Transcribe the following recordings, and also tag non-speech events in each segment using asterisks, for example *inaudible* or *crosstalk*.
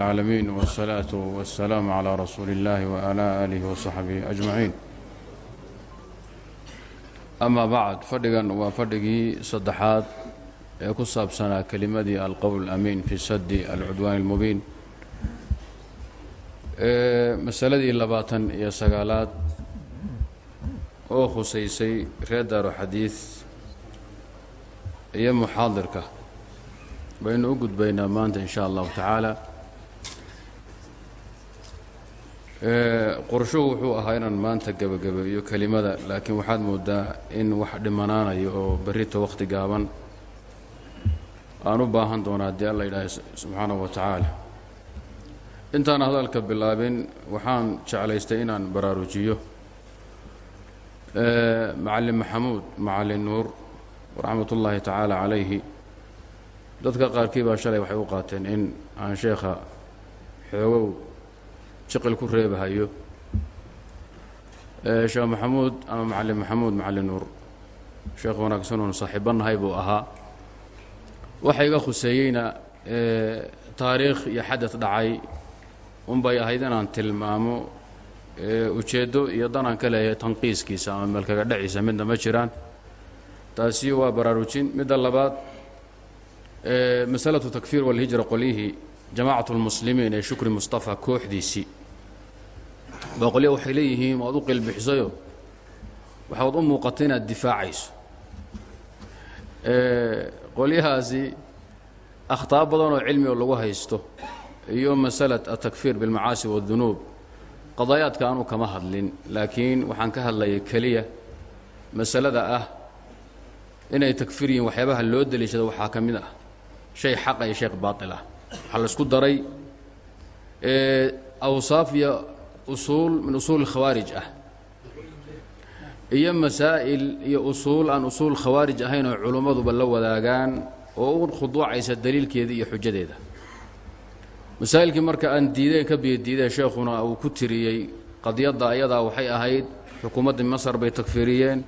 العالمين والصلاة والسلام على رسول الله وعلى آله وصحبه أجمعين أما بعد fadhigan waa fadhigii saddexaad ee ku saabsanaa kelimadii alqowl الأmiin fi sadi alcudwaan الmubiin masaladii labaatan iyo sagaalaad oo khusaysay reer daaro xadiid iyo muxaadirka baynu u gudbaynaa maanta in sha allahu tacaala Qorshuhu wuxuu ahaa inaan maanta gebagabeeyo kelimada laakiin waxaad moodaa in wax dhimanaanayo oo berrita wakhti gaaban. Aan u baahan doona haddii alla yidhaahay subxaanahu wa tacaala. Intaan hadalka bilaabin waxaan jeclaystay inaan baraarujiyo. Macallin maxamuud macallin nuur raxmat ullaahi tacaala calayhi. Dadka qaarkii baa shalay waxay u qaateen in aan sheekha xoogow jiqil ku reebahayo. Sheekh maxamuud ama macallin maxamuud macallin nuur. Sheekh wanaagsan oon saaxiibannahay buu ahaa. Waxa iga khuseeyeyna taariikh iyo xadad dhacay. Unbay ahayd inaan tilmaamo ujeeddo iyo danaan ka leeyahay tanqiiskiisa ama meelkaga dhaciisa midna ma jiraan. Taasi waa baraarujin. Midda labaad masalatu takfiir walhijra qolyihii jamaacat lmuslimiin ee shukri mustafa kooxdiisii baa qolya waxay leeyihiin waad u qilbixisayo. Waxaad u muuqatay inaad difaacayso. Qolyahaasi akhtaa badan oo cilmi oo lagu haysto iyo masalat atakfiir bilmacaasi wadunuub. Qadaayaadka anuu kama hadlin laakiin waxaan ka hadlayay keliya masalada ah inay takfiir yihiin loo deliishado waxaa ka ah shay xaqa iyo shay baatil ah. Waxaa la isku daray awsaaf iyo usuul min usuul khawaarij ah. Iyo masaa'il iyo usuul aan usuul khawaarij ahayn oo culummaduba la wadaagaan oo u khuduucaysa daliilkeeda iyo xujadeeda. Masaa'ilkii marka aan diideen ka biyadiideen sheekhuna uu ku tiriyey qadiyadda ayadaa waxay ahayd xukuumaddii masar bay takfiiriyeen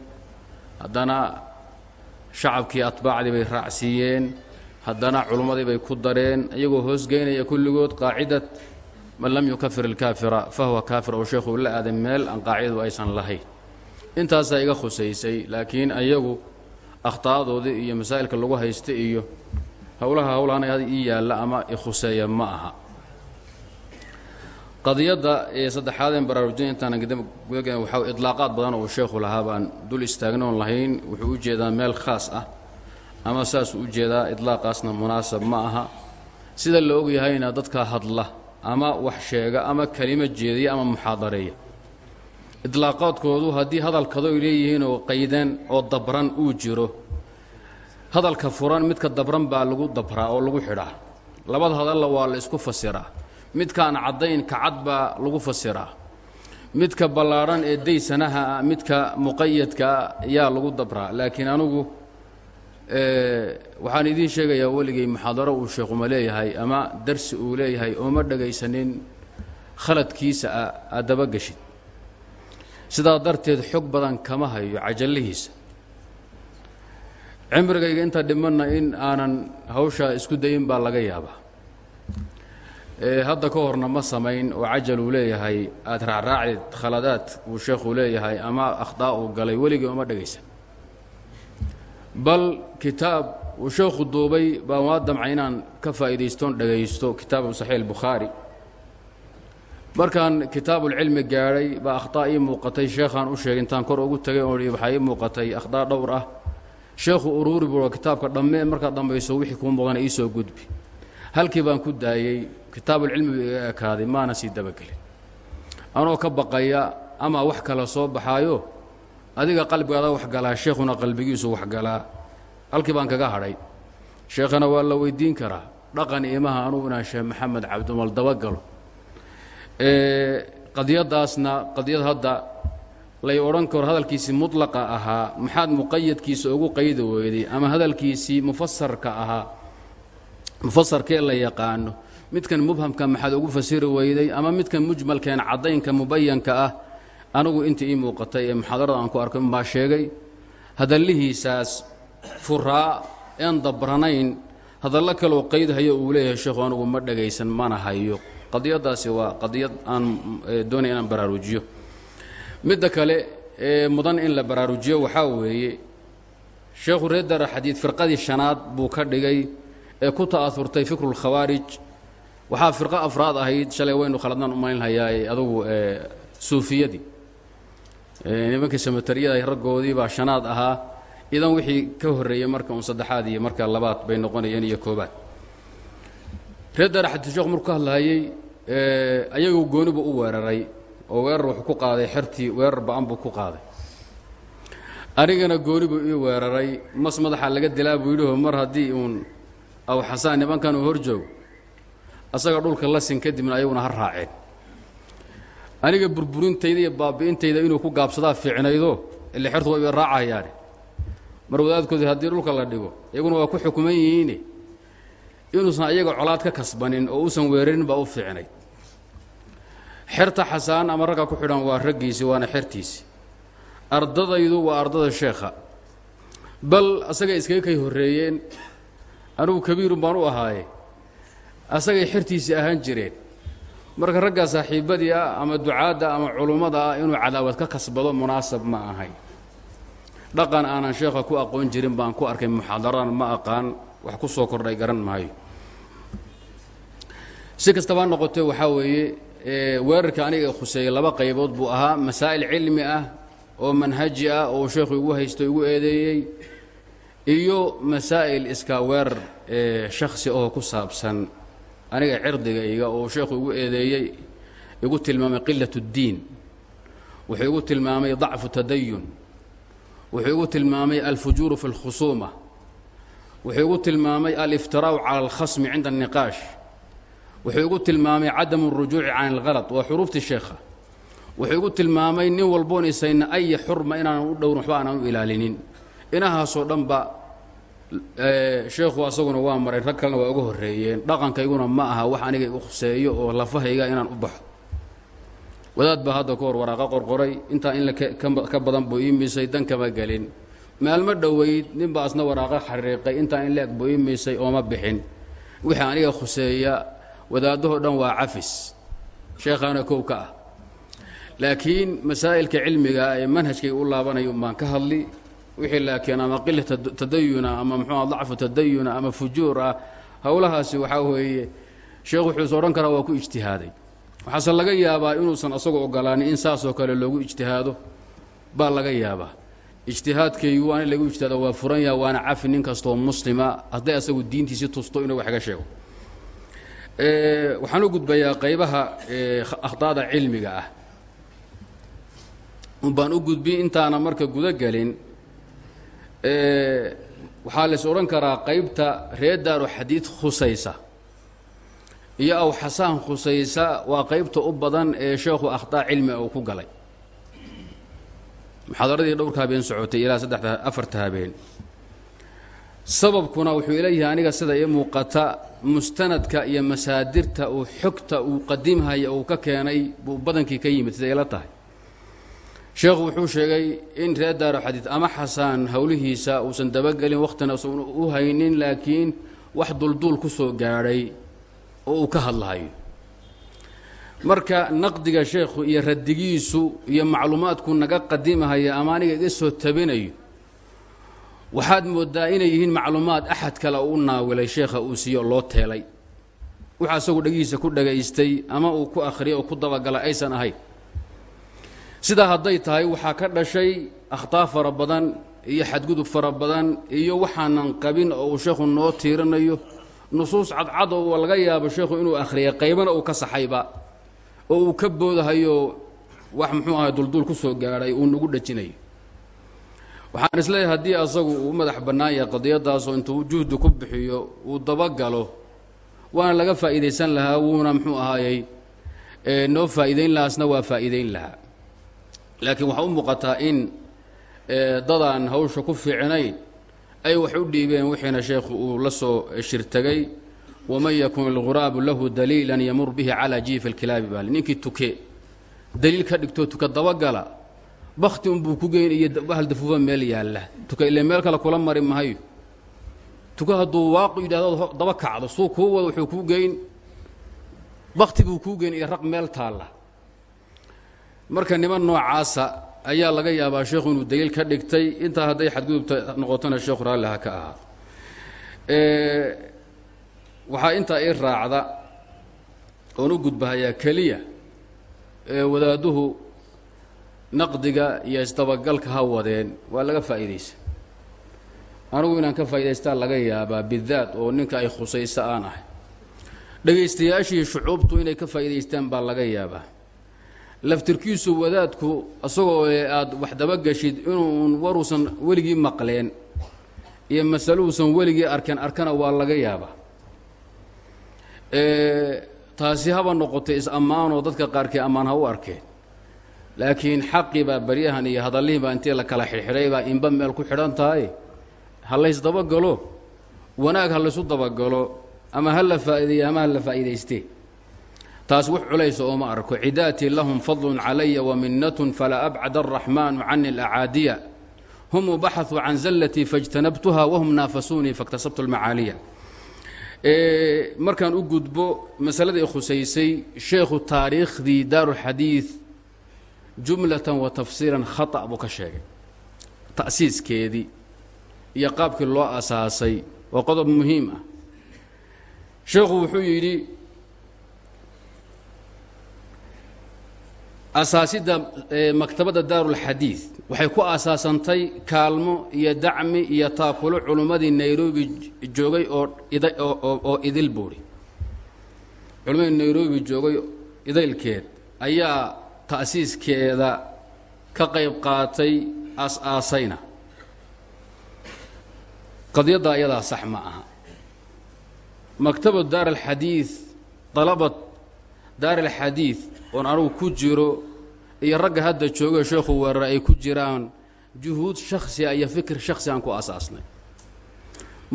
haddana shacabkii atbaacdii bay raacsiiyeen haddana culummadii bay ku dareen iyagoo hoosgeynaya kulligood qaacidat man lam yukafir ilkaafira fahuwa kaafir oo sheekhu la aaday meel aan qaacidadu aysan lahayn. Intaasaa iga khusaysay laakiin ayagu akhtaa'adoodii iyo masaa'ilka lagu haysta iyo howlaha howlaana ii yaalla ama ikhuseeya ma aha. Qadiyadda ee saddexaadeen baraarujin intaana gudagen waxaa idlaaqaad badan oo sheekhu lahaa baan dul istaagnoon lahayn. Wuxuu u jeedaa meel khaas ah ama saasuu u jeedaa idlaaqaasna munaasab ma aha. Sida la og yahayna dadka hadla ama wax sheega ama kelimo jeediya ama muxaadareeya. Idlaaqaadkoodu haddii hadalkado ay leeyihiin oo qaydan oo dabran uu jiro hadalka furan midka dabran baa lagu dabraa oo lagu xidhaa. Labada hadalla waa la isku fasiraa. Midkaan caddayn kacad baa lagu fasiraa. Midka ballaadhan ee daysanaha ah midka muqayadkaa yaa lagu dabraa. Laakiin anugu waxaan idiin sheegayaa weligay muxaadaro uu sheekhuma leeyahay ama darsi uu leeyahay ooma dhagaysanin khaladkiisa ah aad dabageshid sidaa darteed xog badan kama hayo cajallihiisa. Cimrigayga inta dhimanna in aanan hawshaa isku dayin baa laga yaabaa. Hadda ka horna ma samayn oo cajal uu leeyahay aad raacraacdid khaladaad uu sheekhu leeyahay ama akhtaa uu galay weligay ooma dhagaysan bal kitaab uu sheekhu duubay baan waa damcay inaan ka faa'iidaystoon dhagaysto kitaabu saxiix albukhaari. Markaan kitaabulcilmi gaadhay baa akhtaa ii muuqatay sheekhaan u sheegay intaan kor ugu tagay oo waxaa ii muuqatay akhtaa dhowr ah. Sheekhu uruuri buu kitaabka dhammee markaad dhammayso wixii kuu muuqana iisoo gudbi. Halkii baan ku daayey kitaabulcilmi buu iga ekaaday maana sii dabagelin anoo ka baqaya ama wax kala soo baxaayo adiga qalbigaada waxgalaa sheekhuna qalbigiisu waxgalaa halkii baan kaga hadhay sheekhana waa la weydiin karaa dhaqan imaha anugu inaan sheekh maxamed cabdimal dabagalo qadiyadaasna qadiyad hadda lay odhan karo hadalkiisii mutlaqa ahaa maxaad muqayadkiisa ugu qaydi weyday ama hadalkiisii mufasarka ahaa mufasarkee la yaqaano? Midkan mubhamka maxaad ugu fasiri weyday ama midkan mujmalkeen caddaynka mubayanka ah anigu intii ii muuqatay ee muxaadarada aan ku arkay unbaa sheegay hadallihiisaas furaa een dabranayn hadallo kaloo qaydhayo uu leeyahay sheekhu anugu ma dhagaysan mana hayo. Qadiyadaasi waa qadiyad aan doonay inaan baraarujiyo. Midda kale ee mudan in la baraarujiyo waxaa weeye sheekhu reer dara xadiid firqadii shanaad buu ka dhigay ee ku ta'aurtay fikru lkhawaarij waxaa firqo afraad ahayd shalay waynu khaladnaan u maynhayaa adugu suufiyadii nimankii samatariyada raggoodii baa shanaad ahaa. Idan wixii ka horreeyey marka un saddexaad iyo marka labaad bay noqonayeen iyo koobaad. Reer sheekhu markuu ka hadlahayey ayagu goonibu u weeraray oo weerar wuxuu ku qaaday xertii weerar ba'an buu ku qaaday. Anigana gooni buu ii weeraray mas madaxa laga dilaa buu yidhiho mar haddii uun aw xasaan nimankan uu hor joogo asaga dhulka la sin kadibna ayaguna ha raaceen aniga burburintayda iyo baabi'intayda inuu ku gaabsadaa fiicnaydo ile xertu way raacahayaane mar wadaadkoodii haddii dhulka la dhigo iyaguna waa ku xukuman yihiine inuusan ayaga colaad ka kasbanin oo uusan weerarin baa u fiicnayd. Xerta xasaan ama ragga ku xidhan waa raggiisi waana xertiisi. Ardadaydu waa ardada sheekha. Bal asagay iskaga kay horreeyeen anugu kabiirun baan u ahaaye. Asagay xertiisii ahaan jireen marka raggaa saaxiibbadii ah ama ducaadda ama culummada ah inuu cadaawad ka kasbado munaasab ma ahay. Dhaqan aanan sheekha ku aqoon jirin baan ku arkay muxaadaraan ma aqaan wax ku soo kordhay garan maayo si kastabaa noqotee waxaa weeye weerarka aniga khuseeyey laba qaybood buu ahaa masaa'il cilmi ah oo manhaji ah oo sheekhu igu haysto igu eedeeyey iyo masaa'il iska weerar shakhsi oo ku saabsan aniga cirdigayga oo sheekhu igu eedeeyey igu tilmaamay qilat اddiin wuxuu igu tilmaamay dacfu tadayun wuxuu igu tilmaamay alfujuuru fi اlkhusuuma wuxuu igu tilmaamay aliftiraau cala اlkhasmi cinda الniqaash wuxuu igu tilmaamay cadamu اrujuuci can اlhalط waa xuruuftii sheekha wuxuu igu tilmaamay nin walboon isayna aya xurma inaanan u dhowrin waxba aanan u ilaalinin inahaasoo dhanba sheekhu asaguna waa maray rag kalena waa uga horreeyeen. Dhaqankayguna ma aha wax aniga igu khuseeyo oo lafahayga inaan u baxo. Wadaad baa hadda ka hor waraaqa qorqoray. Intaa in ka badan buu ii misay dan kama gelin. Maalmo dhoweyd ninbaa asna waraaqa xariiqay. Intaa in leeg buu ii misay ooma bixin. Wixii aniga khuseeya wadaadahoo dhan waa cafis. Sheekhaana kow ka ah. Laakiin masaa'ilka cilmiga ee manhajkayga u laabanayo baan ka hadli wixii laakiin ama qila tadayuna ama muxuuha dacfu tadayuna ama fujuur ah howlahaasi weeye sheekhu wuxuu is odhan karaa waa ku ijtihaaday. Waxaase laga yaabaa inuusan asagoo ogolaanin in saasoo kale loogu ijtihaado baa laga yaabaa. Ijtihaadkaygu ani lagu ijtihaado waa furan yaha waana cafi nin kastoo muslima hadday asagu diintiisi tusto inuu wax ga sheego. Waxaan u gudbayaa qaybaha akhطaada cilmiga ah. Baan u gudbi intaana marka guda gelin waxaa lays odhan karaa qaybta reer daaro xadiid khusaysa. Iyo aw xasaan khusaysa waa qaybta u badan ee sheekhu akhطaa cilmiga uu ku galay. Muxaadaradii dhowrka habeen socotay ilaa saddexda afarta habeen. Sababkuna wuxuu ileeyahay aniga sida ii muuqata mustanadka iyo masaadirta uu xogta uu qadiimhaya uu ka keenay buu badankii ka yimid siday ila tahay sheekhu wuxuu sheegay in reer daaro xadiid ama xasaan howlihiisa uusan dabagelin wakhtina usan u haynin laakiin wax dulduul ku soo gaadhay oo uu ka hadlahayo marka naqdiga sheekhu iyo radigiisu iyo macluumaadku naga qadiimahaya ama aniga iga soo tabinayo waxaad moodaa inay yihiin macluumaad axad kale u naawilay sheekha uu siiyo loo teelay. Wuxuu asagu dhegihiisa ku dhagaystay ama uu ku akhriyay oo ku dabagalay aysan ahayn sidaa hadday tahay waxaa ka dhashay akhtaa fara badan iyo xadgudub fara badan iyo waxaanan qabin oo uu sheekhu noo tiirinayo nusuus cadcad oo laga yaabo sheekhu inuu akhriyay qaybana uu ka saxayba oo uu ka boodahayo wax muxuu ahay dulduul ku soo gaadhay uu nagu dhajinayo. Waxaan is leeyahay haddii asagu uu madax bannaan yahay qadiyadaasoo intuu juhdi ku bixiyo uu dabagalo waana laga faa'iidaysan lahaa wuuna muxuu ahaayey noo faa'iidayn lahaasna waa faa'iidayn lahaa laakiin waxaa u muuqataa in dadaan hawsha ku fiicnayn ay wax u dhiibeen wixiina sheekhu uu la soo shirtagay waman yakun ilghuraabu lahu daliilan yamur bihi calaa jiifi alkilaabi baali ninkii tuke daliil ka dhigtoo tuka dabagala bakti unbuu ku geyn iyo bahal dafuufa meel yaalla. Tuka ile meel kale kula mari mahayo. Tuka hadduu waaqu yidhahdo daba kacdo suu kuu wado wuxuu kuu geyn bakti buu kuu geyn iyo raq meel taalla marka niman noocaasa ayaa laga yaabaa sheekhu inuu daliil ka dhigtay. Intaa hadday xadgudubta noqotona sheekhu raalli ha ka ahaa waxaa intaa ii raacda oon u gudbahayaa keliya ee wadaadduhu naqdiga iyo isdabagalka ha wadeen waa laga faa'iidaysa anigu inaan ka faa'idaystaa laga yaabaa bidaat oo ninka ay khusayso aan ahay. Dhegaystayaashii shucuubtu inay ka faa'idaystaan baa laga yaabaa laftirkiisu wadaadku isagoo aad wax dabagashid inuun waruusan weligii maqleen iyo masaluusan weligii arkeen arkana waa laga yaabaa. Taasi haba noqotay is-ammaanoo dadka qaarkii ammaan ha u arkeen. Laakiin xaqii baa baryahan iyo hadallihii baa intii la kala xidhxidhay baa inba meel ku xidhan tahay. Ha laysdabagalo wanaag ha laysu dabagalo ama ha la faa'iideeye ama ha la faa'iidaystee taas wax culaysa ooma arko cidaatii lahum fadlun calaya waminatun falaa abcad araxmaanu cani alacaadiya humuu baxauu can zallatii fajtanabtuha wahum naafasuunii faktasabtu lmacaaliya markaan u gudbo masaladii khusaysay sheekhu taariikhdii daaruxadiid jumlatan wa tafsiiran khata buu ka sheegay. Ta'siiskeedii iyo qaabkii loo asaasay waa qodob muhiim ah. Sheekhu wuxuu yidhi asaasidda maktabadda daarulxadiid waxay ku asaasantay kaalmo iyo dacmi iyo taakulo culummadii nairobi joogay oo oo idil buuri. Culimmadii nairobi joogay idaylkeed ayaa ta'siiskeeda ka qayb qaatay as-aasayna qadiyadda ayadaa sax ma aha. Maktabad daar alxadiid dalabad daar alxadiid oon anugu ku jiro iyo ragga hadda jooga sheekhu weerar ay ku jiraan juhuud shakhsia iyo fikir shakhsi aan ku asaasnay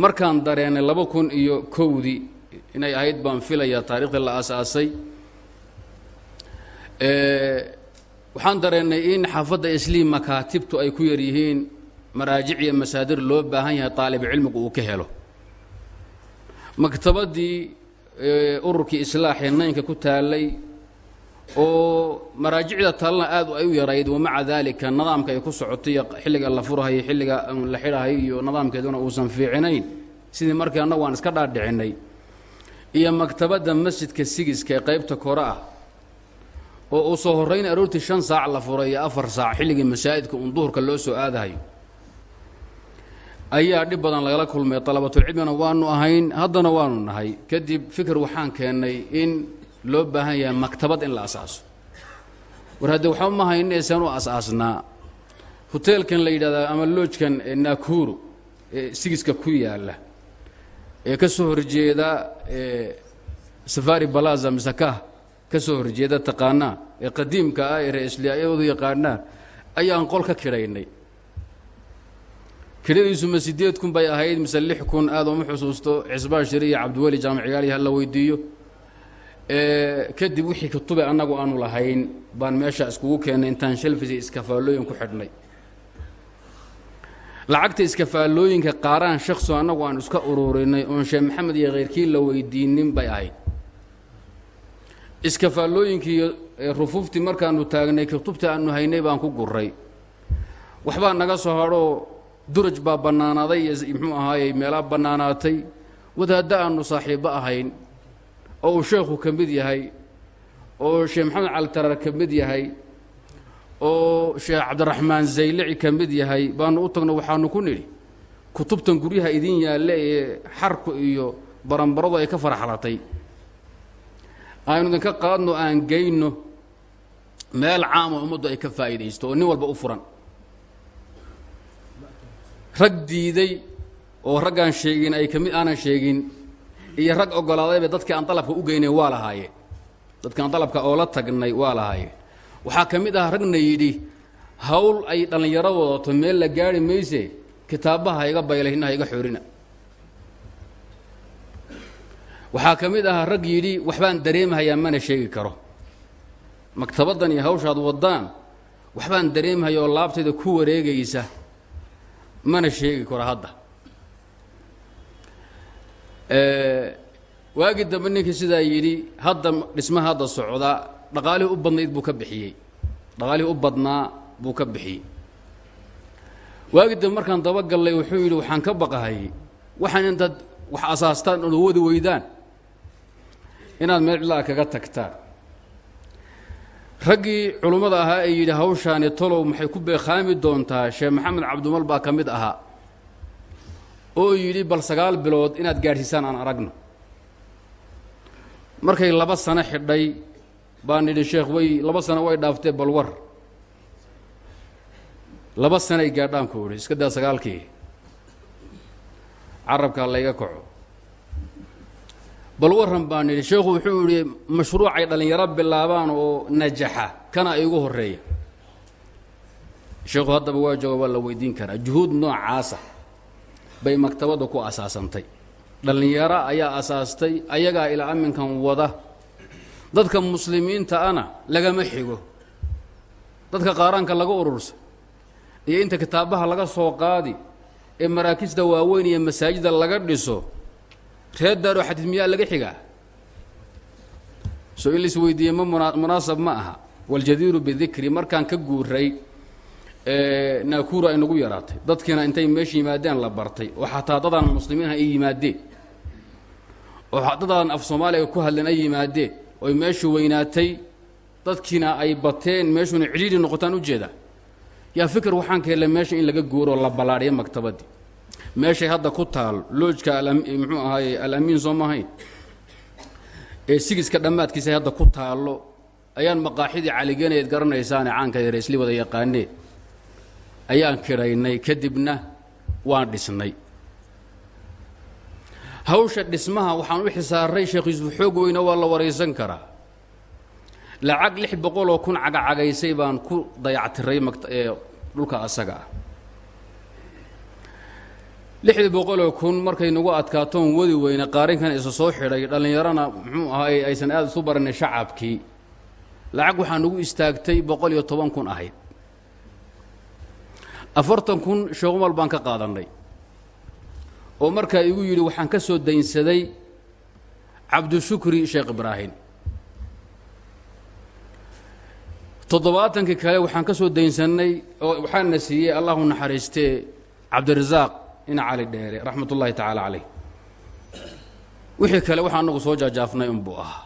markaan dareennay laba kun iyo kowdii inay ahayd baan filayaa taariikhdii la asaasay waxaan dareennay in xaafadda isliim makaatibtu ay ku yar yihiin maraajic iyo masaadir loo baahan yahay taalib cilmigu uu ka helo. Maktabaddii ururkii islaaxee naynka ku taallay oo maraajicda taalna aad ay u yarayd wamaca daalika nidaamka ay ku socotay xilliga la furahayo xilliga la xidhahayo iyo nidaamkeeduna uusan fiicinayn. Sidii markii annagu aan iska dhaadhicinay iyo maktabadda masjidka sigiska ee qaybta kore ah oo uu soo horrayn aroortii shan saac la furay iyo afar saac xilligii masaajidka uun duhurka loo soo aadahayo. Ayaa dhib badan lagala kulmay dalabatulcilmina waanu ahayn haddana waanu nahay. Kadib fikir waxaan keennay in loo baahan yahay maktabad in la asaaso. War haddee waxba ma hayneesaan u as-aasnaa hoteelkan la yidhahdaa ama loojkan nakuru ee sigiska ku yaalla ee ka soo horjeeda safari balaza misakah ka soo horjeeda taqaanaa ee qadiimka ah ee ra'isliyadu yaqaanaan ayaan qol ka kidhaynay kidhadiisu ma sideed kun bay ahayd mise lix kun aad ooma xusuusto cisbaan shiri iyo cabdiweli jaamac cigaali ha la weydiiyo kadib wixii kutube annagu aanu lahayn baan meesha iskugu keennay intaan shalfisi iskafaalooyin ku xidhnay. Lacagta iskafaalooyinka qaaraan shakso annagu aan iska ururinay oon sheekh maxamed iyo khayrkii la weydiinin bay ahayd. Iskafaalooyinkii rufuuftii markaanu taagnay kutubtii aanu haynay baan ku guray waxbaa naga soo hadhoo duraj baa bannaanaaday iyo muxuu ahaayey meelaa bannaanaatay. Wadaadda aanu saaxiibbo ahayn oo uu sheekhu ka mid yahay oo sheekh maxamed calitarar ka mid yahay oo sheekh cabdiraxmaan zaylici ka mid yahay baanu u tagno waxaanu ku nidhi kutubtan guryaha idin yaalle ee xarku iyo baranbaradu ay ka faraxlatay aynu idinka qaadno aan geyno meel caama ummaddu ay ka faa'iidaysto oo nin walba u furan. Rag diiday oo raggaan sheegin ay ka mid aanan sheegin iyo rag ogolaadayba dadkii aan dalabka u geynay waa lahaayeen dadki aan dalabka oo la tagnay waa lahaayeen waxaa ka mid ah ragna yidhi hawl ay dhallinyaro wadato meel la gaari mayse kitaabaha ha iga baylayna ha iga xorina waxaa ka mid ah rag yidhi waxbaan dareemahayaa mana sheegi karo. Maktabaddan iyo hawshaad waddaan waxbaan dareemahaya oo laabtayda ku wareegaysa mana sheegi karo hadda waagii dambe ninkii sidaa yidhi hadda dhismaha hadda socda dhaqaalihii u badnayd buu ka bixiyey. Dhaqaalihii u badnaa buu ka bixiyey. Waagii dambe markaan dabagallay wuxuu yidhi waxaan ka baqahayy waxaan intaad wax asaastaan ood wadi weydaan. Inaad meel cidlaa kaga tagtaan. Raggii culummada ahaa ee yidhi hawshaani tolow maxay ku beekhaami doontaa? Sheekh maxamed cabdimal baa ka mid ahaa oo yidhi bal sagaal bilood inaad gaadhsiisaan aan aragno. Markay laba sano xidhay baan nidhi sheekh way laba sano way dhaaftee bal war. Laba sanoay gaadhaan ku idhi iska daa sagaalkii. Carabkaa layga kaco. Bal warran baan nidhi sheekhu wuxuu yidhi mashruucay dhallinyaro bilaabaan oo najaxa kana ay ugu horreeya. Sheekhu haddaba waa jooga waa la weydiin karaa. Juhuud noocaasa bay maktabadda ku asaasantay. Dhallinyaro ayaa asaastay ayagaa ilaa aminkan wada. Dadka muslimiinta ana lagama xigo. Dadka qaaraanka laga urursa. Iyo inta kitaabaha laga soo qaadi ee maraakista waaweyn iyo masaajida laga dhiso reer daaro xadiid miyaa laga xigaa? Soo in lais weydiiyey ma muna munaasab ma aha. Waljadiiru bidikri markaan ka guuray naakura ay nagu yaraatay. Dadkiina intay meesha yimaadeen la bartay. Oo xataa dadaan muslimiinha ay yimaadeen oo dadaan af soomaaliga ku hadleen ay yimaadeen oy meeshu weynaatay. Dadkiina ay bateen. Meeshuna cidhiidhi noqotaan ujeeda yaa fikir waxaan ka helay meesha in laga guuro la ballaadhiyo maktabaddii meeshay hadda ku taal. Loojka muxuu ahaaye al-amiin soo ee sigiska dhammaadkiisa hadda ku taallo. Ayaan maqaaxidii caligenayd garanaysaane caanka yareysli wada yaqaanee ayaan kiraynay kadibna waan dhisnay. Hawsha dhismaha waxaan u xisaaray sheekh yuusuf xoog weyna waa la waraysan karaa. Lacag lix boqoloo kun cagacagaysay baan ku dayactiray ee dhulka asaga ah. Lixdii boqoloo kun markay nagu adkaatoon wadi weyne qaarinkan isa soo xidhay dhallinyarana muxuu ahaay aysan aad isu baranay shacabkii. Lacag waxaa nagu istaagtay boqol iyo toban kun ahayd afartan kun sheekumal baan ka qaadannay oo markaa igu yidhi waxaan ka soo daynsaday cabdishukri sheekh ibraahim. Toddobaatankii kale waxaan ka soo daynsannay oo waxaana siiyey allahu naxariistee cabdirasaaq ina cali dheere raxmat ullaahi tacaala calayh. Wixii kale waxaa anagu soo jaajaafnay unbuu ahaa.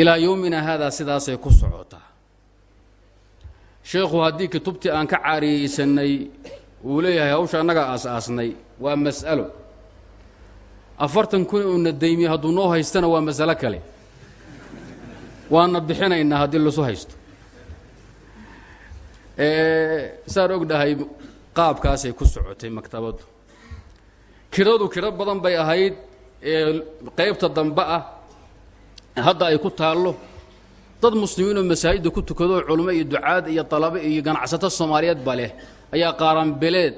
Ilaa yowmina haadaa sidaasay ku socotaa sheekhu haddii kutubtii aan ka caariyeysanay uu leeyahay hawsha annagaa aas-aasnay waa mas'alo. Afartan kun uuna daymiye hadduu noo haystana waa masalo kale. Waana bixinaynaa haddii lasu haysto. Saan ognahay qaabkaasay ku socotay maktabaddu. Kiradu kiro badan bay ahayd ee qaybta dambe ah hadda ay ku taallo dad muslimiinoo masaajidda ku tukadoo culimo iyo ducaad iyo dalabe iyo ganacsato soomaaliyeed ba leh ayaa qaaranbeleed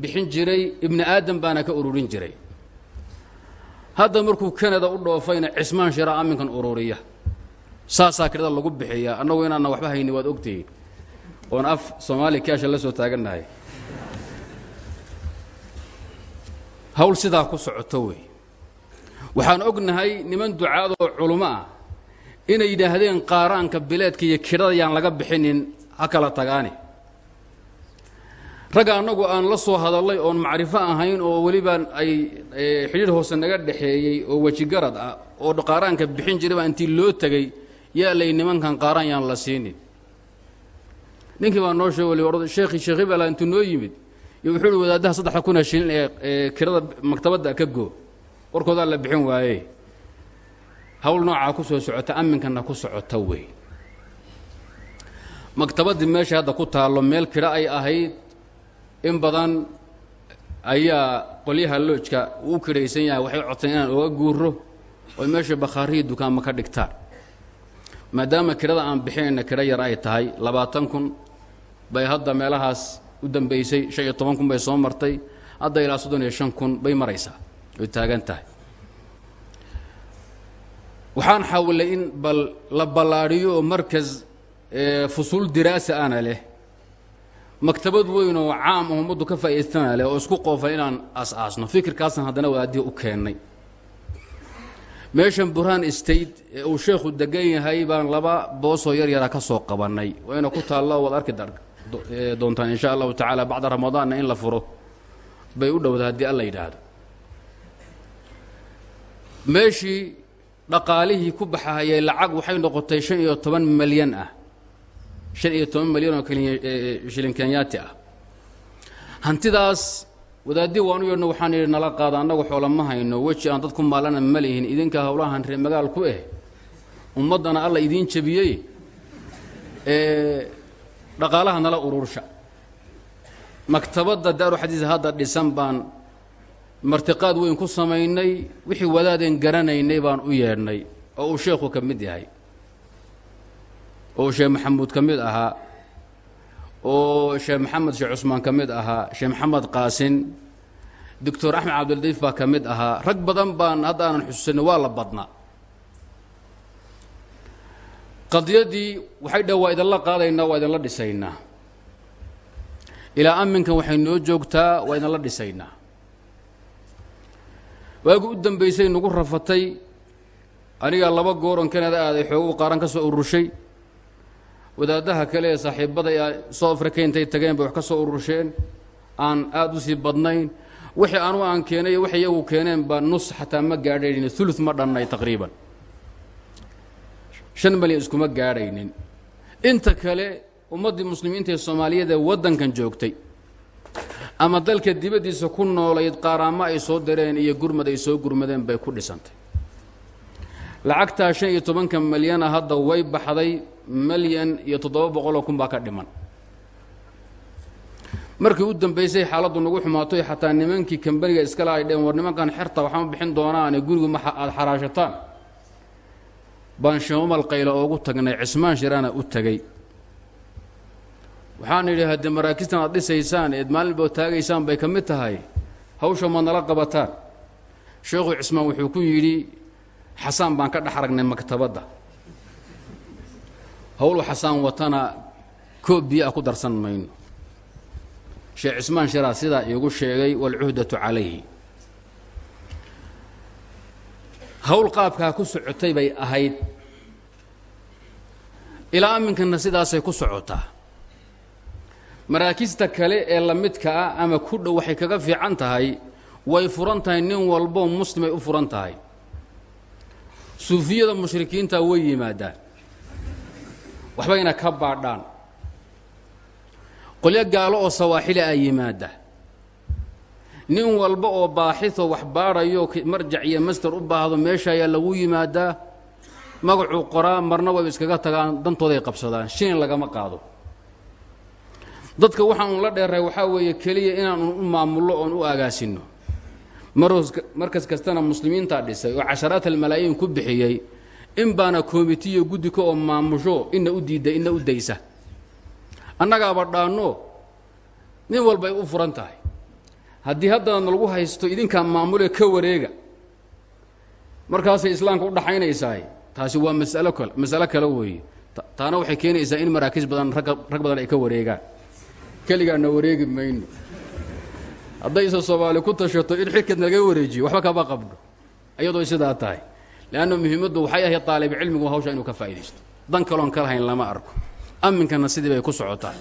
bixin jiray ibni aadam baana ka ururin jiray. Hadda markuu kanada u dhoofayna cismaan shira aminkan ururiya. Saasaa kirada lagu bixiyaa annagu inaana waxba hayni waad ogtihiin oon af soomaali kaasha la soo taagannahay hawl sidaa ku socoto wey. Waxaan ognahay niman ducaadoo culummo ah inay yidhaahdeen qaaraanka bileedka iyo kidhada yaan laga bixinin ha kala tagaani. Ragga annagu aan la soo hadallay oon macrifo ahayn oo welibaan ay xidhiir hoose naga dhexeeyey oo wejigarad ah oo qaaraanka bixin jirayba intii loo tegey yaa lay nimankan qaaraan yaan la siinin. Ninkii baa noo sheeg wali sheekhi sheekh ibala intuu noo yimid. Iyo wuxuu uhi wadaaddaha saddexda kuna shilin ee kirada maktabadda ka goo warkoodaa la bixin waaye hawl noocaa ku soo socota aminkanna ku socota wey. Maktabaddii meesha hadda ku taallo meel kidho ay ahayd in badan ayaa qolyaha loojka uu kidhaysan yahay waxay codsan inaan oga guuro oy meesha bakhaarihii dukaanma ka dhigtaan. Maadaama kidhada aan bixinayna kidho yar ay tahay labaatan kun bay hadda meelahaas u dambaysay shan iyo toban kun bay soo martay hadda ilaa soddon iyo shan kun bay maraysaa oy taagan tahay waxaan xawilay in bal la ballaadhiyo oo markas fusuul diraasa ana leh. Maktabad weyn oo caam oo ummaddu ka faa'idaystana leh oo isku qoofan inaan aas-aasno fikirkaasaan haddana wadaadii u keennay meeshan burhaan state ee uu sheekhu degan yahay baan laba boosoo yar yara ka soo qabannay. Wayna ku taallo waad arki doontaan insha allahu tacaala bacda ramadaanna in la furo. Bay u dhowda haddii alla yidhaahdo. Meeshii dhaqaalihii ku baxahayay lacag waxay noqotay shan iyo toban malyan ah. Shan iyo toban malyan oo shilin kenyaati ah. Hantidaas wadaaddii waanu yeedhno waxaan idhi nala qaada annagu xoola hayno. Weji aan dad ku maalana ma lihin. Idinka howlahan ree magaal ku eh. Ummaddana alla idiin jebiyey. Dhaqaalaha nala urursha maktabadda daaru xadiis hadda dhisan baan martiqaad weyn ku samaynay wixii wadaadeen garanaynay baan u yeedhnay oo uu sheekhu ka mid yahay. Oo uu sheekh maxamuud ka mid ahaa oo sheekh maxamed sheekh cusmaan ka mid ahaa sheekh maxamed qaasin doctor axmed cabdildiif baa ka mid ahaa. Rag badan baan hadda aanan xusuusanay waa la badnaa. Qadiyadii waxay dhah waa idinla qaadaynaa waa idinla dhisaynaa. Ilaa aminkan waxay noo joogtaa waa idinla dhisaynaa waagi u dambaysay nagu rafatay. Anigaa laba gooron kanada aaday xoogu qaaran ka soo urushay wadaaddaha kale ee saaxiibbada ee soo afrika intay tageen bay wax ka soo urusheen aan aada u sii badnayn. Wixii anugu aan keenay iyo waxay iyagu keeneen baa nus xataa ma gaadhaynin ulu ma dhannay taqriiban. Shan malyan iskuma gaadhaynin. Inta kale ummaddii muslimiinta ee soomaaliyeed ee waddankan joogtay ama dalka dibaddiisa ku noolayd qaaraamo ay soo dareen iyo gurmad ay soo gurmadeen bay ku dhisantay. Lacagtaa shan iyo tobanka malyana hadda way baxday malyan iyo toddoba boqoloo kun baa ka dhiman. Markii u dambaysay xaaladdu nagu xumaatoy xataa nimankii kambaniga iskale ay dheen war nimankan xerta waxama bixin doonaane gurigu ma aada xaraashataan. Baan sheemamal qayla oogu tagnay cismaan shiraana u tegey waxaan idhi haddee maraakistan aad dhisaysaan eed maalinboo taagaysaan bay ka mid tahay. Hawsha maad nala qabataan. Sheekhu cismaan wuxuu ku yidhi xasaan baan ka dhex aragnay maktabadda. Howlu xasaan watana koob biyo ah ku darsan mayno. Sheekh cismaan shiraa sidaa iigu sheegay waalcuhdatu calayhi. Hawl qaabkaa ku socotay bay ahayd. Ilaa aminkanna sidaasay ku socotaa maraakista kale ee la midka ah ama ku dhow waxay kaga fiican tahay way furan tahay nin walbo muslimay u furan tahay. Suufiyada mushrikiinta way yimaadaan. Waxbayna ka baadhaan. Qolyo gaalo oo sawaaxili a yimaada nin walba oo baaxitoo wax baadhayo marjac iyo master u baahdo meesha ayaa lagu yimaadaa. Magacuu qoraa marna wayba iskaga tagaan dantooday qabsadaan. Shilin lagama qaado dadka waxaan la dheerray waxaa weeye keliya inaan un u maamullo oon u agaasinno markas kastana muslimiintaa dhisay oo casharaat almalaayiin ku bixiyey in baana koomitiyo guddika oo maamusho ina u diidda ina u daysa. Annagaaba dhaanno nin walbay u furan tahay. Haddii haddana lagu haysto idinkaa maamulee ka wareega. Markaasay islaamka u dhaxaynaysaay taasi waa masalo kale masalo kale weeye. Taana waxay keenaysaa in maraakiis badan rag badan ay ka wareegaan keligaana wareegi mayno. Haddayse soomaali ku tashato in xilkeed nalaga wareejiyo waxba kama qabno. Iyadoo sidaa tahay. Leanna muhiimaddu waxay ahayd taalib cilmigu hawsha inuu ka faa'iidaysto. Dan kaloon ka lahayn lama arko. Aminkana sidii bay ku socotaa.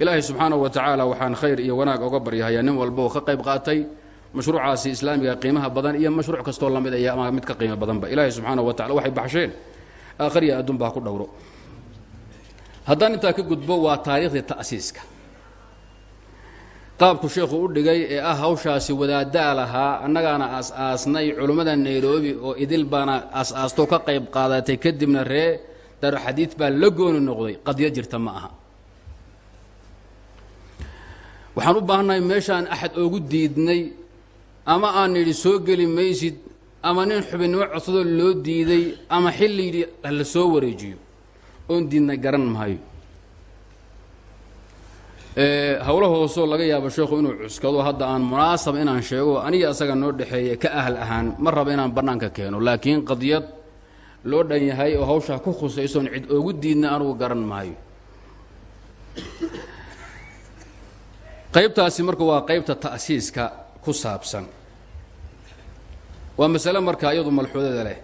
Ilaahay subxaanahu wa waxaan khayr iyo wanaag oga baryahayaa nin walba oo ka qayb qaatay mashruucaasi islaamiga qiimaha badan iyo mashruuc kastoo la mid ay ama mid ka qiimo badanba ilaahay subxaanahu wa tacala waxay baxsheen. Aakhriya adduun baa ku dhowro. Haddaan intaa ka gudbo waa taariikhdii ta'siiska qaabku sheekhu u dhigay ee ah hawshaasi wadaaddaa lahaa annagaana aas-aasnay culummada nairobi oo idil baana aas-aastoo ka qayb qaadatay kadibna ree daru xadiid baa la gooni noqday qadiyad jirta ma aha. Waxaan u baahannahay meeshaan axad oogu diidnay ama aan nidhi soo geli maysid ama nin xubinnimo codsadoo loo diiday ama xilli yidhi hala soo wareejiyo oon diidnay garan maayo howlo hoosoo laga yaabo sheekhu inuu cuskado hadda aan munaasab inaan sheego aniga asaga noo dhexeeya ka ahl ahaan ma raba inaan bannaanka keeno. Laakiin qadiyad loo dhan yahay oo hawshaa ku khusaysoon cid oogu diidna anugu garan maayo. Qaybtaasi marka waa qaybta ta'siiska ku saabsan. Waa masale marka iyadu malxuudada leh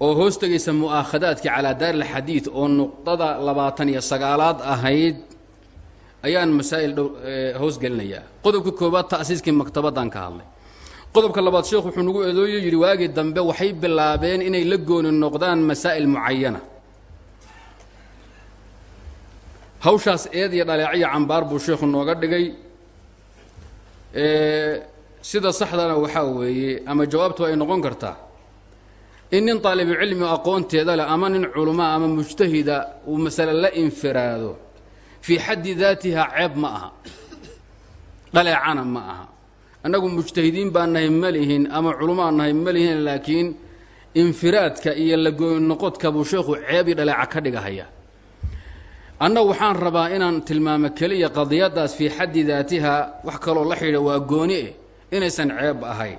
oo hoos tegaysa mu'aakhadaadkii calaa daari lxadiid oo nuqdada labaatan iyo sagaalaad ahayd ayaan masaa'il dhow hoos gelinayaa. Qodobka koowaad ta'siiskii maktabaddan ka hadlay. Qodobka labaad sheekhu wuxuu nagu eedooyo yidhi waagii dambe waxay bilaabeen inay la gooni noqdaan masaa'il mucayana hawshaas eed iyo dhaleeciya cambaar buu sheekhu nooga dhigay. Sida saxdana waxaa weeye ama jawaabtu ay noqon kartaa in nin daalibucilmi aqoonteeda leh ama nin culamaa ama mujtahida uu masale la infiraado fii xaddi daatiha ceeb ma aha. Dhaleecana ma aha. Annagu mujtahidiin baa nahay ma lihin ama culamaa nahay ma lihin laakiin infiraadka iyo lagoynoqodka buu sheekhu ceeb iyo dhaleeca ka dhigahaya annagu waxaan rabaa inaan tilmaamo keliya qadiyadaas fii xaddi daatiha wax kaloo la xidhiidha waa gooni eh inaysan ceeb ahayn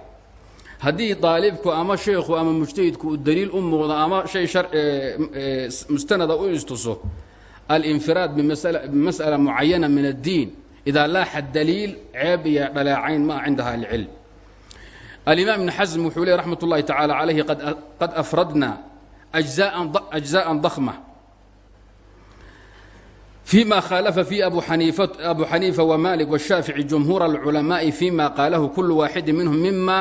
haddii daalibku ama sheekhu ama mujtahidku uu daliil u muuqdo ama shay mustanada u istuso alinfiraad bimas'ala mucayana min addiin idaa laaxa daliil ceeb iyo dhaleecayn ma ah cindaha alcilm alimaam ibn xasm wuxuu leey raxmat ullahi tacaala calayhi qad afradna ajzaan dakhma فيma khالف في أbu xنيiفة وmالك والشhاaفiعي جمهوuر العلماء فيma qاaله كل واaحد منهم مما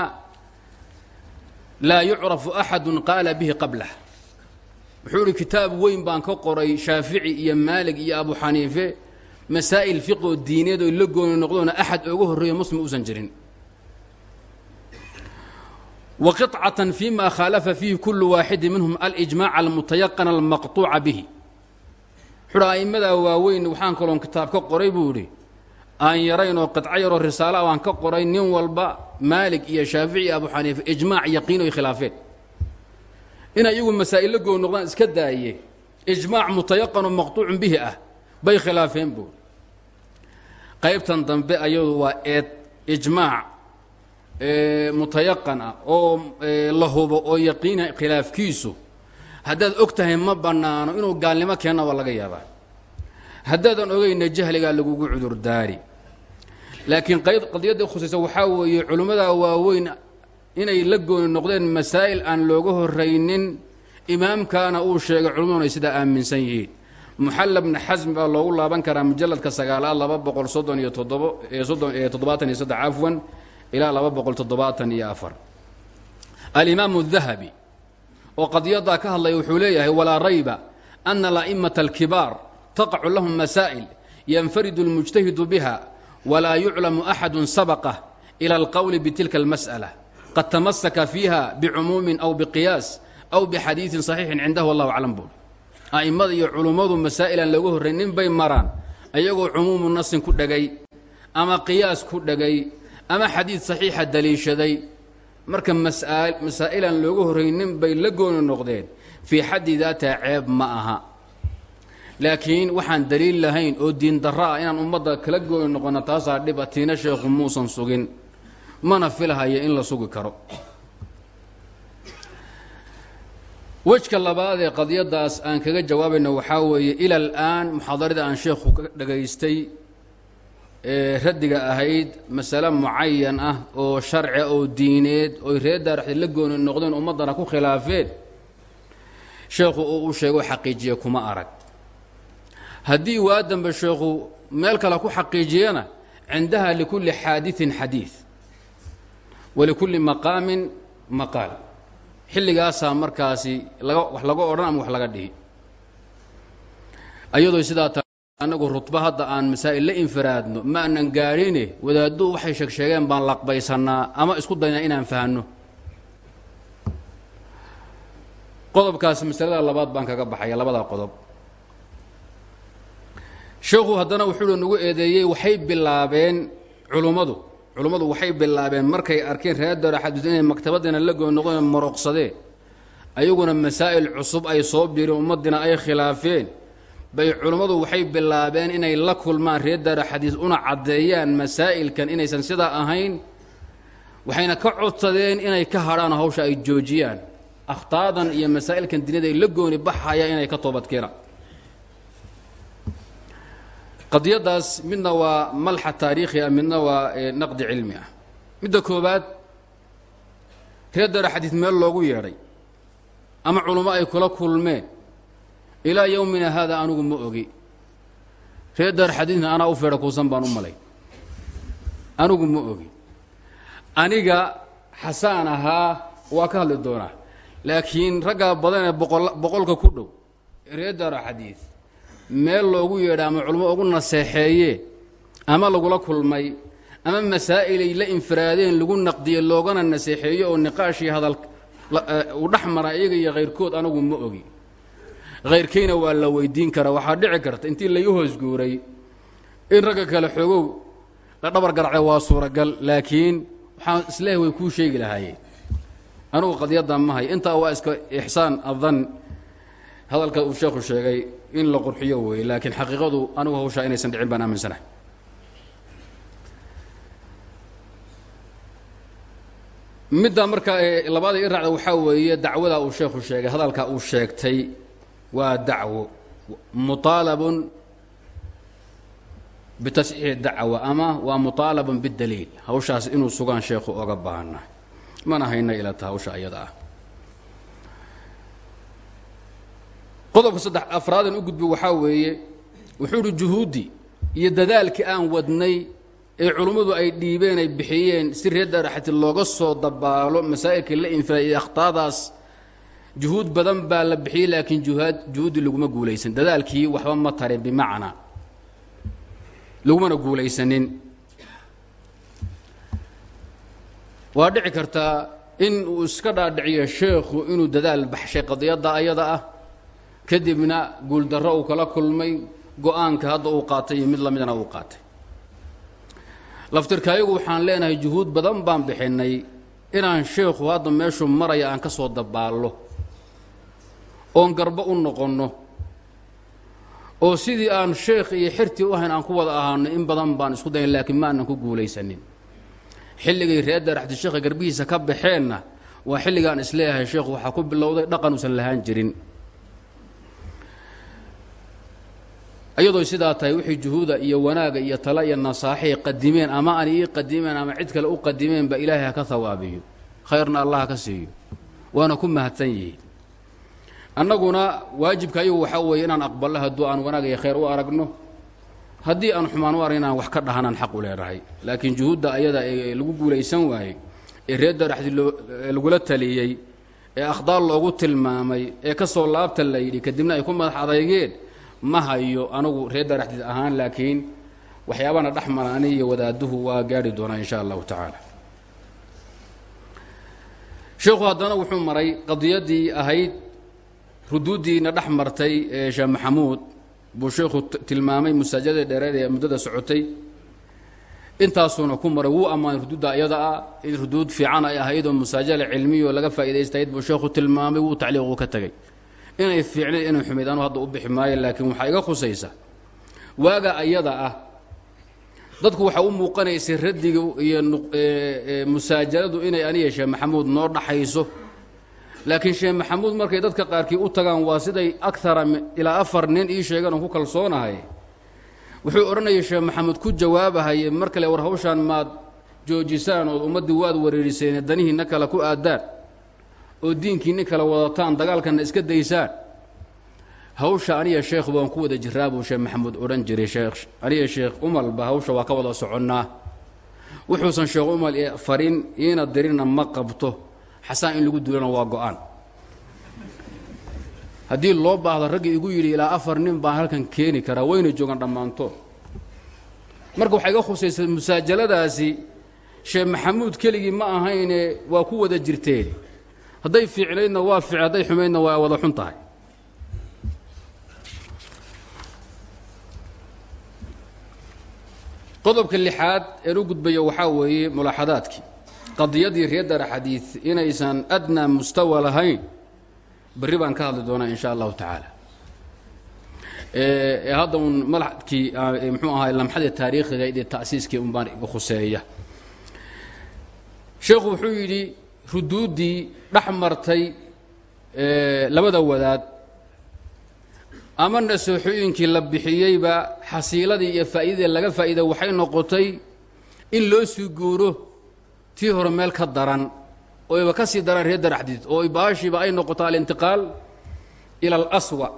laa يucرف أحad qاala bه qبله wuxuu hi kitaab weyn baan ka qoray shaafici iyo maalig iyo abu xaniife masaa'il fiqoo diineed oo la gooni noqdoona axad ooga horreeya muslim uusan jirin. Wa qiطcatan fi ma khaalafa fiihi kullu waaxidin minhum alijmaac almutayaqana almaqطuuca bihi. Wuxuuhi a'immadaa waaweyn waxaan kaloon kitaab ka qoray buu idhi aan yarayn oo qidco yaroo risaala baan ka qoray nin walba maalig iyo shaafici iyo abu yaqiin oy khilaafeen in ayagu masaa'il la goon noqdaan iska daaye ijmaac mutayaqanoo maqtuucun bihi ah bay khilaafeen buui qaybtan dambe ayadu waa eed ijmaac mutayaqan ah oo la hubo oo yaqiina khilaafkiisu. Haddaad og tahay ma bannaano inuu gaalnimo keenna waa laga yaabaa. Haddaadan ogayna jahligaa lagugu cudurdaari. Laakiin qadiyadda khusaysa waxaa weeye culimmadaa waaweyn inay la gooni noqdeen masaa'il aan looga horraynin imaamkaana uu sheegay culimmaduna ay sidaa aaminsan yihiin. Muxalla bni xasmi baa loogu laaban karaa mujalladka sagaalaad laba boqol soddon iyo toddobo soddon toddobaatan iyo saddex cafwan ilaa laba boqol toddobaatan iyo afar. Alimaamu dahabi oo qadiyaddaa ka hadlaya wuxuu leeyahay walaa rayba ana ala'imata alkibaar taqacu lahum masaa'il yanfaridu اlmujtahidu biha walaa yuclamu axadu sabaqah ila alqowli bitilka almas'ala qad tamasaka fiiha bicumuumin aw biqiyaas aw bixadiidin saxiixin cindahu wallahu aclam buuri a'immada iyo culummadu masaa'ilaan looga horraynin bay maraan. Ayagoo cumuumu nasin ku dhegay ama qiyaas ku dhegay ama xadiid saxiixa daliishaday marka masaa'ilaan looga horraynin bay la gooni noqdeen. Fii xaddi daataa ceeb ma aha. Laakiin waxaan daliil lahayn oo diin darro ah inaan ummadda kala gooni noqono taasaa dhiba tiina sheekhu muusan sugin mana filahaya in la sugi karo. Wejka labaad ee qadiyaddaas aan kaga jawaabayno waxaa weeye ila al'aan muxaadarada aan sheekhu ka dhagaystay ee raddiga ahayd masale mucayan ah oo sharci oo diineed oy reer daaraxdi la gooni noqdeen ummaddana ku khilaafeen. Sheekhu uu u sheego xaqiijiye kuma arag. Haddii waa dambe sheekhu meel kale ku xaqiijiyana cindaha likulli xaadiثin xadiiث walikulli maqaamin maqaal xilligaasaa markaasi laga wax laga odhan ama wax laga dhihi ayadoo sidaa ta annagu rutba hadda aan masaa'il la infiraadno ma anan gaadhine wadaaddu waxay sheeg sheegeen baan laqbaysannaa ama isku daynaa inaan fahanno qodobkaas masalada labaad baan kaga baxaya labadaa qodob sheekhu haddana wuxuu nagu eedeeyey waxay bilaabeen culummadu culummadu waxay bilaabeen markay arkeen reer daraxadus inay maktabaddiina la goon noqdeen maroqsadeen ayaguna masaa'il cusub ay soo biireen ummaddiina ay khilaafeen. Bay culummadu waxay bilaabeen inay la kulmaan reer daraxadiis una caddeeyaan masaa'ilkan inaysan sidaa ahayn waxayna ka codsadeen inay ka hadhaan hawsha ay joojiyaan. Akhtaadan iyo masaa'ilkan dinada ay la gooni baxayaan inay ka toobadkeenaan qadiyadaas midna waa malxa taariikhi ah midna waa naqdi cilmi ah. Midda koobaad reer dara xadiid meel loogu yeedhay ama culummo ay kula kulmeen ilaa yowmina haada anigu ma ogi. Reer dar xadiidna anaa u feedha kuusan baan u malay. Anigu ma ogi. Aniga xasaan ahaa waa ka hadli doonaa. Laakiin raggaa badan ee boqolka ku dhow reer dara xadiid meel loogu yeedha ama culummo ugu naseexeeye ama lagula kulmay ama masaa'ilay la infiraadeen lagu naqdiye loogana naseexeeyo oo niqaashii hadal uu dhex mara iyaga iyo khayrkood anagu ma ogi. Khayrkayna waa la weydiin karaa. Waxaa dhici karta intii lai hoos guuray in ragga kale xoogow la dhabar garacay waa suuragal laakiin waxaan isleehay way kuu sheegi lahaayeen. Anugu qadiyaddan mahay intaa waa iska ixsaan adan hadalka uu sheekhu sheegay in la qurxiyo weeye laakiin xaqiiqadu anigu hawshaa inaysan dhicin baan aaminsanahay. Midda marka labaada i raacda waxaa weeye dacwada uu sheekhu sheegay hadalka uu sheegtay waa dacwo muطaalabun bitasxiixi dacwa ama waa muطaalabun bidaliil hawshaas inuu sugaan sheekhu oga baahana mana hayna ilata hawsha qodobka saddex afraadan u gudbi waxaa weeye wuxuu uhi juhuudi iyo dadaalkii aan wadnay ee culummadu ay dhiibeen ay bixiyeen si reer daraxati looga soo dabaalo masaa'ilkii la infilay iyo akhtaadaas juhuud badan baa la bixiyey laakiin juhaad juhuuddii laguma guulaysan. Dadaalkii waxba ma tarin bimacnaa lagumana guulaysanin. Waa dhici kartaa in uu iska dhaadhiciyo sheekhu inuu dadaal baxshay qadiyadda ayada ah kadibna guuldarro uu kala kulmay go'aanka hadda uu qaatay iyo mid la midana uu qaatay. Laftirkaayagu waxaan leenahay juhuud badan baan bixinnay inaan sheekhu hadda meeshuu maraya aan ka soo dabaallo oon garbo u noqonno oo sidii aan sheekh iyo xirtii u ahayn aan ku wada ahaano in badan baan isku dayn laakiin ma aanan ku guulaysanin. Xilligay reer daraxti sheekha garbihiisa ka baxeenna waa xilligaan is leeyahay sheekhu waxaa ku bilowday dhaqan uusan lahaan jirin iyadoo sidaa tahay wixii juhuuda iyo wanaaga iyo tala iyo nasaaxay qadimeen ama aan ii qadimeen ama cid kale u qadimeen ba ilaahay ha ka hawaabiyo khayrna allah ha ka siiyo. Waana ku mahadsan yihiin. Annaguna waajibka ayagu waxaa weeye inaan aqballo hadduu aan wanaag iyo khayr u aragno. Haddii aan xumaan u arag inaan wax ka dhahanaan xaq u leenahay laakiin juhuudda ayada ee lagu guulaysan waayey ee reer daraxdi lagula taliyey ee akhdaar loogu tilmaamay ee ka soo laabta la yidhi kadibna ay ku madax adeygeen ma hayo anugu reer daraxdiid ahaan laakiin waxyaabana dhex mara ani iyo wadaaduhu waa gaari doonaa in sha allahu tacaala. Sheekhu haddana wuxuu maray qadiyaddii ahayd ruduuddiina dhex martay ee sheekh maxamuud buu sheekhu tilmaamay musaajadii dheereed ee muddada socotay. Intaasuuna ku maray wuu ammaanay ruduudda ayada ah in ruduud fiican ay ahayd oo musaajala cilmiyo laga faa'iidaystayd buu sheekhu tilmaamay wuu tacliiqu ka tegey inay fiicnayd inay xumayd anu hadda u bixi maayo laakiin waxaa iga khusaysa. Waaga ayada ah dadku waxaa u muuqanaysay raddiga iyo musaajaladu inay aniya sheekh maxamuud noo dhaxayso. Laakiin sheekh maxamuud markay dadka qaarkii u tagaan waa siday akara ilaa afar nin ii sheegeen oon ku kalsoonahay wuxuu odhanayay sheekh maxamuud ku jawaabahaye mar kale war hawshaan maad joojisaan ood ummaddii waad wareeriseene danihiinna kale ku aadaan oo diinkiinni kala wadataan dagaalkanna iska daysaan hawsha aniya sheekh baan ku wada jiraa buu sheekh maxamuud odhan jiray sheekh. Aniya sheekh umalba hawsha waa ka wada soconnaa. Wuxuusan sheekh umal farin iina dirinna ma qabto. Xasaan in lagu duulana waa go'aan. Haddii loo baahdo raggii igu yidhi ilaa afar nin baan halkan keeni karaa wayna joogaan dhammaantood. Marka waxaa iga khusaysay musaajaladaasi sheekh maxamuud keligii ma ahayne waa ku wada jirteen hadday fiicnaydna waa fiic hadday xumaydna waa wada xun tahay. Qodobka lixaad een u gudbayo waxaa weeye mulaaxadaadkii. Qadiyadii reer dara xadiid inaysan adnaa mustawa lahayn berri baan ka hadli doonaa in allahu tacaala. Hadda un malakii muxuu ahaa lamxadii taariikhiga iyo ta'siiskii un baan iga khuseeya. Sheekhu wuxuu yidhi ruduuddii dhex martay labada wadaad. Ama nasooxooyinkii la bixiyeyba xasiiladii iyo faa'iidadii laga faa'iida waxay noqotay in loo sii guuro tii hore meel ka daran oo iba ka sii daraan reer daraxdiid oo baashiiba ay noqoto alintiqaal ila alaswa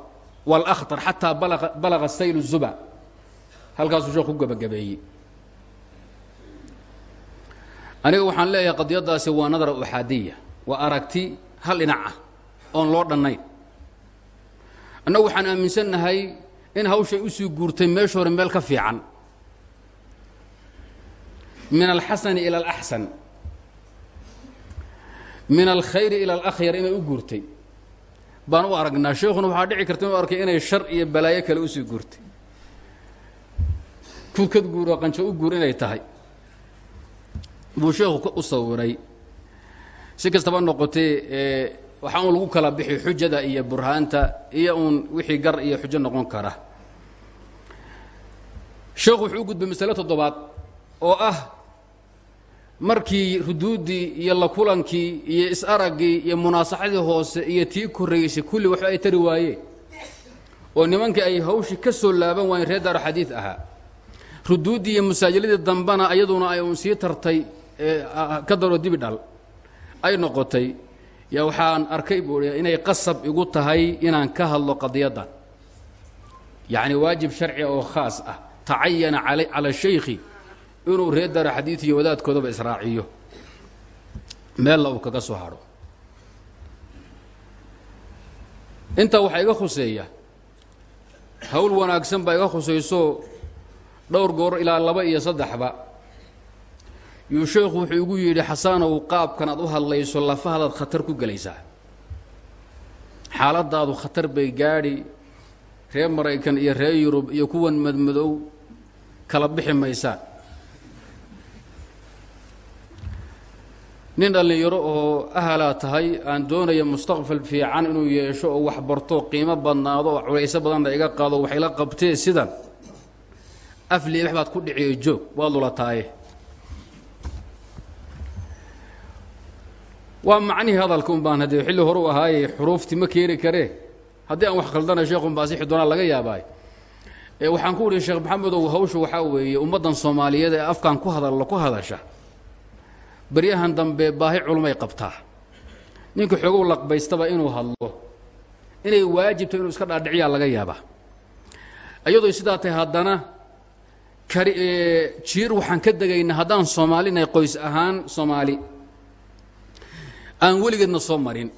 waalahtar xataa balaqa saylu zuba. Halkaasuu sheekh ku gabagabeeyey aniga waxaan leeyahay qadiyadaasi waa nadara uxaadiya waa aragti hal dhinac ah oon loo dhannayn. Annagu waxaan aaminsannahay in hawshay u sii guurtay meesha hore meel ka fiican. Min alxasani ila alaxsan. Min alkhayri ila alakhyar inay u guurtay. Baan u aragnaa sheekhuna waxaa dhici karta inuu arkay inay shar iyo balaayo kale u sii guurtay. Kukad guur qanjo u guur inay tahay buu sheekhu u sawiray si kastaba noqotee waxaa uun lagu kala bixi xujada iyo burhaanta iyo uun wixii gar iyo xujo noqon kara. Sheekhu wuxuu u gudbay masale toddobaad oo ah markii ruduuddii iyo la kulankii iyo is-araggii iyo munaasaxadii hoose iyo tii korraysay kulli waxba ay tari waayeen oo nimankii ay hawshii ka soo laaban waayeen reer daaro xadiid ahaa. Ruduuddii iyo masaajiladii dambena ayaduna ay uun sii tartay ka daroo dibi dhal. Ay noqotay yaa waxaan arkay buui inay qasab igu tahay inaan ka hadlo qadiyaddan yacni waajib sharci oo khaas ah. Tacayana cala shaykhi inuu reer dara xadiid iyo israaciyo. Meella uu kaga soo hadho. Intaa waxaa iga khuseeya hawl wanaagsan baa iga khusayso dhowr goor ilaa laba iyo saddexba yuu sheekhu wuxuu igu yidhi xasanow qaabkan aad u hadlayso lafahadaad khatar ku gelaysaa. Xaaladaadu khatar bay gaadhi reer maraykan iyo reer yurub iyo kuwan madmadow kala bixi maysaan. Nin dhallinyaro oo ahalaa tahay aan doonaya mustaqbal fiican inuu yeesho oo wax barto qiimo badnaado oo culayso badanna iga qaado waxayla qabtee sidan. Af liibax baad ku dhiciyo joog waad lulataaye waa macnihii hadalka un baan haddee xilli horu ahaaye xuruuftii ma keeni karee haddii aan wax khaldana sheekun baa sixi doonaa laga yaabaay waxaan ku udhi sheekh maxamedow hawshu waxaa weeye ummaddan soomaaliyeed ee afkan ku hadallo ku hadasha. Baryahan dambe baahi culumay qabtaa. Ninka xoogow laqbaystaba inuu hadlo. Inay waajibto inuu iska dhaadhiciyaa laga yaabaa iyadoo sidaa tahay haddana kari jiir waxaan ka degaynaa haddaan soomaalinahay qoys ahaan soomaali aan weligeedna soo marin.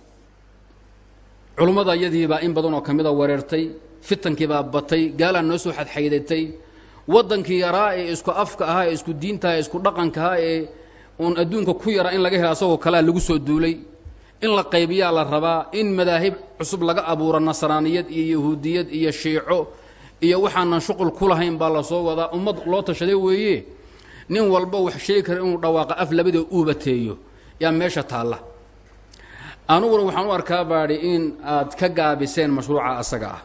Culummada iyadiibaa in badan oo ka mida wareertay fitankiibaa batay gaalaa noo soo xadxaydatay waddankii yaraa ee isku afka ahaa ee isku diintaha ee isku dhaqanka ahaa ee uun adduunka ku yaraa in laga helo asagoo kalea lagu soo duulay in la qaybiyaa la rabaa in madaahib cusub laga abuuro nasraaniyad iyo yahuudiyad iyo shiico iyo waxaanan shuqul ku lahayn baa la soo wadaa. Ummad loo tashaday weeye nin walba wax sheegi kara inuu dhawaaqa af labadoo uubateeyo yaa meesha taalla anuguna waxaan u arkaa baadhi in aad ka gaabiseen mashruuca asaga ah.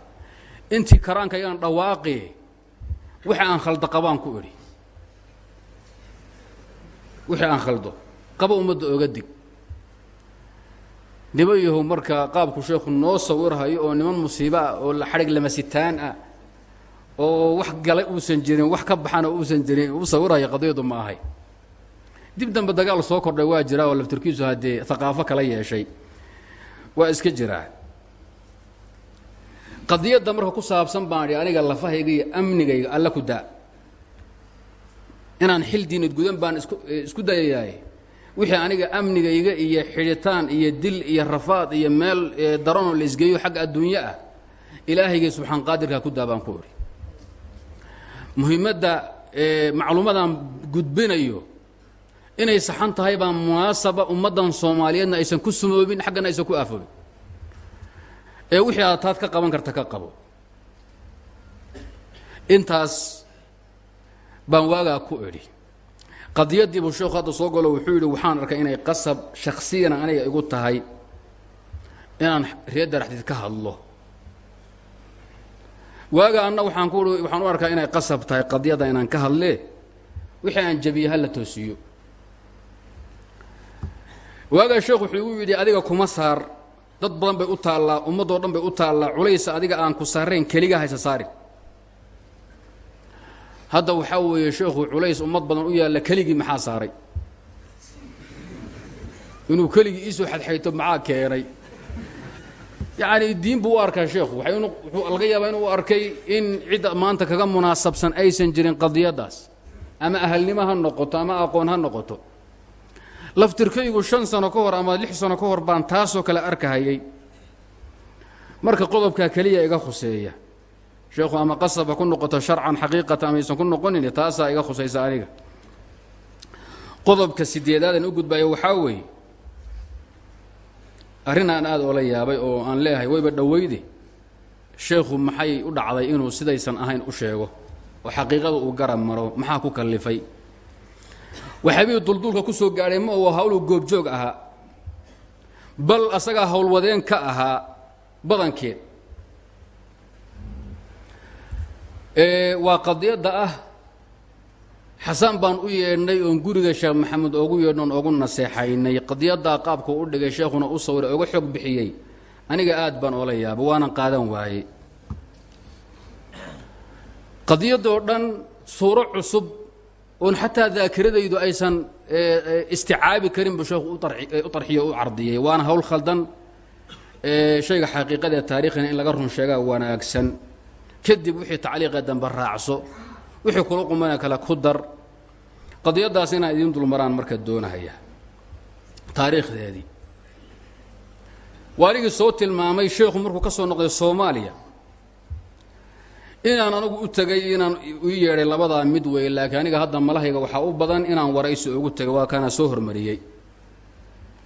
Intii karaanka ayaan dhawaaqi wixii aan khaldo qabaan ku idhi. Wixii aan khaldo qaba ummadda oga dig. Niman yahow marka qaabku sheekhu noo sawirhayo oo niman musiibo ah oo xadhig lamasitaan ah oo wax galay uusan jirin wax ka baxana uusan jirin u sawirhaya qadiyadu ma ahay. Dib dambe dagaal soo kordhay waa jiraa oo laftirkiisu haddee haqaafo kala yeeshay waa iska jiraa qadiyadda marka ku saabsan baan idhi aniga lafahayga iyo amnigayga alla ku daa. Inaan xil diinad gudan baan isku isku dayayaay wixii aniga amnigayga iyo xidhitaan iyo dil iyo rafaad iyo meel daranoo la isgeeyo xagga adduunyo ah ilaahayga subxaan qaadirkaa ku daa baan ku idhi. Muhiimadda macluumadan gudbinayo inay saxan tahay baa munaasaba ummaddan soomaaliyeedna aysan ku sumoobin xaggana aysan ku aafobin. Ee wixii aad taad ka qaban karta ka qabo. Intaas baan waagaa ku idhi. Qadiyaddiibuu sheekhu hadda soo galo wuxuu yidhi waxaan arkay inay qasab shaksiyana aniga igu tahay inaan reer daraxdiid ka hadlo. Waaga anna waxaan ku waxaan u arkaa inay qasab tahay qadiyadda inaan ka hadlee wixii aan jabiye ha la toosiyo waagaa sheekh wuxuu igu yidhi adiga kuma saar. Dad badan bay u taallaa ummaddoo dhan bay u taallaa. Culays adiga aan ku saarayn keliga haysa saarin. Hadda waxaa weeye sheekhu culays ummad badan u yaalla keligii maxaa saaray? Inuu keligii iisoo xadxayto maxaa keenay? Yacni diin buu u arkaa sheekhu. Wuxuu laga yaabaa inuu arkay in cidda maanta kaga munaasabsan aysan jirin qadiyaddaas ama ahalnimo ha noqoto ama aqoon ha noqoto laftirkaygu shan sano ka hor ama lix sano ka hor baan taasoo kale arkahayay. Marka qodobkaa keliya iga khuseeya. Sheekhu ama qasab ha ku noqoto sharcan xaqiiqatan amaysan ku noqonin taasaa iga khusaysa aniga. Qodobka sideedaadan u gudbaya waxaa weeye arrin aan aada oola yaabay oo aan leeyahay wayba dhoweyde sheekhu maxay u dhacday inuu sidaysan ahayn u sheego? Oo xaqiiqada uu garab maro maxaa ku kallifay waxaabii dulduulka ku soo gaadhay ma uu hawluu goobjoog ahaa. Bal asagaa howlwadeen ka ahaa badankeed. Waa qadiyadda ah. Xasaan baan u yeedhnay oon guriga sheekh maxamed oogu yeedhn oon ogu naseexaynay. Qadiyaddaa qaabku u dhigay sheekhuna u sawiray oga xoog bixiyey. Aniga aad baan oola yaabay waanan qaadan waayey. Qadiyaddoo dhan suuro cusub oon xataa daakiradaydu aysan isticaabi karin buu sheekhu u tarxiyo u cardiyey waana hawl khaldan shayga xaqiiqada ee taarikhina in laga run sheegaa wanaagsan. Kadib wixii tacliiqee dambe raacso wixii kula qumana kale ku dar. Qadiyaddaas inaan idiin dulmaraan marka doonahaya. Taariikhdeedii. Waaligii soo tilmaamay sheekhu markuu ka soo noqday soomaaliya inaan anigu u tegay inaan ii yeedhay labadaa mid wey laakiin aniga hadda malahayga waxaa u badan inaan waraysi ugu tegay waa kaana soo hormariyey.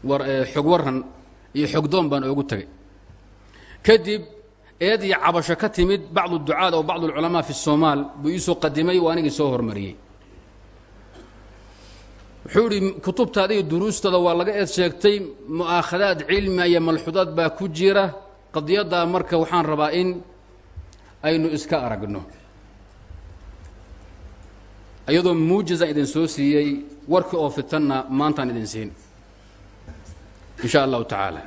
War xog waran iyo xogdoon baan oogu tegay kadib eed iyo cabasho ka timid bacdu ducaad oo bacdu alculamaa fi somaal buu iisoo qadimay waa anigii soo hormariyey. Wuxuu idhi kutubtaada iyo duruustada waa laga eed sheegtay mu'aakhadaad cilmia iyo malxudaad baa ku jira. Qadiyaddaa marka waxaan rabaa in aynu iska aragno. Iyadoo muujizan idin soo siiyey warkii oo fitanna maantaan idin siin in sha allahu tacaala.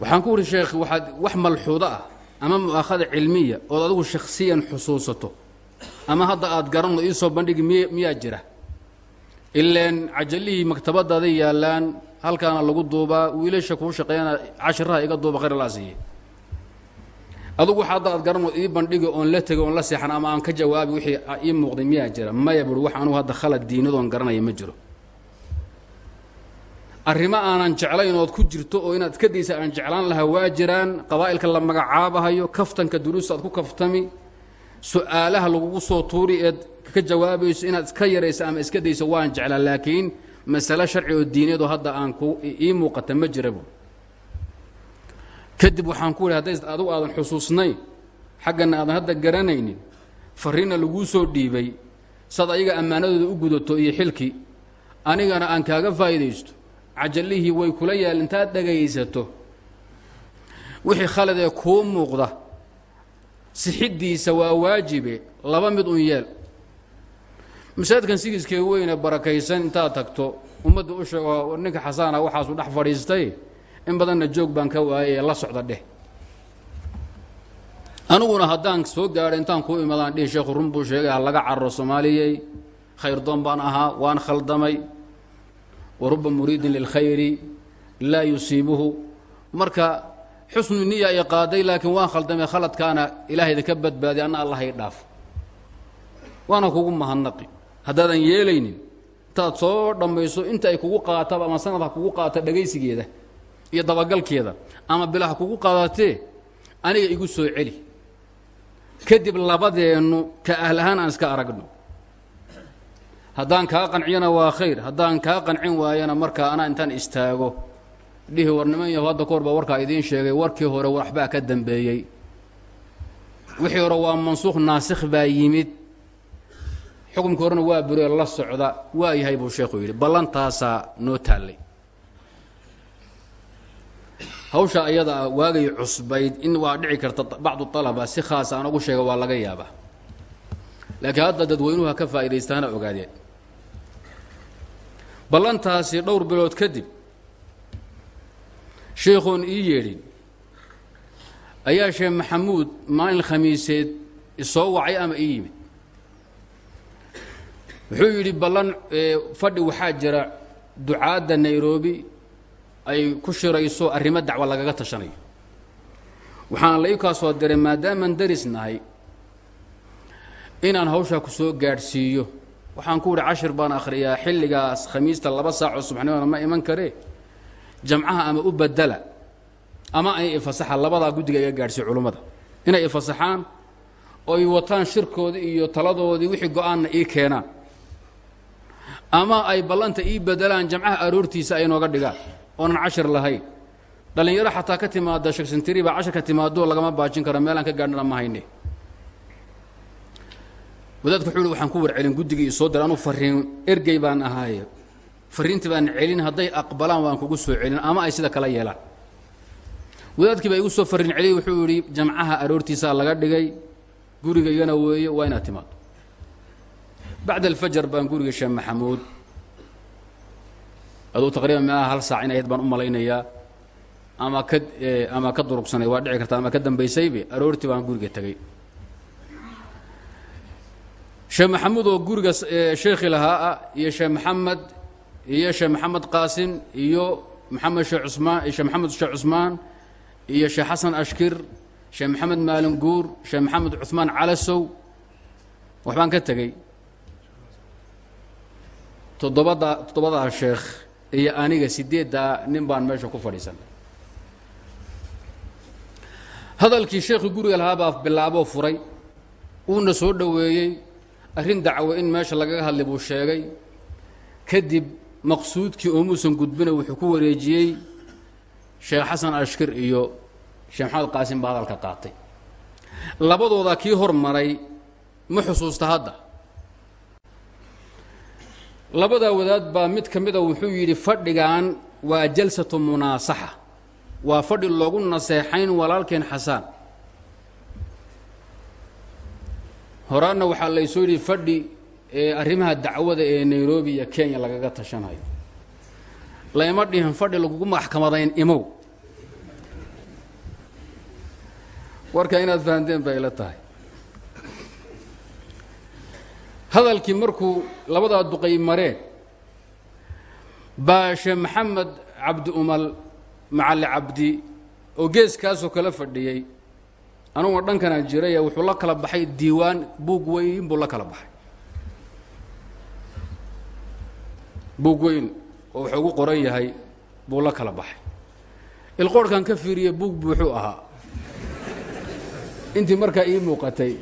Waxaan ku uhi sheekh waxaad wax malxuudo ah ama mu'aakhada cilmiya ood adigu shakhsiyan xusuusato ama hadda aad garanno iisoo bandhigi miy miyaa jira. Ileen cajalihii maktabadaaday yaallaan halkaana lagu duubaa wiilasha kuu shaqeeyana cashiraha iga duuba khayr laa siiye adugu hadda aad garanno ii bandhigi oon la tegay oon la seexan ama aan ka jawaabi wixii ii muuqday miyaa jira? Maya buhi wax anugu hadda khalad diinadoon garanaya ma jiro. Arrimo aanan jeclayn ood ku jirto oo inaad iska daysa aan jeclaan lahaa waa jiraan. Qabaa'ilka la magacaabahayo kaftanka duruusta aad ku kaftami su'aalaha lagugu soo tuuri eed ka jawaabayso inaad iska yarayso ama iska dayso waan jeclaa laakiin masale sharci oo diineedoo hadda aan ku ii muuqata ma jira bu kadib waxaan ku ihi hadday adigu aadan xusuusnayn xaggana aadan hadda garanaynin. Farriinna laguu soo dhiibay. Sad ayaga ammaanadooda u gudato iyo xilkii anigana aan kaaga faa'iidaysto. Cajallihii way kula yaal intaad dhagaysato. Wixii khalad ee kuu muuqda sixiddiisa waa waajibe laba mid un yeel. Masaajidkan sigiiskee weyne barakaysan intaad tagto ummadda u sheego ninka xasaana waxaasuu dhex fadhiistay in badanna joog baan ka waayay la socda dheh. Aniguna haddaan soo gaadho intaan kuu imadaan dhihi sheekhu run buu sheegay ha laga cararo soomaaliyey khayrdoon baan ahaa waan khaldamay. Waruba muriidin lilkhayri laa yusiibuhu. Marka xusnu niya ay qaaday laakiin waan khaldamay khaladkaana ilaahayda ka badbaadiy anna allah i dhaaf. Waana kugu mahadnaqi. Haddaadan yeelaynin intaad soo dhammayso inta ay kugu qaataba ama sanad ha kugu qaata dhagaysigeeda iyo dabagalkeeda ama bila ha kugu qaadatee aniga igu soo celi. Kadib labadeennu ka ahl ahaan aan iska aragno. Haddaan kaa qanciyana waa khayr haddaan kaa qancin waayana markaa anaa intaan istaago. Dhihi war niman yaho hadda kahor baa warkaa idiin sheegay warkii hore waxbaa ka dambeeyey. Wixii hore waa mansuukh naasikh baa yimid. Xukumkii horena waa buree la socda waa yahay buu sheekhu yidhi ballantaasaa noo taallay hawsha ayada waagay cusbayd in waa dhici karta bacdu alaba si khaasa aan ugu sheega waa laga yaabaa. Laakiin hadda dadweynuhu ha ka faa'iidaystaana ogaadeen. Ballantaasi dhowr bilood kadib sheikhoon ii yeedhin ayaa sheekh maxamuud maalin khamiiseed isoo wacay ama ii yimid? Wuxuu yidhi ballan fadhi waxaa jira ducaadda nairobi ay ku shirayso arrimo dacwa lagaga tashanayo. Waxaana la kaa soo diray maadaamaan daris nahay inaan hawshaa ku soo gaadhsiiyo. Waxaan ku idhi cashir baan akhriyaa xilligaas khamiista laba saacoo subaxnimada ma iman karee jamcaha ama u badala ama ay ifasaxaan labadaa guddiga iga gaadhsiiyo culummada inay ifasaxaan oo ay wataan shirkoodii iyo taladoodii wixii go'aanna ii keenaan. Ama ay ballanta ii bedelaan jamcaha aroortiisa ay nooga dhigaan oonan cashir lahayn. Dhallinyaro xataa ka timaada shaksantiri baa cashir ka timaado lagama baajin karo meelaan ka gaadhana ma hayne. Wadaadku wuxuu uhi waxaan ku warcelin guddigii soo dira anuu fariin ergey baan ahaaye fariintii baan celin hadday aqbalaan waan kugu soo celin ama ay sida kala yeelaan. Wadaadkii baa igu soo fariin celiyey wuxuu yidhi jamcaha aroortiisaa laga dhigay gurigaygana weeye waa inaad timaado bacd alfajar baan guriga sheekh maxamuud aduu taqriiban meelaha hal saac in ahayd baan u malaynayaa ama ka ama ka durugsanay waa dhici karta ama ka dambaysaybe aroortii baan guriga tegey sheekh maxamuud oo guriga sheekhi lahaa ah iyo sheekh maxamed iyo sheekh maxamed qaasim iyo maxamed sheekh cusmaan sheekh maxamed sheekh cusmaan iyo sheekh xasan ashkir sheekh maxamed maalin guur sheekh maxamed cuثmaan calasow waxbaan ka tegey toddobadaa toddobadaa sheekh iyo aniga sideeddaa nin baan meesha ku fadhiisan. Hadalkii sheekhii guriga lahaa baa bilaaboo furay. Uuna soo dhoweeyey. Arrin dacwo in meesha lagaga hadlay buu sheegay. Kadib maqsuudkii oomuusan gudbina wuxuu ku wareejiyey sheekh xasan ashkir iyo sheekh maxamed qaasim baa hadalka qaatay. Labadooda kii hormaray ma xusuusta hadda labadaa wadaad baa mid ka mida wuxuu yidhi fadhigan waa jalsatu munaasaxa. Waa fadhi loogu naseexayn walaalkeen xasaan. Horaanna waxaa laysoo yidhi fadhi ee arrimaha dacwada ee nairobi iyo kenya lagaga tashanayo. Layma dhihin fadhi lagugu maxkamadayn imow. Warka inaad fahanteen bay ila tahay hadalkii markuu labadaa duqay mareen baa maxamed cabdi umal macali cabdi oo geeskaasoo kala fadhiyey anuguna dhankanaa jiraya wuxuu la kala baxay diiwaan buug weyn buu la kala baxay. Buug weyn oo wuxuu ugu qoran yahay buu la kala baxay. Ilqoorhkan ka fiiriya buug buuxuu ahaa. Intii markaa ii muuqatay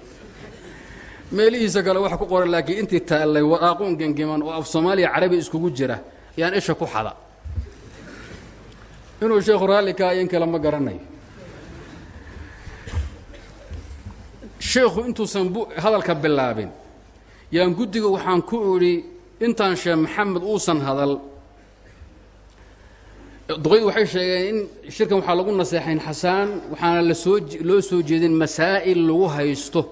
meelihiisa kale waxa ku qoran laakiin intii taallay waraaquun gengiman oo af soomaaliya carabi iskugu jira. Yaan isha ku xada. Inuu sheekhu raalli ka in kale ma garanayo sheekhu intuusan hadalka bilaabin. Yaan guddiga waxaan ku idhi intaan sheekh maxamed uusan hadal. Duqaydu waxay sheegeen in shirkan waxaa lagu naseexayn xasaan waxaana la soo loo soo jeedin masaa'il lagu haysto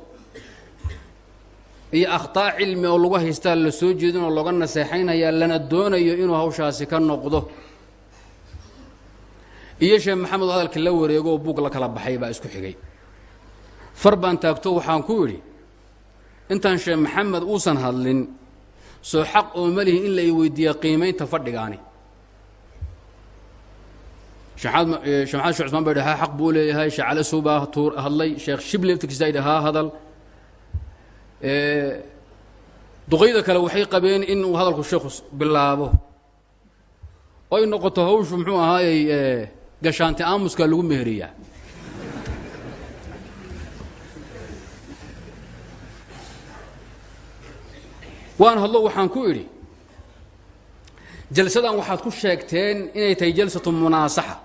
iyo akhtaa cilmi oo lagu haystaa la soo jeedin oo looga naseexaynayaa lana doonayo inuu hawshaasi ka noqdo. Iyo sheekh maxamed oo hadalka la wareego oo buug la kala baxay baa isku xigay. Far baan taagto waxaan ku idhi intaan sheekh maxamed uusan hadlin soo xaq oo malihi in la i weydiiya qiimaynta fadhigaani. Sheekh maxamed sheekh cusmaan baa yidhi haa xaq buu leeyahay sheekh cali baa tuur hadlay sheekh shibli laftirkiisa yidhi haa hadal duqayda kale waxay qabeen in uu hadalku sheekhu bilaabo. Oy noqoto hawshu muxuu ahaayey gashaanti aamuska lagu meheriyaa waan hadlo waxaan ku idhi jalsadan waxaad ku sheegteen inay tahay jalsatu munaasaxa.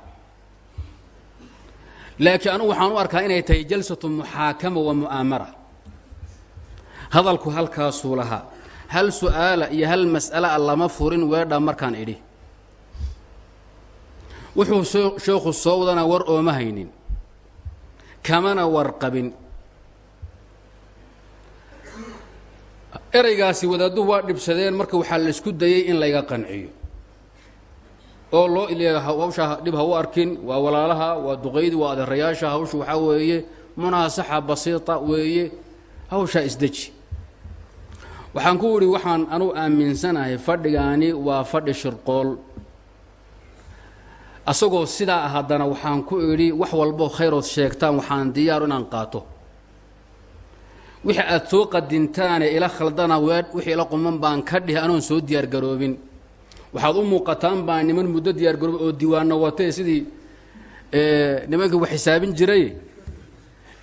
Laakiin anugu waxaan u arkaa inay tahay jalsatu muxaakama wa mu'aamara hadalku halkaasuu lahaa. Hal su'aala iyo hal mas'ala a lama furin weedha markaan idhi. Wuxuu sheekhu soo wadana war ooma haynin. Kamana warqabin eraygaasi wadaadduhu waa dhibsadeen marka waxaa laysku dayey in layga qanciyo. Oo loo ileeya hawshaa dhib ha u arkin waa walaalaha waa duqaydi waa adeerayaasha hawsha waxaa weeye munaasaxa basiita weeye hawshaa isdeji waxaan ku idhi waxaan anugu aaminsanahay fadhigaani waa fadhi shirqool. Asagoo sidaa ah haddana waxaan ku idhi wax walbo khayrood sheegtaan waxaan diyaaru inaan qaato. Wixii aad soo qadintaane ila khaldana wixii ila quman baan ka dhihi anoon soo diyaargaroobin waxaad u muuqataan baa niman muddo diyaargarooba oo diiwaano watee sidii nimankii wax xisaabin jiray.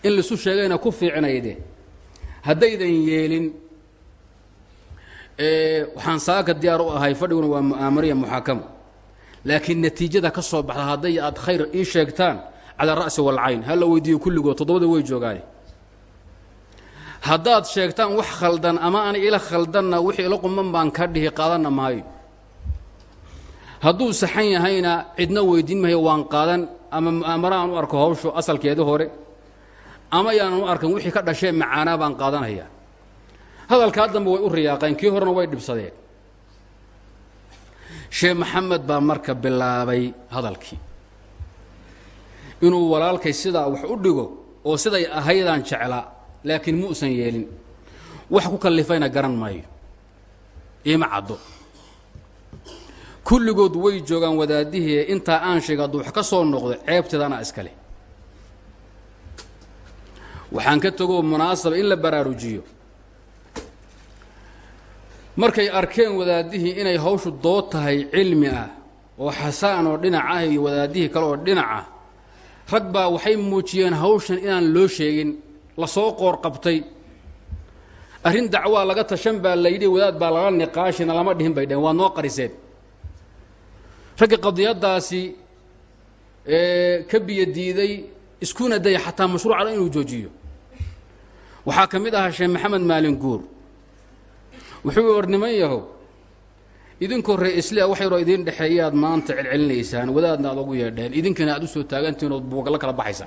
In laisu sheegayna ku fiicnayde haddaydan yeelin waxaan saaka diyaar u ahay fadhiguna waa mu'aamariya muxaakamo laakiin natiijada ka soo baxda hadday aad khayr ii sheegtaan cala ra'si walcayn ha la weydiiyo kulligood toddobada way joogaane haddaad sheegtaan wax khaldan ama aan ila khaldanna wixii ila quman baan ka dhihi qaadanna maayo hadduu saxan yahayna cidna weydiin mahayo waan qaadan ama mu'aamara aan u arko hawshu asalkeedii hore ama yaanan u arkan wixii ka dhashee macaanaa baan qaadanaya hadalkaa dambe way u riyaaqeen kii horena way dhibsadeen. Sheekh maxamed baa marka bilaabay hadalkii. Inuu walaalkay sidaa wax u dhigo oo siday ahaydaan jeclaa laakiin muusan yeelin. Wax ku kallifayna garan maayo. Iima caddo. Kulligood way joogaan wadaadihii intaa aan sheega hadduu wax ka soo noqdo ceebteedana iskale waxaan ka tegoo munaasaba in la baraarujiyo markay arkeen wadaadihii inay hawshu dood tahay cilmi ah oo xasaan oo dhinac ah iyo wadaadihii kale oo dhinac ah rag baa waxay muujiyeen hawshan inaan loo sheegin la soo qoor qabtay. Arrin dacwaa laga tashan baa layidhi wadaad baa laga niqaashina lama dhihin bay dheheen waad noo qariseen ragga qadiyaddaasi ka biyo diiday iskuna daya xataa mashruuca dhan inuu joojiyo. Waxaa ka mid ahaa sheekh maxamed maalin guur wuxuu war niman yahow idinkoo ree islia wax yaroo idiin dhexeeyaad maanta celcelinaysaan wadaadna aad ugu yeedheen. Idinkana aad u soo taagantihiin ood buugala kala baxaysa.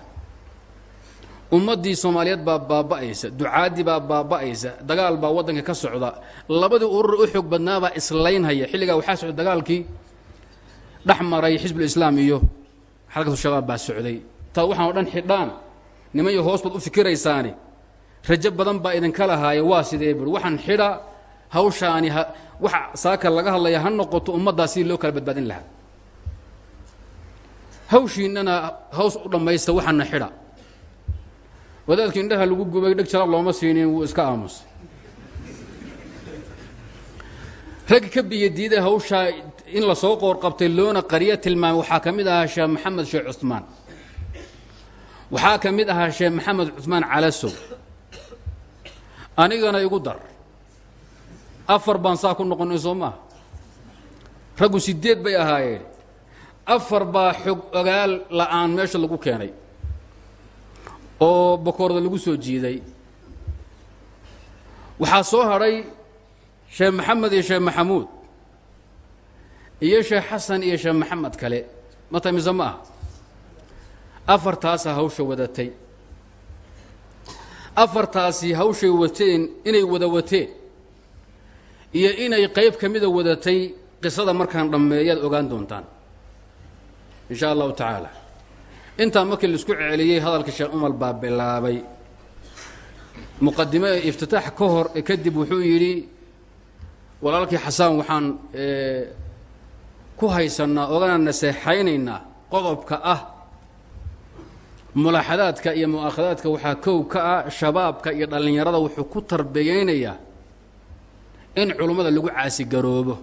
Ummaddii soomaaliyeed baa baaba'aysa ducaaddii baa baaba'aysa dagaal baa waddanka ka socda. Labadii urur u xoog badnaabaa islaynhaya. Xilligaa waxaa socda dagaalkii dhex maray xisbulislaam iyo xalkatu shabaab baa socday. Taad waxaan o dhan xidhaan nimanyo hoos baad u fikiraysaani. Rajo badan baa idinka lahaaya waa sidee buri waxaan xidha hawshaani waxa saaka laga hadlaya ha noqoto ummaddaa sidii loo kala badbaadin lahaa. Hawshiinnana haws u dhammaysta waxaana xidha. Wadaadkii indhaha lagu gubay dheg jala looma siinin wuu iska aamusay raggi ka biyo diiday hawshaa in la soo qoor qabtay loona qariyo tilmaamay waxaa ka mid ahaa sheekh maxamed sheekh cusmaan. Waxaa ka mid ahaa sheekh maxamed cusmaan calasow anigana igu dar afar baan saa ku noqonay soo maaha raggu sideed bay ahaayeen. Afar baa xog ogaal la'aan meesha lagu keenay oo bakoorda lagu soo jiiday. Waxaa soo hadhay sheekh maxamed iyo sheekh maxamuud iyo sheekh xasan iyo sheekh maxamed kale. Mata mise ma? Ah afartaasaa hawsha wadatay. Afartaasi hawshay wateen inay wada wateen iyo inay qayb ka mida wadatay qisada markaan dhammeeyaad ogaan doontaan. In shaa allahu tacaala. Intaa markii la isku celiyey hadalka sheekh umar baa bilaabay. Muqadime iftitaax ka hor kadib wuxuu yidhi walaalkii xasaan waxaan ku haysannaa ogana naseexaynaynaa qodobka ah mulaaxadaadka iyo mu'aakhadaadka waxaa kow ka ah shabaabka iyo dhallinyarada wuxuu ku tarbiyeynayaa in culummada lagu caasigaroobo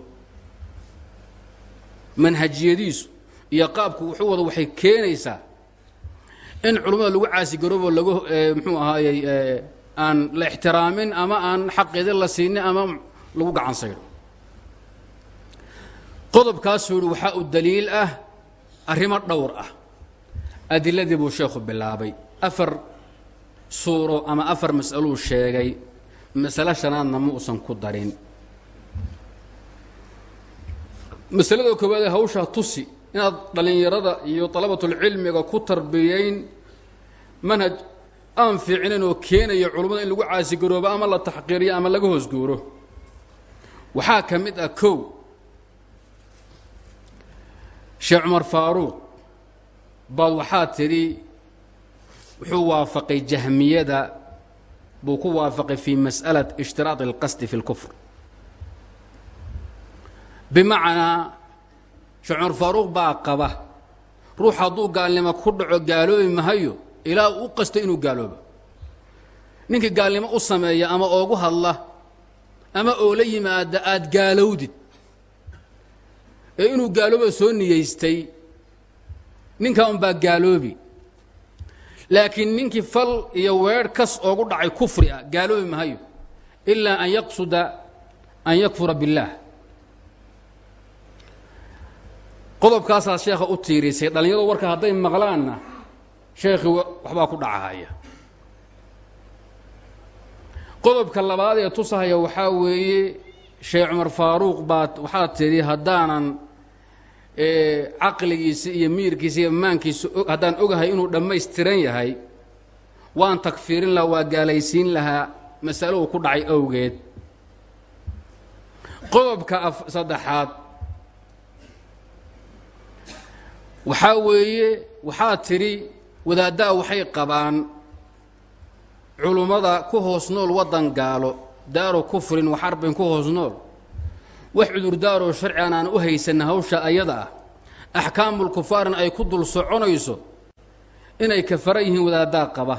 manhajiyadiisu iyo qaabku wuxuu wada waxay keenaysaa in culummada lagu caasigaroobo lagu muxuu ahaayey aan la ixtiraamin ama aan xaqeeda la siinin ama lagu gacan saydho qodobkaasuu yihi waxaa u daliil ah arrimo dhowr ah. Adiladii buu sheekhu bilaabay. Afar suuro ama afar mas'aluu sheegay masale shanaadna ma uusan ku darin. Masalada koowaad ee hawshaa tusi inaad dhallinyarada iyo dalabatulcilmiga ku tarbiyeyn manhaj aan fiicnayn oo keenaya culummada in lagu caasigaroobo ama la taxqiiriyo ama laga hoosguuro waxaa ka mid ah kow. Sheekh cumar faaruuq baad waxaa tidhi wuxuu waafaqay jahmiyada buu ku waafaqay fii mas'alaة اshtiraaط اlqasdi fi اlkufr bimacnaa sheekh cumar faaruuq baa qaba ruux hadduu gaalnimo ku dhaco gaaloobi mahayo ilaa uu u qasto inuu gaaloobo ninkii gaalnimo u sameeya ama oogu hadla ama oo la yimaada aad gaalowdid ee inuu gaalooba soo niyeystay ninkaa unbaa gaaloobi laakiin ninkii fal iyo weedh kas oogu dhacay kufri ah gaaloobi mahayo ilaa an yaqsuda an yakfura biاllaah qodobkaasaa sheekha u tiirisay dhallinyaradu warka hadday maqlaanna sheekhii waxbaa ku dhacahaya. Qodobka labaad ee tusahaya waxaa weeye sheekh cumar faaruuq baa waxaa tidhi haddaanan caqligiisa iyo miirkiisa iyo maankiisa haddaan ogahay inuu dhammaystiran yahay waan takfiirin lahaa waa gaalaysiin lahaa masalo uu ku dhacay awgeed. Qodobka saddexaad. Waxaa weeye waxaa tidhi wadaaddaa waxay qabaan culummada ku hoos nool waddan gaalo daaro kufrin wa xarbin ku hoos nool wax cudurdaaroo sharcigan aan u haysanna hawsha ayada ah. Axkaamulkufaarin ay ku dul soconayso inay kafara yihiin wadaaddaa qaba.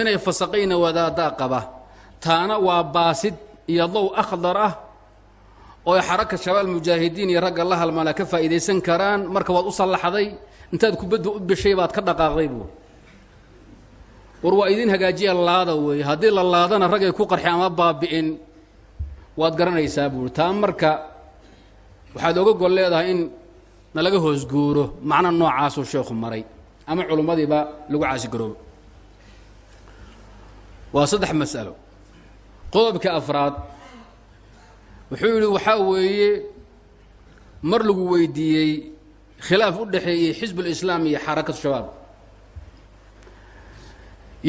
Inay fasaqayna wadaaddaa qaba. Taana waa baasid iyo dow akhdar ah oo xaraka shabaal mujaahidiin iyo ragga la halmala ka faa'iidaysan karaan marka waad u sallaxday intaad kubadda u bishay baad ka dhaqaaqday buu. War waa idin hagaajiya laada weeye. Haddii la laadana ragay ku qarxi ama baabi'in waad garanaysaa buui taa marka waxaad oga gol leedahay in nalaga hoos guuro macno noocaasuu sheekhu maray ama culummadiiba lagu caasigaroobo waa saddex mas'alo. Qodobka afraad wuxuu yidhi waxaa weeye mar lagu weydiiyey khilaaf u dhexeeyey xisbulislaam iyo xarakatu shabaab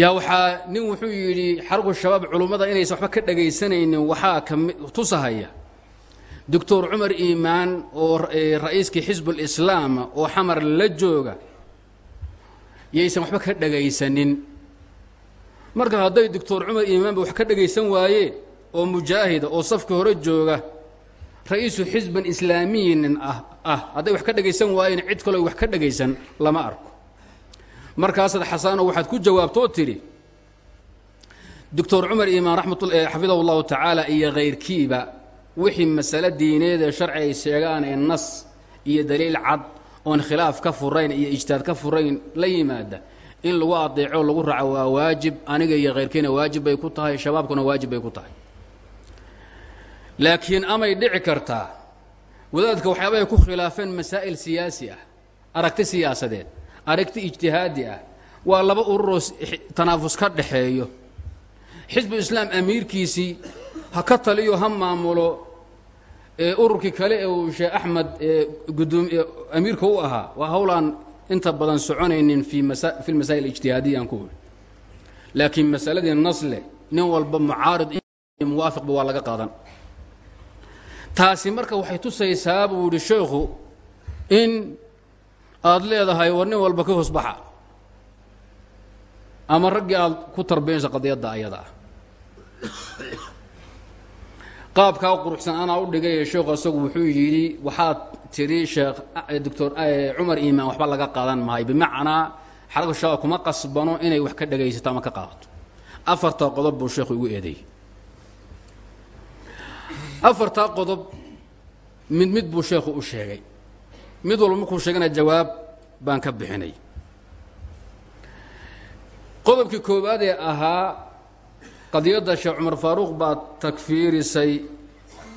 yaa waxaa nin wuxuu yidhi xaraku shabaab culummada inaysan waxba ka dhagaysanaynin waxaa kami tusahaya. Doctor cumar iimaan oo ra'iiskii xisbulislaam oo xamar la jooga yaysan waxba ka dhagaysanin. Marka hadday doctor cumar iimaanba wax ka dhagaysan waayeen oo mujaahida oo safka hore jooga ra'iisu xisban islaamiyinin ah ah hadday wax ka dhagaysan waayeen cid kaloo wax ka dhagaysan lama arko markaasaad xasaano waxaad ku jawaabtoo tidhi doctor cumar iimaan xafidahu llahu tacaala iyo kayrkiiba wixii masale diineed ee sharci ay sheegaan ee nas iyo daliil cad oon khilaaf ka furayn iyo ijtihaad ka furayn la yimaada in lagu adeeco lagu raaco waa waajib aniga iyo kayrkiina waajib bay ku tahay shabaabkuna waajib bay ku tahay. Laakiin amay dhici kartaa wadaadka waxyaaba ku khilaafeen masaa'il siyaasi ah aragti siyaasadeed aragti ijtihaadi ah waa laba ururoo tanaafus ka dhaxeeyo. Xisbu islaam amiirkiisii ha ka taliyo ha maamulo ururkii kale ee uu sheekh axmed gudoom amiirka u ahaa waa howlaan inta badan soconaynin fi masa fi lmasaa'il ijtihaadiya aan ku uri laakiin masaladii nasleh nin walba mucaarid muwaafiqba waa laga qaadan. Taasi marka waxay tusaysaa buu yihi sheekhu in aad leedahay war nin walba ka hoos baxa. Ama raggii aad ku tarbiyanaysa qadiyadda ayada ah. Qaabkaa quruxsan anaa u dhigay sheekhu isagu wuxuu yidhi waxaad tidhi sheekh doctor cumar iimaan waxba laga qaadan maayo bimacnaa xaraka shabaab kuma qasbano inay wax ka dhagaysato ama ka qaadato. Afartaa qodob buu sheekhu igu eedeeyey. Afartaa qodob mid mid buu sheekhu u sheegay mid walba markuu sheegana jawaab baan ka bixinay. Qodobkii koowaad ee ahaa qadiyadda sheekh cumar faaruuq baad takfiirisay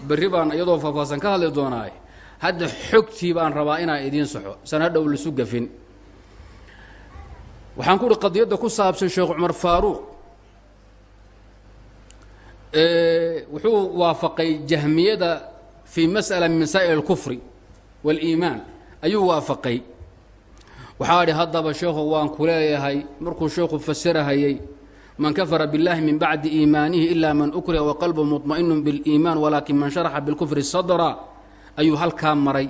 berri baan iyadoo faahfaahsan ka hadli doonaaye hadda xogtii baan rabaa inaan idiin saxo san hadhow lisu gafin. Waxaan ku uhi qadiyadda ku saabsan sheekh cumar faaruuq wuxuu waafaqay jahmiyada fii mas'ala min masaa'il اlkufri wاliimaan ayuu waafaqay waxaa idhi haddaba sheekhu waan ku leeyahay markuu sheekhu fasirahayey man kafara biاllahi min bacdi iimaanihi ila man ukriha waqalbu muطma'inu biاliimaan walaakin man sharaxa biاlkufri sadra ayuu halkaa maray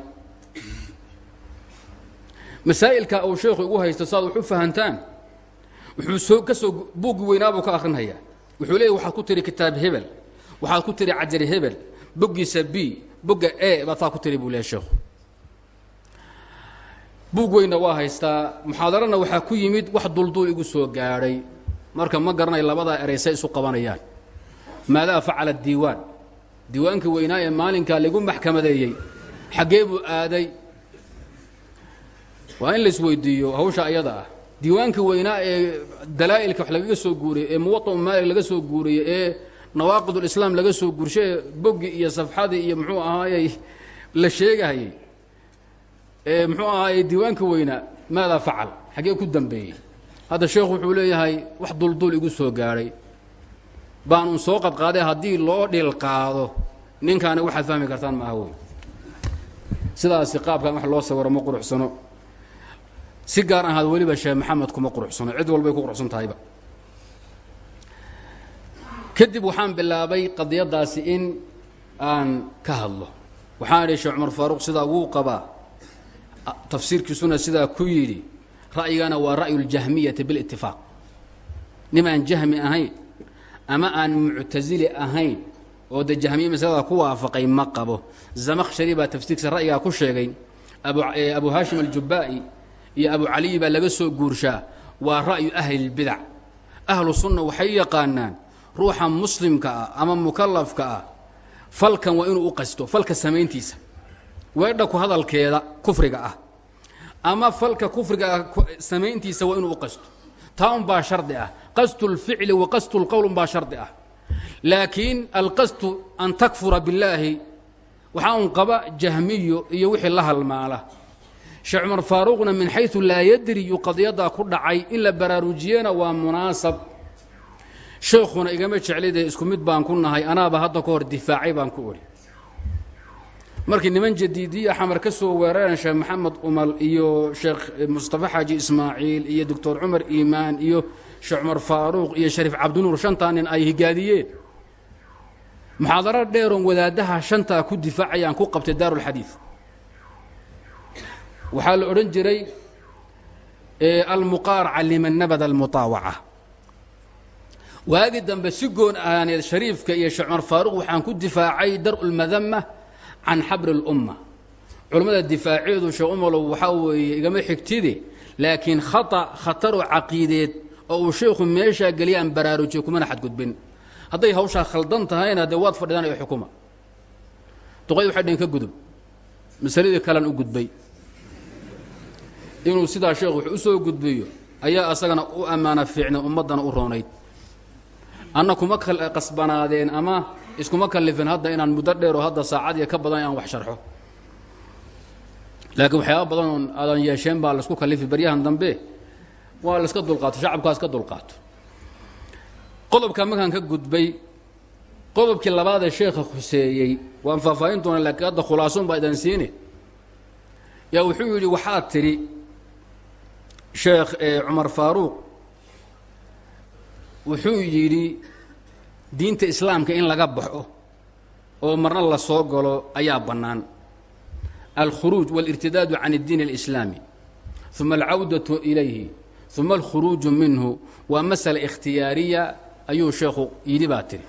masaa'ilka uu sheekhu igu haysto saad wax u fahantaan wuxuu soo ka soo buuggi weynaabuu ka akhrinhayaa wuxuu leeyay waxaad ku tiri kitaab hebel waxaad ku tiri cajari hebel boggiisa b bogga e baad saa ku tiri buu leeya sheekhu buug weynna waa haystaa. Muxaadarana waxaa ku yimid wax duldul igu soo gaadhay marka ma garanayo labadaa eraysay isu qabanayaan. Maadaa facala diiwaan? Diiwaankii weynaa ee maalinkaa lagu maxkamadeeyey. Xaggee buu aaday. Waa in la isweydiiyo hawsha ayada ah. Diiwaankii weynaa ee dalaa'ilka wax lagaga soo guuriyey ee muwaطa maalik laga soo guuriyey ee nawaaqid ulislaam laga soo guurshay ee boggi iyo safxadii iyo muxuu ahaayey la sheegahayey. ee muxuu ahaayey diiwaanka weynaa maadaa facal xaggee ku dambeeyey. Hadda sheekhu wuxuu leeyahay wax duldul igu soo gaadhay baanun soo qadqaaday haddii loo dhil qaado ninkaani waxaad fahmi kartaan maaha wey sidaasi qaabkan wax loo sawiro ma quruxsano. Si gaar ahaad weliba sheekh maxamed kuma quruxsano cid walbay ku quruxsan tahayba. Kadib waxaan bilaabay qadiyaddaasi in aan ka hadlo. Waxaan idhi sheekh cumar faaruq sidaa wuu qabaa tafsiirkiisuna sidaa ku yidhi ra'yigana waa ra'yu اljahmiyati bilitifaaq nimaan jahmi ahayn ama aan muctasili ahayn oo de jahmiye masalada ku waafaqay ma qabo. Zamakshari baa tafsiirkiisa ra'yigaa ku sheegay abu haashim aljubaa'i iyo abu caliyi baa laga soo guurshaa waa ra'yu ahli اlbidac ahlu sunna waxay yaqaanaan ruuxa muslimka ah ama mukalafka ah falkan waa inuu u qasto falka samayntiisa weedha ku hadalkeeda kufriga ah ama falka kufriga ah samayntiisa waa inuu u qasto taa un baa shardi ah qasdu اlficli wa qasdu اlqowl un baa shardi ah laakiin alqasdu an takfura billaahi waxaa un qaba jahmiyo iyo wixii la halmaala sheekh cumar faaruuqna min xayثu laa yadri yuu qadiyaddaa ku dhacay in la baraarujiyena waa munaasab sheekhuna igama jeclidee isku mid baan ku nahay anaaba hadda ka hor difaacay baan ku odhi markii niman jadiidiya xamar ka soo weerareen sheekh maxamed umal iyo sheekh mustafa xaaji ismaaciil iyo doctor cumar iimaan iyo sheekh cumar faaruuq iyo shariif cabdinuur shantaa nin ay higaadiyeen muxaadaro dheeroon wadaaddaha shantaa ku difaacayaan ku qabtay daarulxadiid waxaa la odhan jiray almuqaaraca liman nabada almutaawaca. Waagi dambe si goon ahaaneed shariifka iyo sheekh cumar faaruq waxaan ku difaacay dar-u lmadama can xabri اlumma culammada difaaceedu sheekh umalow waxaa weeye igama xigtide laakiin khata khataroo caqiideed oo uu sheekhu meeshaa geliyaan baraarujiyo kumana xadgudbin hadday hawshaa khaldan tahayna dee waad fadhidaan ee xukuma. Duqayd waxay dheen ka gudub. Masaladii kalean u gudbay. Inuu sidaa sheekhu wax u soo gudbiyo ayaa asagana u ammaana fiicnay ummaddana u roonayd. Anna kuma qasbanaadeen ama iskuma kalifin hadda inaan muddo dheer oo hadda saacadiya ka badan aan wax sharxo. Laakiin waxyaaba badan oon aadan yeesheen baa la isku kalifi baryahan dambe waa la iska dulqaato shacabkaa iska dulqaato. Qodobka markaan ka gudbay qodobkii labaadee sheekha khuseeyey waan faahfaahin doona laakiin hadda khulaasoon baa idan siine. Yaa wuxuu yidhi waxaad tidhi sheekh cumar faaruuq wuxuu yidhi diinta islaamka in laga baxo oo marna la soo galo ayaa bannaan. Alkhuruuj walirtidaadu can addiin alislaami uma alcawdatu ilayhi uma alkhuruuju minhu waa masala ikhtiyaariya ayuu sheekhu yidhi baa tiri.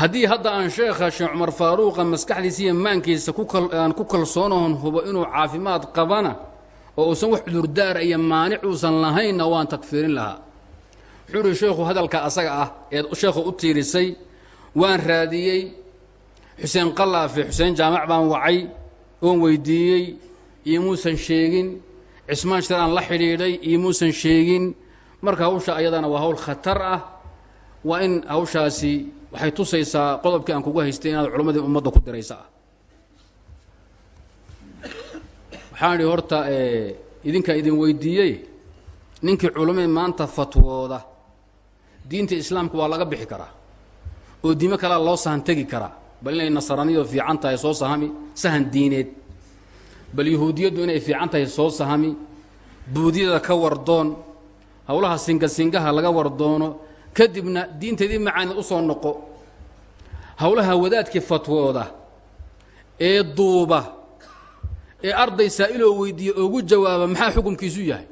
Haddii hadda aan sheekha sheekh cumar faaruuqa maskaxdiisa iyo maankiisa kuaan ku kalsoonahoon hubo inuu caafimaad qabana oo uusan wax cudurdaara iyo maanic uusan lahaynna waan takfiirin lahaa uhi sheekhu hadalka asaga ah eed sheekhu u tiirisay waan raadiyey xuseen qalaafe xuseen jaamac baan wacay oon weydiiyey iyo muusan sheegin. Cismaan shir aan la xidhiidhay iyo muusan sheegin. Marka hawsha ayadana waa hawl khatar ah. Waa in hawshaasi waxay tusaysaa qodobkii aan kugu haystay inaad culammadii ummadda ku diraysa. Ah waxaan idhi horta idinkaa idin weydiiyey ninkii culammadi maanta fatwooda diinta islaamka waa laga bixi karaa oo diimo kalea loo sahan tegi karaa. bal inay nasraaniyadu fiican tahay soo sahami sahan diineed. bal yahuudiyaddu inay fiican tahay soo sahami buudiyada ka wardoon howlaha singasingaha laga wardoono kadibna diinteedii macaanid u soo noqo. howlaha wadaadkii fatwooda ee duuba ee arday saa'iloo weydiiye ugu jawaaba maxaa xukumkiisu yahay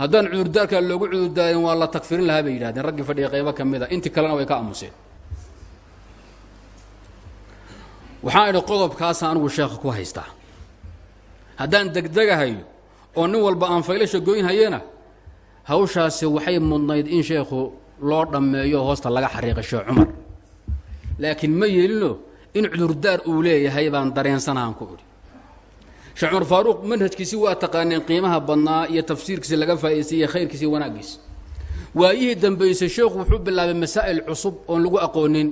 haddaan cudurdaarkaa loogu cudurdaarin waa la tagfirin lahaa bay yidhahdeen raggii fadhiga qaybo ka mid a. Intii kalena way ka aamuseen. Waxaan idhi qodobkaasa anigu sheekha ku haystaa. Haddaan degdegahayo oo nin walba aan faylasha goynhayena hawshaasi waxay mudnayd in sheekhu loo dhammeeyo hoosta laga xariiqay sheekh cumar. Laakiin ma yeelino in cudurdaar uu leeyahay baan dareensanahaan ku idhi sheekh cumar faaruuq manhajkiisi waa taqaaneen qiimaha badnaa iyo tafsiirkiisi laga faa'idaystay iyo khayrkiisi iyo wanaaggiisa. Waayihii dambaysay sheekhu wuxuu bilaabay masaa'il cusub oon lagu aqoonin.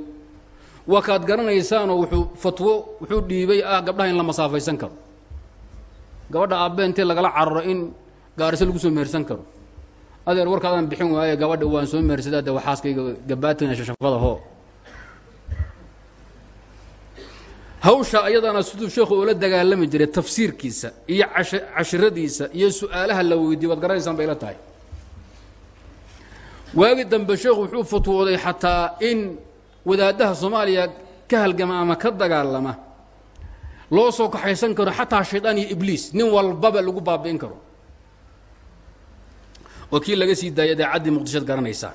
Waa kaad garanaysaanoo wuxuu fatwo wuxuu dhiibay ah gabdhaha in la masaafaysan karo. Gabadha aabbe intii lagala cararo in gaariso lagu soo mehersan karo. Adeer warkaadaan bixin waaye gabadha waan soo mehersadaa de waxaaskayga gabaatina shashafada hoo hawsha ayadana siduu sheekhu oola dagaalami jiray tafsiirkiisa iyo cashiradiisa iyo su'aalaha la weydiiye waad garanaysaan bay la tahay. Waagi dambe sheekhu wuxuu fatwooday xataa in wadaaddaha soomaaliya ka halgama ama ka dagaalama loo soo kaxaysan karo xataa shaydaan iyo ibliis. Nin walbaba lagu baabi'in karo. Oo kii laga sii daayay idaacaddii muqdishoad garanaysaa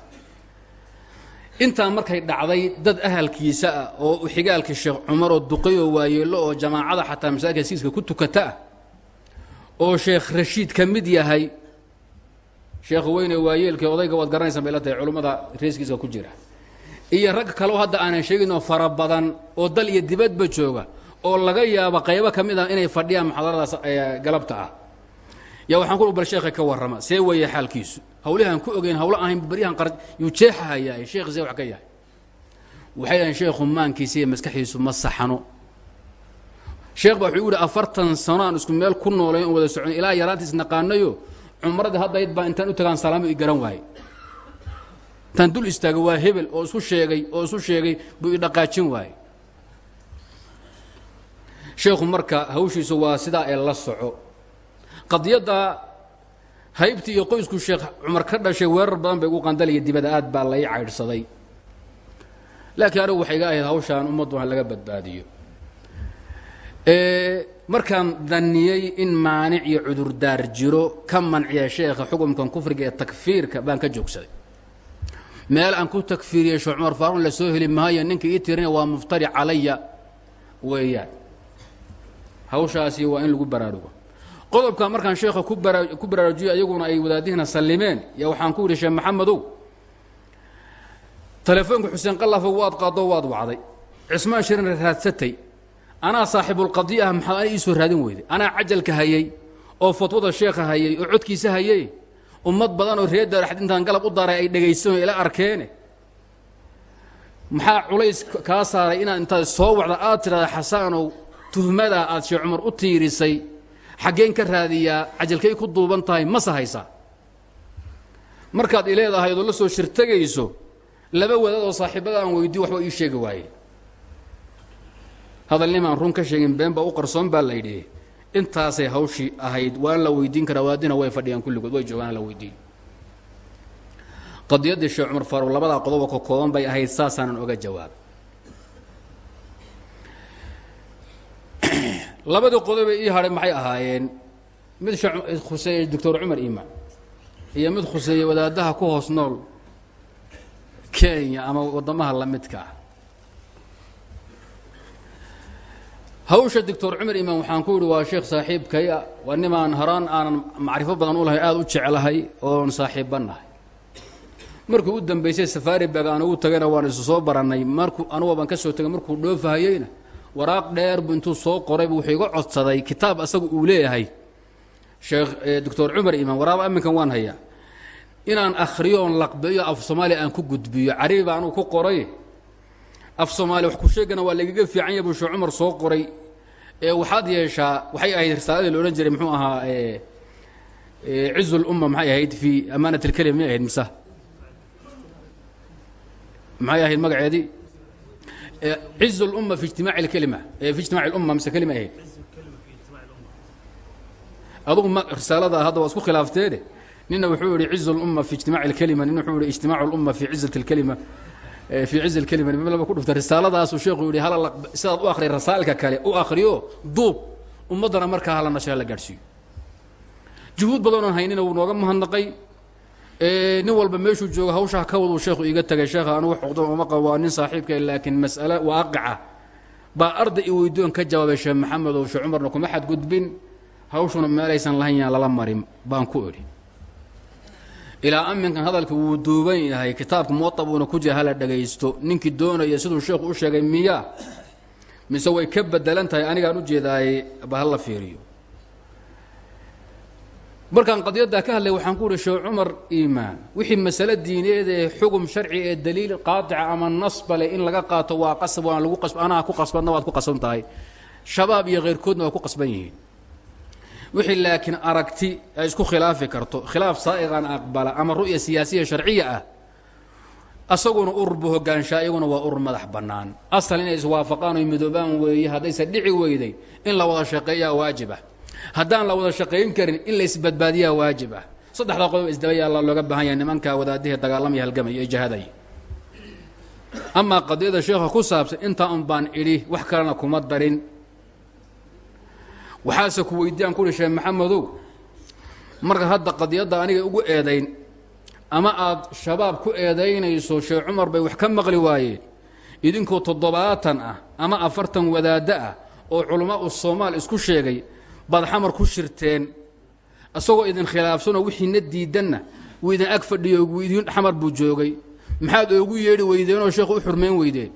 intaa markay dhacday dad ahalkiisa ah oo xigaalka sheekh cumar oo duqayoo waayeello oo jamaacada xataa masaajidka siiska ku tukata ah oo sheekh rashiid ka mid yahay sheekh weyne waayeelkii odayga waad garanaysaan bay la tahay culummada reeskiiska ku jira. Iyo rag kaleo hadda aanan sheegin oo fara badan oo dal iyo dibadba jooga oo laga yaabo qaybo ka mid ah inay fadhiyaan muxaadaradaas galabta ah. Yaa waxaan ku bal sheekha ka warrama see weeye xaalkiisu hawlihaan ku ogeyn hawlo ahayn baryahan qar yuu jeexahayaa sheekh see wax ka yahay. Waxay dhahen sheekhu maankiisa iyo maskaxdiisu ma saxano. Sheekh baa wuxuu yidhi afartan sano aan isku meel ku noolayn oo wada socon ilaa yaraantiis naqaanayo cumradii haddayd baa intaan u tagaan salaamo i garan waaye. Intaan dul istaago waa hebel oo isu sheegay oo isu sheegay buu i dhaqaajin waaye. Sheekhu marka hawshiisu waa sidaa ee la soco. Qadiyadda haybtii iyo qoysku sheekh cumar ka dhashay weerar badan bay ugu qandalaya dibada aad baa lai caydhsaday laakiin anigu waxay iga ahayd hawshaan ummaddu ha laga badbaadiyo. Markaan daniyey in maanic iyo cudurdaar jiro ka manciya sheekha xukumkan kufriga ee takfiirka baan ka joogsaday. Meel aan ku takfiiriyey sheekh cumar faaruun la soo heli maayo ninka ii tirinaya waa muftari calaya weeyaan. Hawshaasi waa in lagu baraarugo qodobka markaan sheekha ku bara ku baraarujiyey ayaguna ay wadaadihina sallimeen yaa waxaan ku yidhi sheekh maxamedow telefoonka xuseen qallafo waad qaado waad wacday. Cismaan shirin raadsatay. Anaa saaxibulqadiya ah maxaad ana ii soo raadin weyday? Anaa cajalka hayey oo fatwada sheekha hayey oo codkiisa hayey ummad badan oo reer daaraxd intaan galab u daray ay dhegaysanoo ila arkeene. Maxaa culays kaa saaray inaad intaad soo wacda? Aad tidhahda xasaanow tuhmadaa aad sheekh cumar u tiirisay xaggeen ka raadiyaa cajalkay ku duuban tahay mase haysaa markaad i leedahay adoo la soo shirtegayso laba wadaad oo saaxiibada aan weydiyo waxba ii sheegi waaye. Hadalnimaan run ka sheegin been baa u qarsoon baa la yidhi intaasay hawshii ahayd waan la weydiin karaa wadaadina way fadhiyaan kulligood way joogaan la weydiin. Qadiyaddii sheekh cumar faaruq labadaa qodobo ka kooban bay ahayd saasaanan oga jawaabay *clears throat* labadii qodobee ii hadhay maxay ahaayeen? Mid khuseeyey doctor cumar iimaan. Iyo mid khuseeyey wadaadaha ku hoos nool kenya ama waddamaha la midka ah. Hawsha doctor cumar imaan waxaan ku yidhi waa sheekh saaxiibkaya waa nimaan horaan aanan macrifo badan u lahay aada u jeclahay oon saaxiibbannahay markuu u dambaysay safaari bag aan ugu tagayna waan isu soo barannay. Markuu anuga baan ka soo tegay markuu dhoofahayeyna waraaq dheer buu intuu soo qoraybu wuxuu iga codsaday kitaab asagu uu leeyahay. Sheekh doctor cumar imaan waraaba aminkan waan hayaa. Inaan akhriyo oon laqbeeyo af soomaaliya aan ku gudbiyo caribi baa anugu ku qoray. Af soomaaliya wax ku sheegana waa lagaga fiican yahay buu sheekh cumar soo qoray. Ee waxaad yeeshaa waxay ahayd risaaladii la odhan jiray muxuu ahaa cizu lumma maxay ahayd fii amaanat alkelima may ahayd mise maxay ahayd magaceedii ciz اlumma fi ijtimaaci اlkelima fi ijtimaaci اlumma mise kelima ahayd adugu ma risaalada hadda waa isku khilaafteene nina wuxuu yihi ciz اlumma fi ijtimaaci اlkelima nina wuxuu yihi ijtimaac اlumma fi cizat اlkelima fii ciz اlkelima nima laba ku dhufta risaaladaasuu sheekhu yihi hala sidaad u akhriya rasaalka kale u akhriyo duub ummaddana markaa hala nasha la gaadhsiiyo juhuud badanoon haynina wuu nooga mahadnaqay nin walba meeshuu jooga hawshaa ka waduu sheekhu iiga tagay. Sheekha anugu xoqdan uma qabo waa nin saaxiibka laakiin mas'ale waaqica baa arday i weydoon ka jawaabay sheekh maxamed oo sheekh cumarna kuma xadgudbin hawshuna meelaysan lahayn yaan lala marin baan ku idhi ilaa aminkan hadalka wuu duuban yahay kitaabka muwaab uuna ku jira hala dhagaysto. Ninkii doonaya siduu sheekhu u sheegay miya mise way ka bedelan tahay anigaan ujeedaaye ba hala fiiriyo markaan qadiyaddaa ka hadlay waxaan ku uhi sheekh cumar iimaan. Wixii masale diineed ee xugum sharci ee daliil qaadica ama nasbale in laga qaato waa qasab waan lagu qasb anaa ku qasbadna waad ku qasban tahay. Shabaab iyo khayrkoodna waa ku qasban yihiin. Wixii laakiin aragti ay isku khilaafi karto khilaaf saa'iqan aqbala ama ru'ya siyaasiya sharciya ah asaguna urur buu hogaanshaa iyaguna waa urur madax bannaan. Asal inay iswaafaqaan oy midoobaan weeye haddayse dhici weyday in la wada shaqeeyaa waajib ah haddaan la wada shaqayn karin in la isbadbaadiyaa waajib ah. Saddexdaa qodob isdaba yaalla looga baahan yahay nimankaa wadaadihii dagaalamaya halgamaya ee jahadaya. Amaa qadiyada sheekha ku saabsan intaa un baan idhi wax kalena kuma darin. Waxaase ku weydiiyaan kuhi sheekh maxamedow marka hadda qadiyadda aniga ugu eedayn ama aad shabaab ku eedaynayso sheekh cumar bay wax ka maqli waayeen idinkoo toddobaatan ah ama afartan wadaaddo ah oo culamaa u soomaal isku sheegay baad xamar ku shirteen. Isagoo idin khilaafsanoo wixiina diidanna wuu idin ag fadhiyo idin xamar buu joogay. Maxaad oogu yeedhi weydeenoo sheekhu u xurmayn weydeen.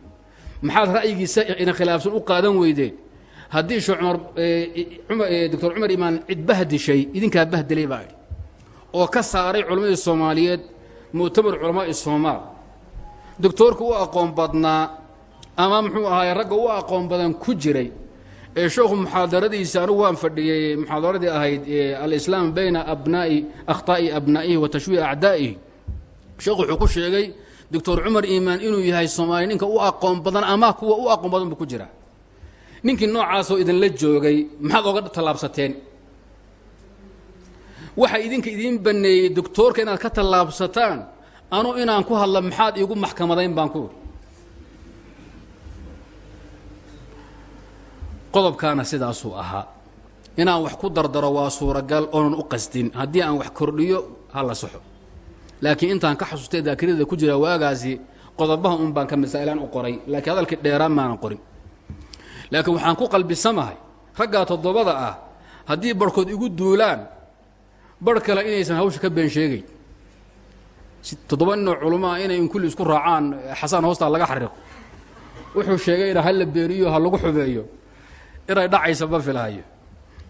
Maxaad ra'yigiisa idin khilaafsan u qaadan weydeen. Haddii sheekh cumar doctor cumar imaan cid bahdishay idinkaa bahdilay baa idhi oo ka saaray culammadii soomaaliyeed mu'tamar culamaa'i soomaal. Doctoorka u aqoon badnaa ama muxuu ahaay ragga u aqoon badan ku jiray ee sheekhu muxaadaradiisa anugu waan fadhiyey muxaadaradii ahayd alislaam bayna abnaa'i akhtaa'i abnaa'ihi wa tashwiihi acdaa'ihi sheekhu wuxuu ku sheegay doctor cumar iimaan inuu yahay soomaaliya ninka u aqoon badan ama kuwa u aqoon badan buu ku jiraa. Ninkii noocaasoo idinla joogay maxaad oga tallaabsateen? Waxa idinka idiin banneeyey doctoorka inaad ka tallaabsataan anu inaan ku hadla maxaad iigu maxkamadayn baan ku qodobkaana sidaasuu ahaa. Inaan wax ku dardaro waa suuragal oonan u qasdin. Haddii aan wax kordhiyo ha la saxo. Laakiin intaan ka xasuustay daakirada ku jira waagaasi qodobaha un baan ka masaa'ilaan u qoray. Laakiin hadalkii dheeraan maanan qorin. Laakiin waxaan ku qalbisamahay raggaa toddobada ah haddii barhkood igu duulaan barh kale inaysan hawsha ka been sheegayn. Toddoba ninoo culamaa inay in kulli isku raacaan xasaan hoostaa laga xariiqo wuxuu sheegayna ha la beeriyo ha lagu xubeeyo inay dhacaysa ma filhayo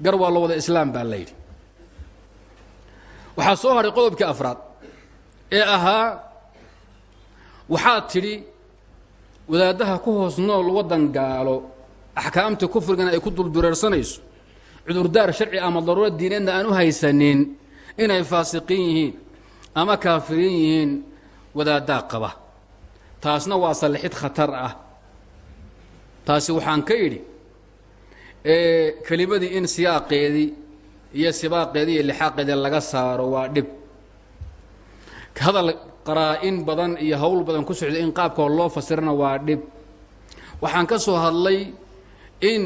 gar waa la wada islaam baa layidhi waxaa soo hadhay qodobkii afraad ee ahaa waxaad tidhi wadaaddaha ku hoos nool waddan gaalo axkaamta kufrigana ay ku duldureersanayso cudurdaar sharci ama daruura diineedna aan u haysanin inay faasiqiin yihiin ama kaafiriin yihiin wadaaddaa qaba. Taasna waa sallixid khatar ah. Taasi waxaan ka idhi kelimadii in siyaaqeedii iyo sibaaqeedii iyo lixaaqeedii laga saaro waa dhib. Hadal qaraa-in badan iyo hawl badan ku socda in qaabkoo loo fasirana waa dhib. Waxaan ka soo hadlay in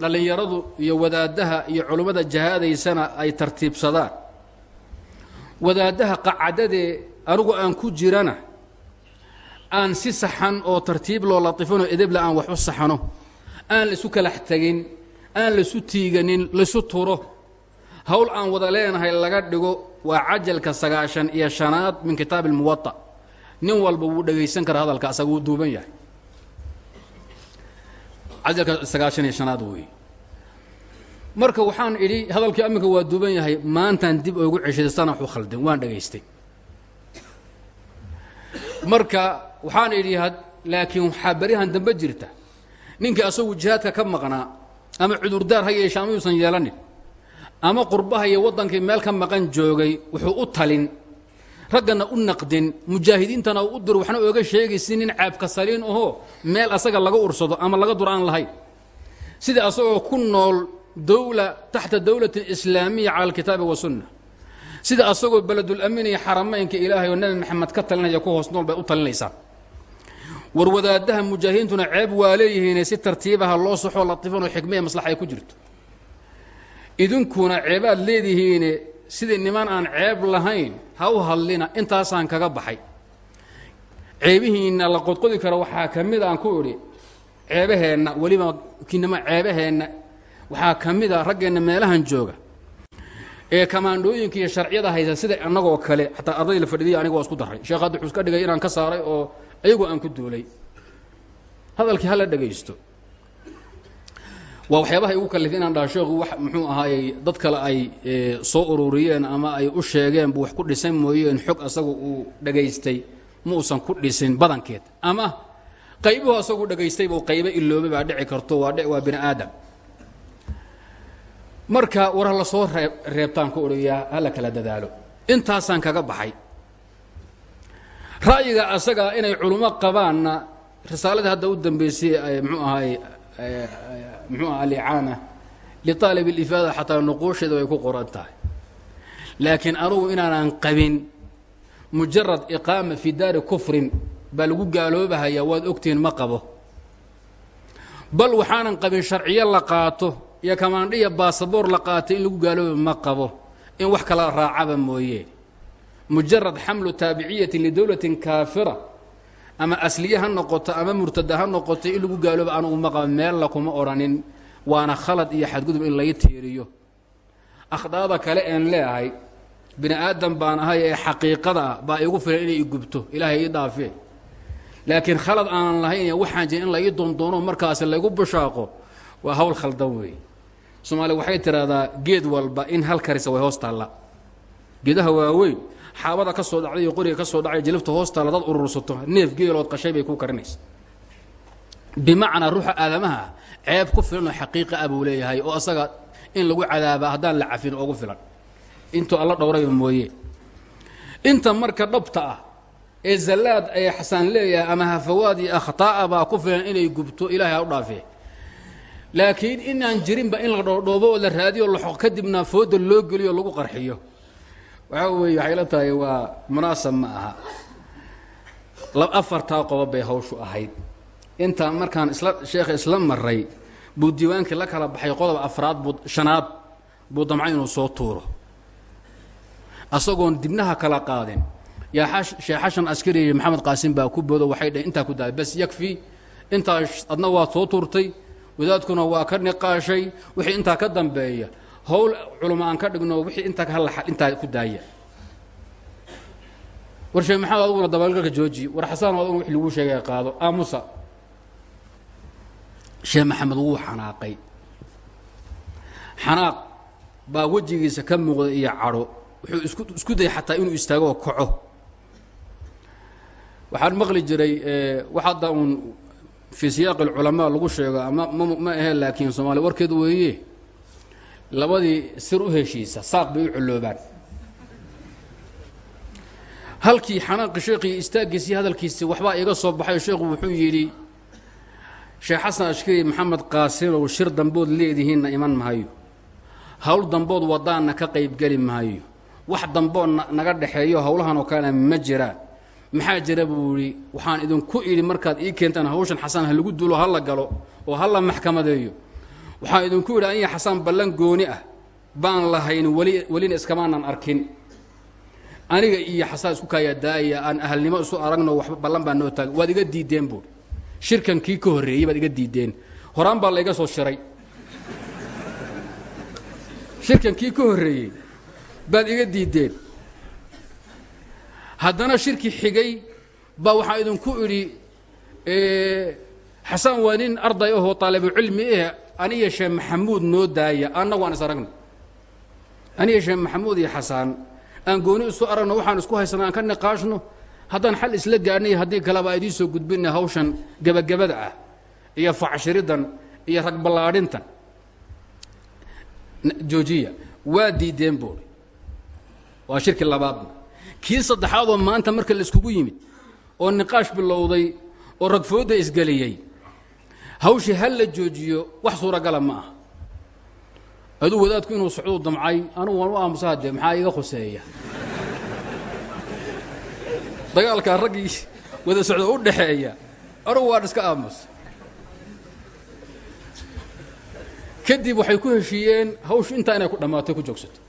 dhallinyaradu iyo wadaaddaha iyo culummada jahaadaysana ay tartiibsadaan. Wadaaddaha qacadadee anigu aan ku jirana aan si saxan oo tartiib loo latifanoo edebla aan wax u saxano aan laisu kalax tegin aan laisu tiiganin laisu turo. Hawl aan wada leenahay laga dhigo waa cajalka sagaashan iyo shanaad min kitaabi almuwata nin walba wuu dhegaysan karaa hadalka asaga wuu duuban yahay. Cajalka sagaashan iyo shanaad weeye marka waxaan idhi hadalkii aminka waa duuban yahay maantaan dib oogu ceshaday sanaxu khaldin waan dhegaystay marka waxaan idhi laakiin waxaa beryahan dambe jirta. Ninkii asagu jihaadka ka maqnaa ama cudurdaar ha yeeshe ama yuusan yeelanin. Ama qurbaha iyo waddankii meel ka maqan joogay wuxuu u talin. Raggana u naqdin. Mujaahidiintana u dir waxna ooga sheegaysi nin caabka saliin ahoo meel asaga laga ursado ama laga dur aan lahayn sida asagoo ku nool dowla taxta dowlatin islaamiya cala alkitaabi wasunna sida asagoo beledulamiin iyo xaramaynka ilaahay oo nebi maxamed ka talinaya ku hoos nool bay u talinaysaa war wadaadaha mujaahidiintuna ceeb waa leeyihiine si tartiibaha loo soxoo latifanoo xikmaya maslaxa ay ku jirto. Idinkuna ceebaad leedihiine sidii niman aan ceeb lahayn ha u hadlina intaasaan kaga baxay. Ceebihiinna la qodqodi karo waxaa ka mid aan ku idhi ceebaheenna weliba kinama ceebaheenna waxaa ka mid a raggeenna meelahan jooga. Ee kamaandhooyinka iyo sharciyada haysa sida annagoo kale xataa arday la fadhidiya aniga waa isku daray sheekh hadda wuxuu iska dhigay inaan ka saaray oo ayagoo aan ku duulay. Hadalkii hala dhegaysto waa waxyaabaha igu kalifay inaan dhaha sheekhu wax muxuu ahaayey dad kale ay soo ururiyeen ama ay u sheegeen buu wax ku dhisan mooyeen xog asagu uu dhagaystay ma uusan ku dhisin badankeed. Ama qaybuhu asagu dhagaystay buu qaybo iloobay baa dhici karto waa waa bini aadam marka war la soo reeb reebtaan ku odhayaa hala kala dadaalo. Intaasaan kaga baxay ra'yiga asaga inay culummo qabaanna risaaladii hadda u dambeysay mxuu ahaay mxuu aha alicaana liaalib اlifaada xataa nuquusheeda way ku qoran tahay. Laakiin anugu inaanan qabin mujarad iqaama fi daari kufrin baa lagu gaaloobahayaa waad ogtihiin ma qabo. Bal waxaanan qabin sharciyo la qaato iyo kamaandhiya baasaboor la qaatay in lagu gaalooba ma qabo in wax kala raacaba mooye mujarad xamlu taabiciyatin lidowlatin kaafira ama asliye ha noqoto ama murtada ha noqoto in lagu gaalooba anugu ma qaba meella kuma odhanin waana khalad iyo xadgudub in laga teeriyo. Akhdaada kale een leeahay bini aadam baan ahay ee xaqiiqada ah baa igu filan inay igubto ilaahay ii dhaafee. Laakiin khalad aanan lahayn waxaan jirin in la ii doondoono markaasi laygu bushaaqo waa hawl khaldan weeye soomaaliya waxay tidhaahdaa geed walba in hal karisa hoos taalla. Geedaha waaweyn xaabada ka soo dhacday iyo qoriga ka soo dhacay jilifta hoos taalla dad urursato neef geelood qashay bay ku karinaysa. Bimacnaa ruuxa aadamaha ceeb ku filan oo xaqiiqa ah buu leeyahay oo asaga in lagu cadaaba haddaan la cafin oogu filan. Intuu alla dhowrayba mooye. Inta marka dhabta ah ee zallaad ee xasaan leeyahay ama hafawaad iyo akhtaa'a baa ku filan inay gubto ilaahay ha u dhaafee. Laakiin inaan jirinba in la dhoodhoobo oo la raadiyo kadibna fooda loo geliyo lagu qarxiyo waxaa weeye waxay la tahay waa munaasab ma aha. Afartaa qodob bay hawshu ahayd. Intaan markaan isla sheekha isla maray buu diiwaankii la kala baxay qodob afraad buu shanaad buu damca inuu soo tuuro. Asagoon dibnaha kala qaadin. Yaa sheekh xashan askari maxamed qaasim baa ku boodo waxay dhaheen intaa ku daay bas yakfi intaa adna waa soo tuurtay wadaadkuna waa ka niqaashay wixii intaa ka dambeeya howl culamo aan ka dhigno wixii intaa hal intaa ku daaya. War sheekh maxamed aduguna dabagalka jooji. War xasaan aduguna wix lagu sheegay qaado. Aamusa sheekh maxamed wuu xanaaqay. Xanaaq baa wejigiisa ka muuqda iyo cadho. Wuxuu isku isku dayay xataa inuu istaago oo kaco. Waxaan maqli jiray wax hadda uun fii siyaaqi alculamaa lagu sheego ama ma ma aheen laakiin soomaali. Warkeed weeye labadii sir u heshiisa saaq bay u colloobaan halkii xanaaqi sheekhii istaaggiisii hadalkiisii waxbaa iga soo baxay sheekhu wuxuu yidhi sheekh xasan ashkari maxamed qaasinow shir dambood leedihiinna iman mahayo howl dambood wadaanna ka qaybgeli mahayo wax dambood naga dhexeeyo howlahan oo kalena ma jiraan maxaa jira buu yidhi waxaan idinku idhi markaad ii keentaan hawshan xasaan ha lagu dulo ha la galo oo ha la maxkamadeeyo waxaan idinku idhi aniga xasaan ballan gooni ah. Baan lahayn weli welina iskamaanan arkin. Aniga iyo xasaan isku kaayaa daaya aan ahalnimo isu aragno waxba ballan baa noo taagay. Waad iga diideen buui shirkan kii ka horreeyey baad iga diideen. Horaan baa layga soo shiray. Shirkan kii ka horreeyey baad iga diideen. Haddana shirki xigay baa waxaan idinku idhi xasaan waa nin arday ahoo taalibucilmi eh aniga sheekh maxamuud noo daaya annagu aan is aragno. Aniga sheekh maxamuud iyo xasaan aan gooni isu aragno waxaan isku haysana aan ka niqaashno haddaan xal isla gaadhnay haddii kaleba idiin soo gudbina hawshan gebagabada ah iyo facshiridan iyo rag ballaadhintan. Joojiya waa diideen buuri waa shirki labaadna kii saddexaadoo maanta marka la iskugu yimid oo niqaash bilowday oo ragfooda isgeliyey hawshii hal la joojiyo wax suuragala ma aha. Aduu wadaadku inuu socduu damcay anugu waan u aamusa haddee maxaa iga khuseeya? Dagaalkaa raggii wada socda u dhaxeeya anugu waan iska aamus kadib waxay ku heshiiyeen hawshu intaa inay ku dhammaato ku joogsato.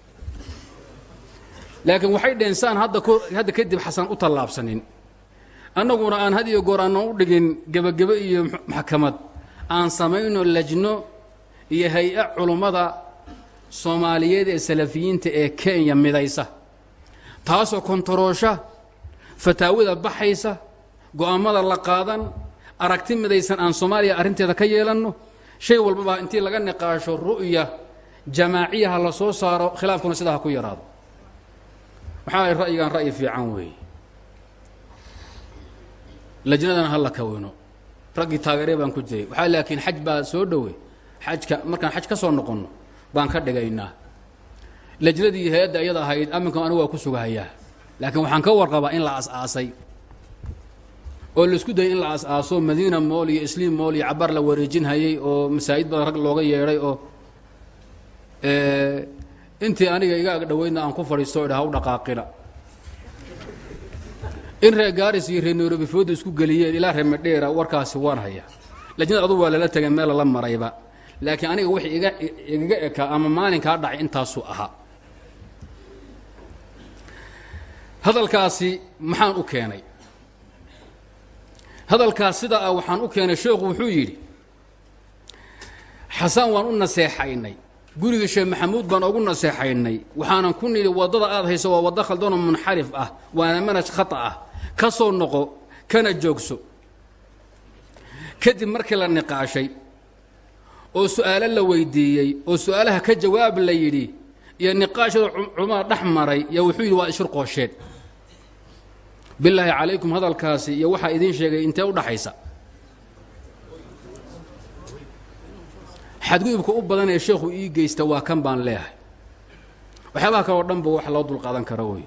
Laakiin waxay dheheen saan hadda hadda kadib xasan u tallaabsanin. Annaguna aan had iyo goor aanan u dhigin gebagebe iyo maxkamad aan samayno lajno iyo hay'a culummada soomaaliyeed ee salafiyiinta ee kenya midaysa taasoo kontaroosha fataawada baxaysa go'aammada la qaadan aragti midaysan aan soomaaliya arrinteeda ka yeelanno shay walbaba intii laga niqaasho ru'ya jamaaciyaha la soo saaro khilaafkuna sidaa ha ku yaraado. Waxaa ra'yigan ra'yi fiican weeye. Lajnadana ha la kawino raggii taageeree baan ku jiray waxaa laakiin xaj baa soo dhowey xajka markaan xaj ka soo noqonno baan ka dhigaynaa. Lajnadii hay'adda iyada ahayd aminkan anigu waa ku sugahayaa. Laakiin waxaan ka warqabaa in la as-aasay. Oo la isku dayay in la as-aaso madiina mool iyo sliim mool iyo cabaar la wareejinhayay oo masaajid badan rag looga yeedhay oo intii aniga iga ag dhaweydna aan ku fadhiisto idha ha u dhaqaaqina in reer gaaris iyo reer nairobi fooda isku geliyeen ilaa reer madheera warkaasi waan hayaa. Lajnad adu waa lala tegay meel lala marayba. Laakiin aniga wixii iga igaga ekaa ama maalinkaa dhacay intaasuu ahaa hadalkaasi maxaan u keenay. Hadalkaas sida ah waxaan u keenay sheekhu wuxuu yidhi xasaan waan u naseexaynay. Gurigii sheekh maxamuud baan ugu naseexaynay. Waxaanan ku nidhi waddada aad hayso waa waddo khaldanoo munxarif ah waana manhaj khata ah ka soo noqo kana joogso. Kadib markii la niqaashay oo su'aalo la weydiiyey oo su'aalaha ka jawaab la yidhi iyo niqaashada culammada dhex maray iyo wuxuu yidhi waa ishir qoosheed. Bilaahi calaykum hadalkaasi iyo waxaa idiin sheegay intee u dhaxaysa. Xadgudubka u badan ee sheekhu ii geysta waa kan baan leehay waxyaabaha kaleo dhanba wax loo dulqaadan kara wey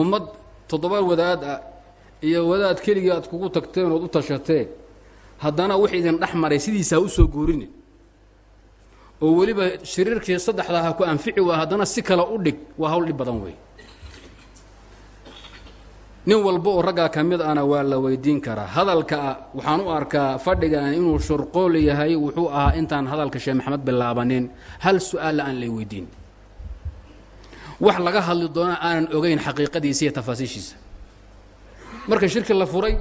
ummad toddoba wadaad ah iyo wadaad keligii aad kugu tagteen ood u tashateen haddana wix idin dhex maray sidiisaa u soo guurinin. Oo weliba shiriirkii saddexdaa ha ku anfici waa haddana si kale u dhig waa hawl dhib badan wey nin walba oo raggaa ka mid ana waa la weydiin karaa. Hadalka waxaan u arkaa fadhigan inuu shurqool yahay wuxuu ahaa intaan hadalka sheekh maxamed bilaabanin. Hal su'aalla aan lay weydiin. Wax laga hadli doona aanan ogayn xaqiiqadiisa iyo tafaasiishiisa marka shirki la furay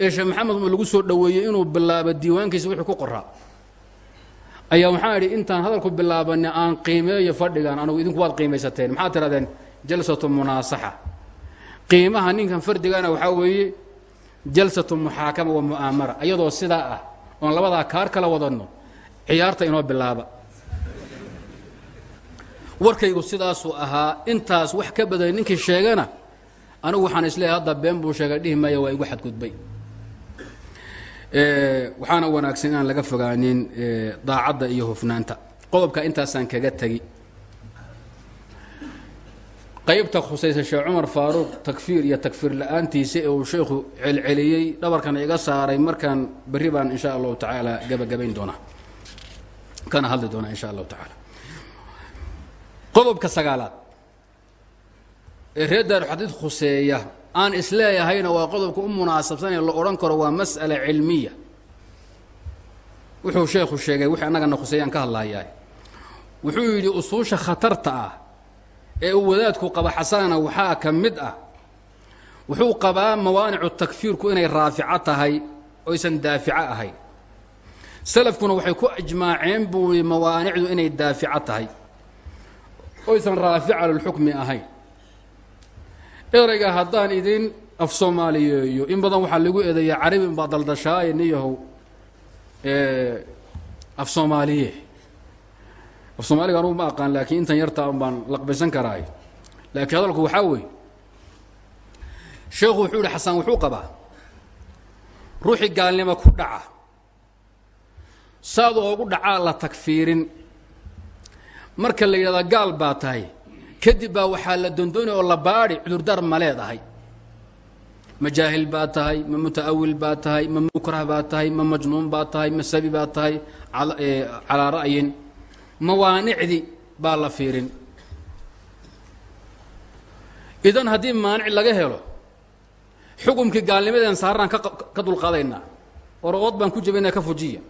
ee sheekh maxamed lagu soo dhoweeyey inuu bilaabo diiwaankiisa wixii ku qoraa. Ayaa waxaan idhi intaan hadalku bilaabanay aan qiimeeyo fadhigan anugu idinku waad qiimaysateen maxaad tidhahdeen jalsatu munaasaxa. Qiimaha ninkan fardigana waxaa weeye jalsatu muxaakama wa mu'aamara. Iyadoo sidaa ah oon labadaa kaar kala wadanno ciyaarta inoo bilaaba. Warkaygu sidaasuu ahaa intaas wax ka badan ninkii sheegana anigu waxaan is leeyahay hadda been buu sheegay dhihi maya waa igu xadgudbay. Waxaana wanaagsan inaan laga fogaanin daacadda iyo hufnaanta. Qodobka intaasaan kaga tegi qaybta khusaysa sheekh cumar faaruuq takfiir iyo takfiir la'aantiisa ee uu sheekhu celceliyey dhabarkana iga saaray markaan berri baan insha allahu tacaala gabagabayn doonaa. Kana hadli doonaa insha allahu tacaala. Qodobka sagaalaad ee reer daaru xadiid khuseeya. Aan isleeyahayna waa qodobka u munaasabsanee la odhan karo waa mas'ala cilmiya. Wuxuu sheekhu sheegay wixii annagana khuseeyaan ka hadlayaa. Wuxuu yidhi usuusha khatarta ah ee uu wadaadku qaba xasana waxaa ka mid ah. Wuxuu qabaa mawaanicu takfiirku inay raafico tahay oysan daafico ahayn. Salafkuna waxay ku ijmaaceen buu i mawaanicdu inay daafico tahay oysan raafica lilxukmi ahayn erayga haddaan idin af soomaaliyeeyo in badan waxaa lagu eedeeyaa carabi baa daldashaaye niyahow af soomaaliye. Af soomaaliga anugu ma aqaan laakiin intan yartaa un baan laqbaysan karaay. Laakiin hadalku waxaa weeye sheekhu wuxuu yihi xasan wuxuu qabaa. Ruuxii gaalnimo ku dhaca. Saad oogu dhacaa la takfiirin marka la yidhahdaa gaal baa tahay kadib baa waxaa la dondoonaya oo la baadhi cudurdaar ma leedahay. Ma jaahil baa tahay ma muta'awil baa tahay ma mukrah baa tahay ma majnuun baa tahay ma sabi baa tahay calaa ra'yin. Mawaanicdi baa la fiirin. Idan haddii maanic laga helo xukumkii gaalnimadeen saaraan ka dulqaadaynaa orood baan ku jebinaa ka fujiya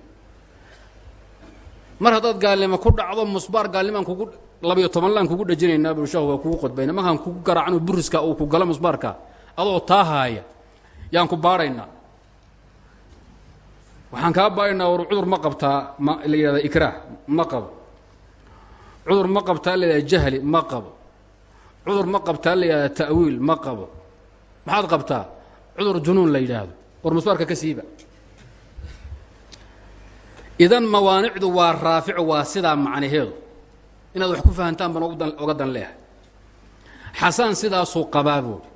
mar haddaad gaalnimo ku dhacdo musbaar gaalnimaan kugu labiyo toban laan kugu dhajinaynaa buu sheekhu waa kugu qodbayna markaan kugu garaacan buriska uu ku galo musbaarka adoo taa haaya. Yaan ku baadhaynaa waxaan kaa baadhaynaa war cudur ma qabtaa ma la yidhahda ikraah ma qabo. Cudur ma qabtaa la yidhahda jahli ma qabo. Cudur ma qabtaa la yidhahda ta'wiil ma qabo. Maxaad qabtaa? Cudur junuun la yidhaahdo. War musbaarka ka siiba idan mawaanicdu waa raafico waa sidaa macnaheedu. Inaad wax ku fahantaan baan oga dan leehay xasaan sidaasuu qabaa buuri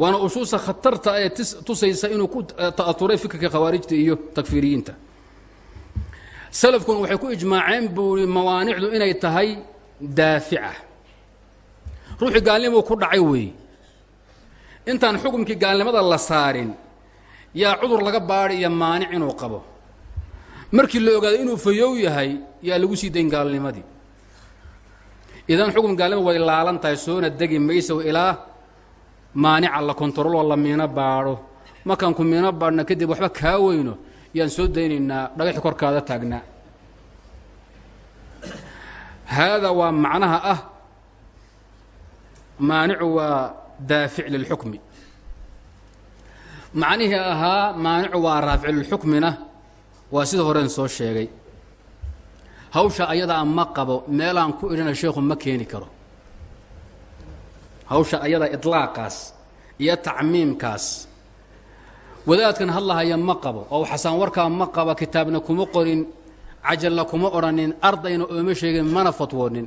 waana ushuusa khatarta ee tusaysa inuu ku ta'aturay fikirka khawaarijta iyo takfiiriyiinta. Salafkuna waxay ku ijmaaceen buuri mawaanicdu inay tahay daafica. Ruuxii gaalnimuu ku dhacay weeye intaan xukumkii gaalnimada la saarin yaa cudur laga baadhi iyo maanic inuu qabo markii la ogaado inuu fayow yahay yaa lagu sii dayn gaalnimadii idan xukun gaalnima way laalan tahay soona degi mayso ilaa maanica la kontaroloo la miino baadho. Markaan ku miino baadhna kadib waxba kaa weyno yaan soo daynaynaa dhagaxi korkaada taagnaa. Haadaa waa macnaha ah maanicu waa daafic lilxukmi. Macnihii ahaa maanicu waa raafic lilxukmina waa sida horeen soo sheegay. Hawsha ayadaa ma qabo meelaan ku idhana sheekhu ma keeni karo. Hawsha ayada idlaaqaas iyo tacmiimkaas. Wadaadkan hadlahaya ma qabo oo xasaan warkaa ma qaba kitaabna kuma qorin cajalna kuma odhanin ardayna ooma sheegin mana fatwoonin.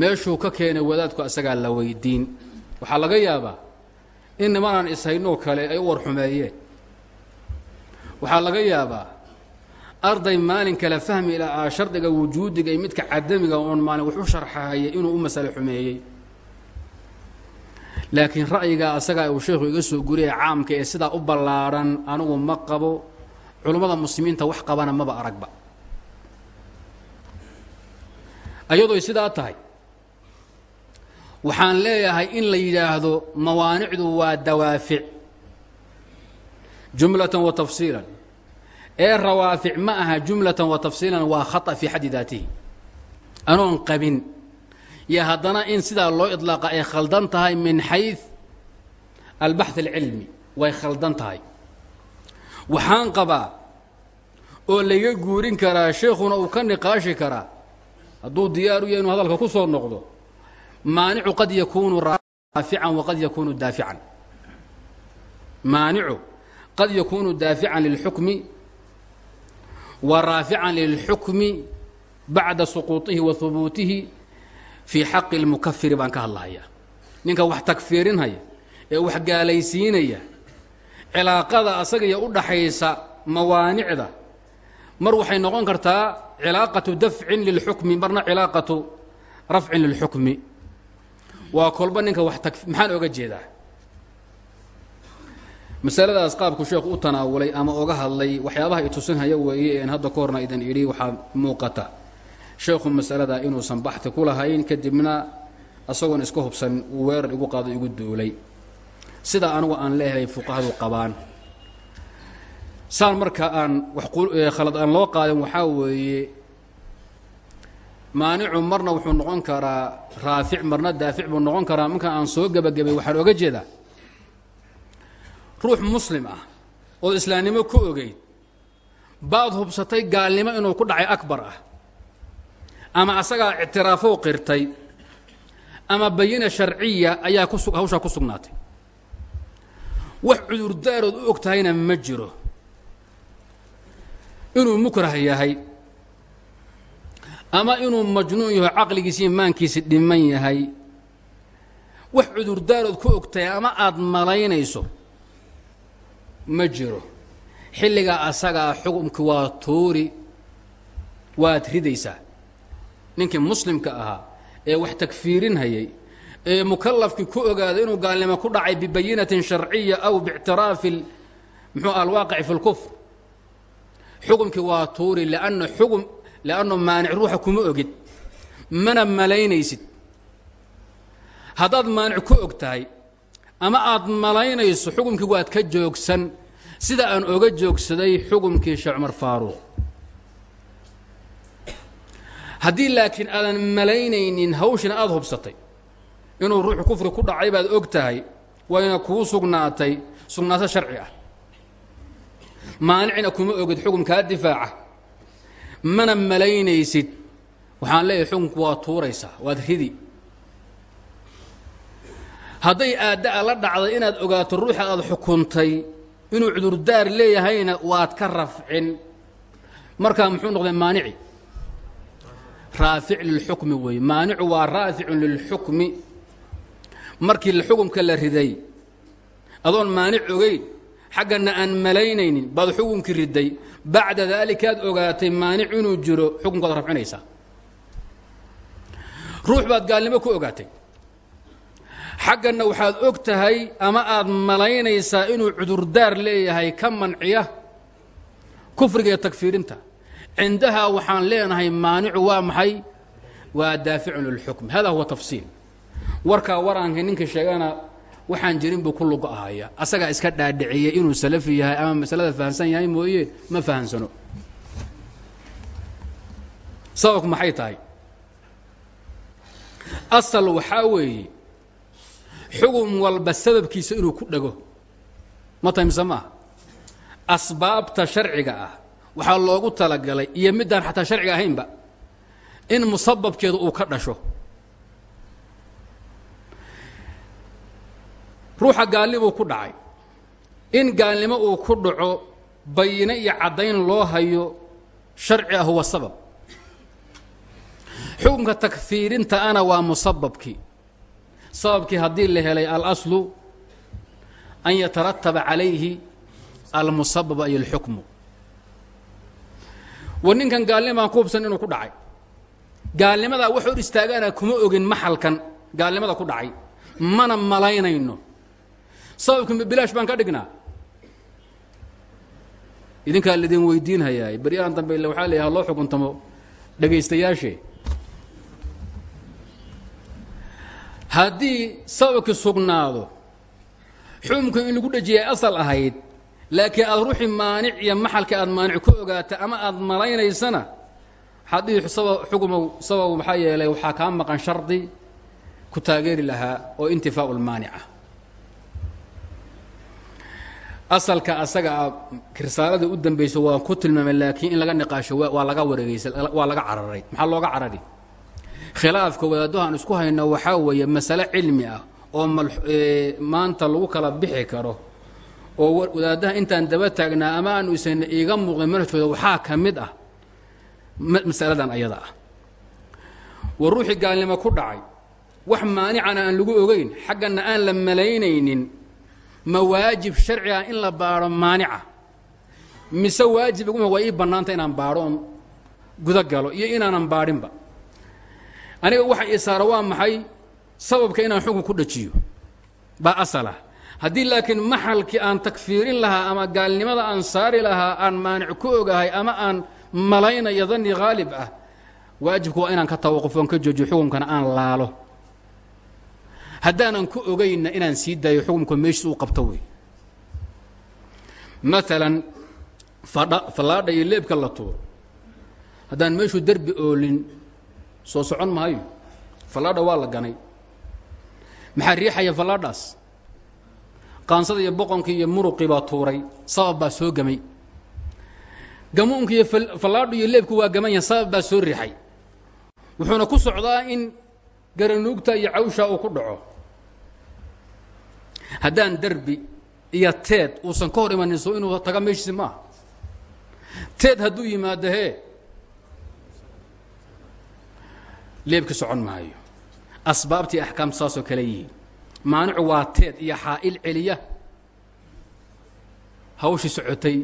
Meeshuu ka keenay wadaadku asagaa la weydiin. Waxaa laga yaabaa in nimanaan ishaynoo kale ay u warxumeeyeen waxaa laga yaabaa arday maalin kale fahmi lahaa shardiga wujuudiga iyo midka cadamiga oon maalin wax u sharxahaya inuu u masale xumeeyey. Laakiin ra'yigaa asagaa uu sheekhu iga soo guriyay caamka ee sidaa u ballaadhan anigu ma qabo culummada muslimiinta wax qabana maba aragba. Ayadooy sidaa tahay waxaan leeyahay in la yidhaahdo mawaanicdu waa dawaafic jumlatan wa tafsiilan ee rawaafic ma aha jumlatan wa tafsiilan waa khata fii xaddi daatihi anoon qabin yo haddana in sidaa loo idlaaqa ay khaldan tahay min xayu albaxth alcilmi way khaldan tahay waxaan qabaa oo layga guurin karaa sheekhuna uu ka niqaashi karaa hadduu diyaar u yahay inuu hadalka ku soo noqdo maanicu qad yakuunu raafican waqad yakuunu daafican maanicu qad yakuunu daafican lilxukmi wa raafican lilxukmi bacda suquuطihi wa hubuutihi fii xaqi اlmukafiri baan ka hadlahayaa ninka wax takfiirinhaya ee wax gaalaysiinaya cilaaqada asaga iyo u dhaxaysa mawaanicda mar waxay noqon kartaa cilaaqatu dafcin lilxukmi marna cilaaqatu rafcin lilxukmi waa kolba ninka wax tak maxaan oga jeedaa masaladaas qaabku sheekhu u tanaawulay ama oga hadlay waxyaabaha i tusinhaya weeye een hadda ka horna idan idhi waxaa muuqata. Sheekhu masaladaa inuusan baxti ku lahayn kadibna asagoon iska hubsan uu weerar igu qaado igu duulay. Sidaa anigu aan leeyahay fuqahadu qabaan. Saan marka aan wax aan loo qaadin waxaa weeye maanicu marna wuxuu noqon karaa raafic marna daafic buu noqon karaa. Marka aan soo gebagabay waxaan oga jeedaa ruux muslim ah ood islaamnimo ku ogeyd baad hubsatay gaalnimo inuu ku dhacay akbar ah ama asagaa ictiraafou qirtay ama bayina sharciya ayaa ku hawshaa ku sugnaatay. Wax cudurdaarood u og tahayna ma jiro. Inuu mukrah yahay ama inuu majnuun yaho caqligiisi imaankiisi dhiman yahay. Wax cudurdaarood ku og ama aada malaynayso ma jiro. Xilligaa asagaa xukumki waa tuuri waad ridaysaa. Ninkii muslimka ahaa ee wax takfiirinhayay ee mukalafkii ku ogaaday inuu gaalnimo ku dhacay bibayinatin sharciya aw biictiraafi muxuu alwaaqici fi اlkufr xukumkii waa tuuri lanna xukm lanno maanic ruuxa kuma ogid. Mana malaynaysid. Haddaad maanic ku og tahay ama aad malaynayso xukumkii waad ka joogsan sida aan oga joogsaday xukumkii sheekh cumar faaruuq haddii laakiin aadan malaynaynin hawshina aada hubsatay. Inuu ruuxu kufri ku dhacay baad og tahay wayna kuu sugnaatay sugnaato sharci ah. Maanicna kuma ogid xukumkaa difaaca. Mana malaynaysid. Waxaan leeyahay xukunku waa tuuraysaa waad ridi hadday aadda'a la dhacday inaad ogaato ruuxa aada xukuntay inuu cudurdaar leeyahayna waad ka rafcin. Markaa muxuu noqday maanici? Raafic lilxukmi weeye maanicu waa raaficun lilxukmi. Markii xukumka la riday adoon maanic ogeyn xaggana aan malaynaynin baad xukunkii riday. Bacda daalikaad ogaatay maanic inuu jiro xukunkaad rafcinaysaa. Ruux baad gaalnimo ku ogaatay xagganna waxaad og tahay ama aad malaynaysaa inuu cudurdaar leeyahay ka manciya kufriga iyo takfiirinta. Cindahaa waxaan leenahay maanicu waa maxay? Waa daaficun lilxukm hada huwa tafsiil. Warkaa waraanka ninka sheegana waxaan jirin buu ku lugo ahaya asagaa iska dhaadhiciyey inuu salafi yahay ama masalada fahamsan yahay mooye ma fahamsano sababku maxay tahay? Asal waxaa weeye xugum walba sababkiisa inuu ku dhego ma taymse maaha asbaabta sharciga ah waxaa loogu talagalay iyo middaan xataa sharciga ahaynba in musababkeedu uu ka dhasho. Ruuxa gaalnibuu ku dhacay. In gaalnimo uu ku dhaco bayine iyo caddayn loo hayo sharci ah huwa sabab. Xukunka takfiirinta ana waa musababkii sababkii haddii la helay alaslu an yatarataba calayhi almusabab ay alxukmu war ninkan gaalnimaan ku hubsan inuu ku dhacay. Gaalnimadaa wax hor istaagaana kuma ogin maxalkan gaalnimada ku dhacay. Mana malaynayno. Sababka bilaash baan ka dhignaa. Idinkaa laidin weydiinhayaay baryahan dambe ille waxaa la loo xukuntamo dhegaystayaashe haddii sababki sugnaado xukumka in lagu dhejiyay asal ahayd laakiin aad ruuxii maanic iyo maxalka aad maanic ku ogaata ama aad malaynaysana waxaad dhihi sabab maxaa yeelay waxaa kaa maqan shardi ku taageeri lahaa oo intifaau lmaanica asalka asaga a risaaladii u dambaysa waan ku tilmaamay laakiin in laga niqaasho waa laga wareegeysa waa laga cararay maxaa looga carari khilaafka wadaadahan isku hayno waxaa weeye masale cilmi ah oo maanta lagu kala bixi karo oo wadaadaha intaan daba taagnaa ama aanu isan iiga muuqday manhajkooda waxaa ka mid ah masaladan ayada ah. War ruuxii gaalnimo ku dhacay. Wax maanicana aan lagu ogeyn xaggana aan la malaynaynin ma waajib sharci ah in la baadho maanica. Mise waajib iguma waa ii bannaanta inaan baadho oon guda galo iyo inaanan baadhinba aniga waxa isaara waa maxay? Sababka inaan xukun ku dhajiyo. Baa asalah haddii laakiin maxalkii aan takfiirin lahaa ama gaalnimada aan saari lahaa aan maanic ku ogahay ama aan malaynayo danni haalib ah waajibku waa inaan ka tawaqufon ka joojiyo xukunkana aan laalo. Haddaanan ku ogaynna inaan sii daayo xukumka meeshiis uu qabto wey. Maalan fadha fallaadha iyo leebka la tuuro. Haddaan meeshuu derbi oolin soo socon maayo. Fallaadha waa la ganay. Maxaa riixaya fallaadhaas? Qaansada iyo boqonkii iyo muruqii baa tuuray sabab baa soo gamay. Gamuunka iyo fallaadhu iyo leebku waa gaman yahay sabab baa soo riixay. Wuxuuna ku socdaa in garanuugta iyo cawsha uu ku dhaco. Haddaan derbi iyo teed uusan ka hor imanin so inuu taga meeshiisi maaha. Teed hadduu yimaado hee leebki socon maayo. Asbaabtii axkaamta saasoo kale yihiin maanicu waa teed iyo xaa'il celiya. Hawshii socotay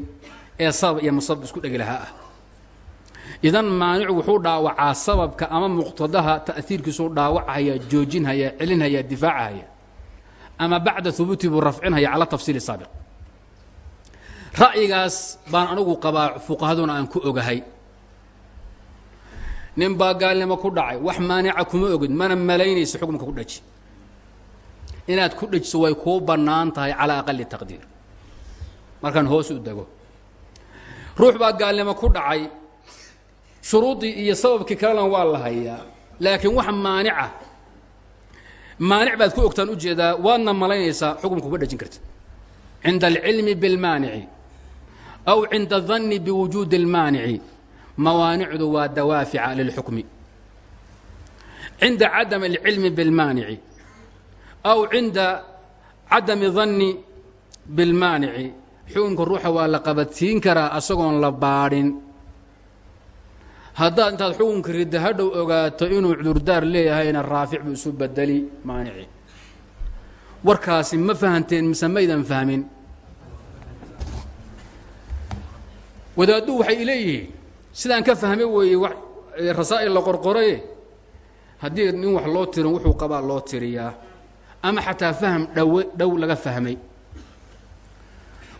ee sabab iyo musabab isku dhegi lahaa ah. Idan maanicu wuxuu dhaawacaa sababka ama muqtadaha ta'hiirkiisuu dhaawachaya joojinhaya celinhaya difaacahaya. Ama bacda hubuutii buu rafcinhaya cala tafsiili saabiq. Ra'yigaas baan anigu qabaa fuqahaduna aan ku ogahay nin baa gaalnimo ku dhacay wax maanica kuma ogid mana malaynaysa xukumka ku dhaji. Inaad ku dhajiso way kuu bannaan tahay calaa aqali taqdiir. Markaan hoos u dego. Ruux baa gaalnimo ku dhacay. Shuruudii iyo sababkii kalena waa la hayaa laakiin wax maanica maanic baad ku ogtaan u jeedaa waadna malaynaysaa xukumka kuma dhejin kartid. Cinda alcilmi biاlmaanici aw cinda adanni biwujuudi اlmaanici mawaanicdu waa dawaafica lilxukmi. cinda cadam alcilmi biاlmaanici aw cinda cadami danni biاlmaanici xukunka ruuxa waa la qabadsiin karaa asagoon la baadhin. Haddaad intaad xukunka ridda hadhow ogaato inuu cudurdaar leeyahayna raafic buu isu bedeli maanici. Warkaasi ma fahanteen mise maydan fahmin. Wadaaddu waxay leeyihiin sidaan ka fahmay weeye wa rasaa'il la qorqoraye haddii nin wax loo tirin wuxuu qabaa loo tiriyaa. Ama xataa faham dhowe dhow laga fahmay.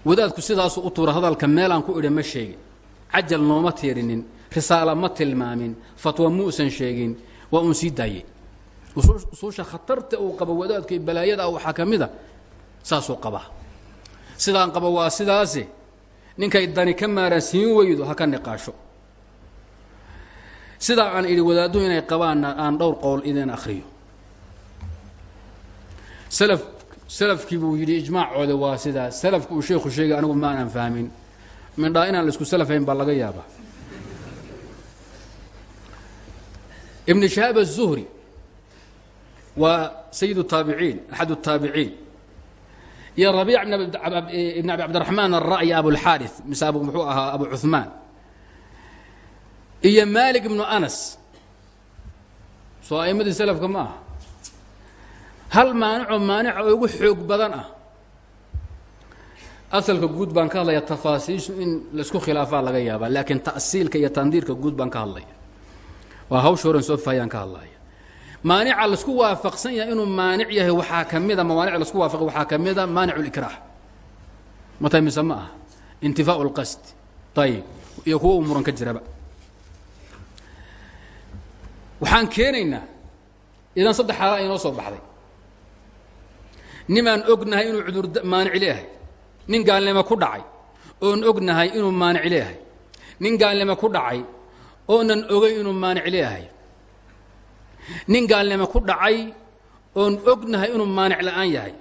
Wadaadku sidaasu u tuura hadalka meelaan ku idha ma sheegin. Cajal nooma tiirinin risaala ma tilmaamin fatwa muusan sheegin waa uun sii daayey usuusha khatarta uu qabo wadaadku iyo balaayada waxaa ka mida saasuu qabaa. Sidaan qaba waa sidaase ninkay dani ka maarasiin weydo ha ka niqaasho sidaa aan idhi wadaaddu inay qabaanna aan dhowr qowl idin akhriyo salaf salafkii buu yidhi ijmaacooda waa sidaa salafku uu sheekhu sheegay anigu ma aanan fahmin mindhaa inaan la isku salafayn baa laga yaabaa ibn shahaab الzuhri waa sayid الtaabiciin axad الtaabiciin iyo rabiic ibn abi cabdiraxmaan الra'y abulxaariث mise abu muxuu ahaa abu cuثmaan iyo malik ibnu anas. Soo a'imadii selafka ma aha. Hal maanicoo maanica ugu xoog badan ah. Asalka guud baan ka hadlaya tafaasiishu in la isku khilaafaa laga yaabaa laakiin ta'siilka iyo tandiirka guud baan ka hadlaya. Waa hawsha soo fahayaan ka hadlaya. Maanica la isku waafaqsan yahay inuu maanic yahay waxaa ka mida mawaanica la isku waafaqay waxaa ka mida maanic اlikraah matay mise ma iyo kuwa uu ka jiraba waxaan keenaynaa idan saddex xaala inoo soo baxday. Nimaan ognahay inuu cudur maanic leeyahay nin gaalnimo ku dhacay oon ognahay inuu maanic leeyahay nin gaalnimo ku dhacay oonan ogay inuu maanic leeyahay nin gaalnimo ku dhacay oon ognahay inuu maanic la'aan yahay.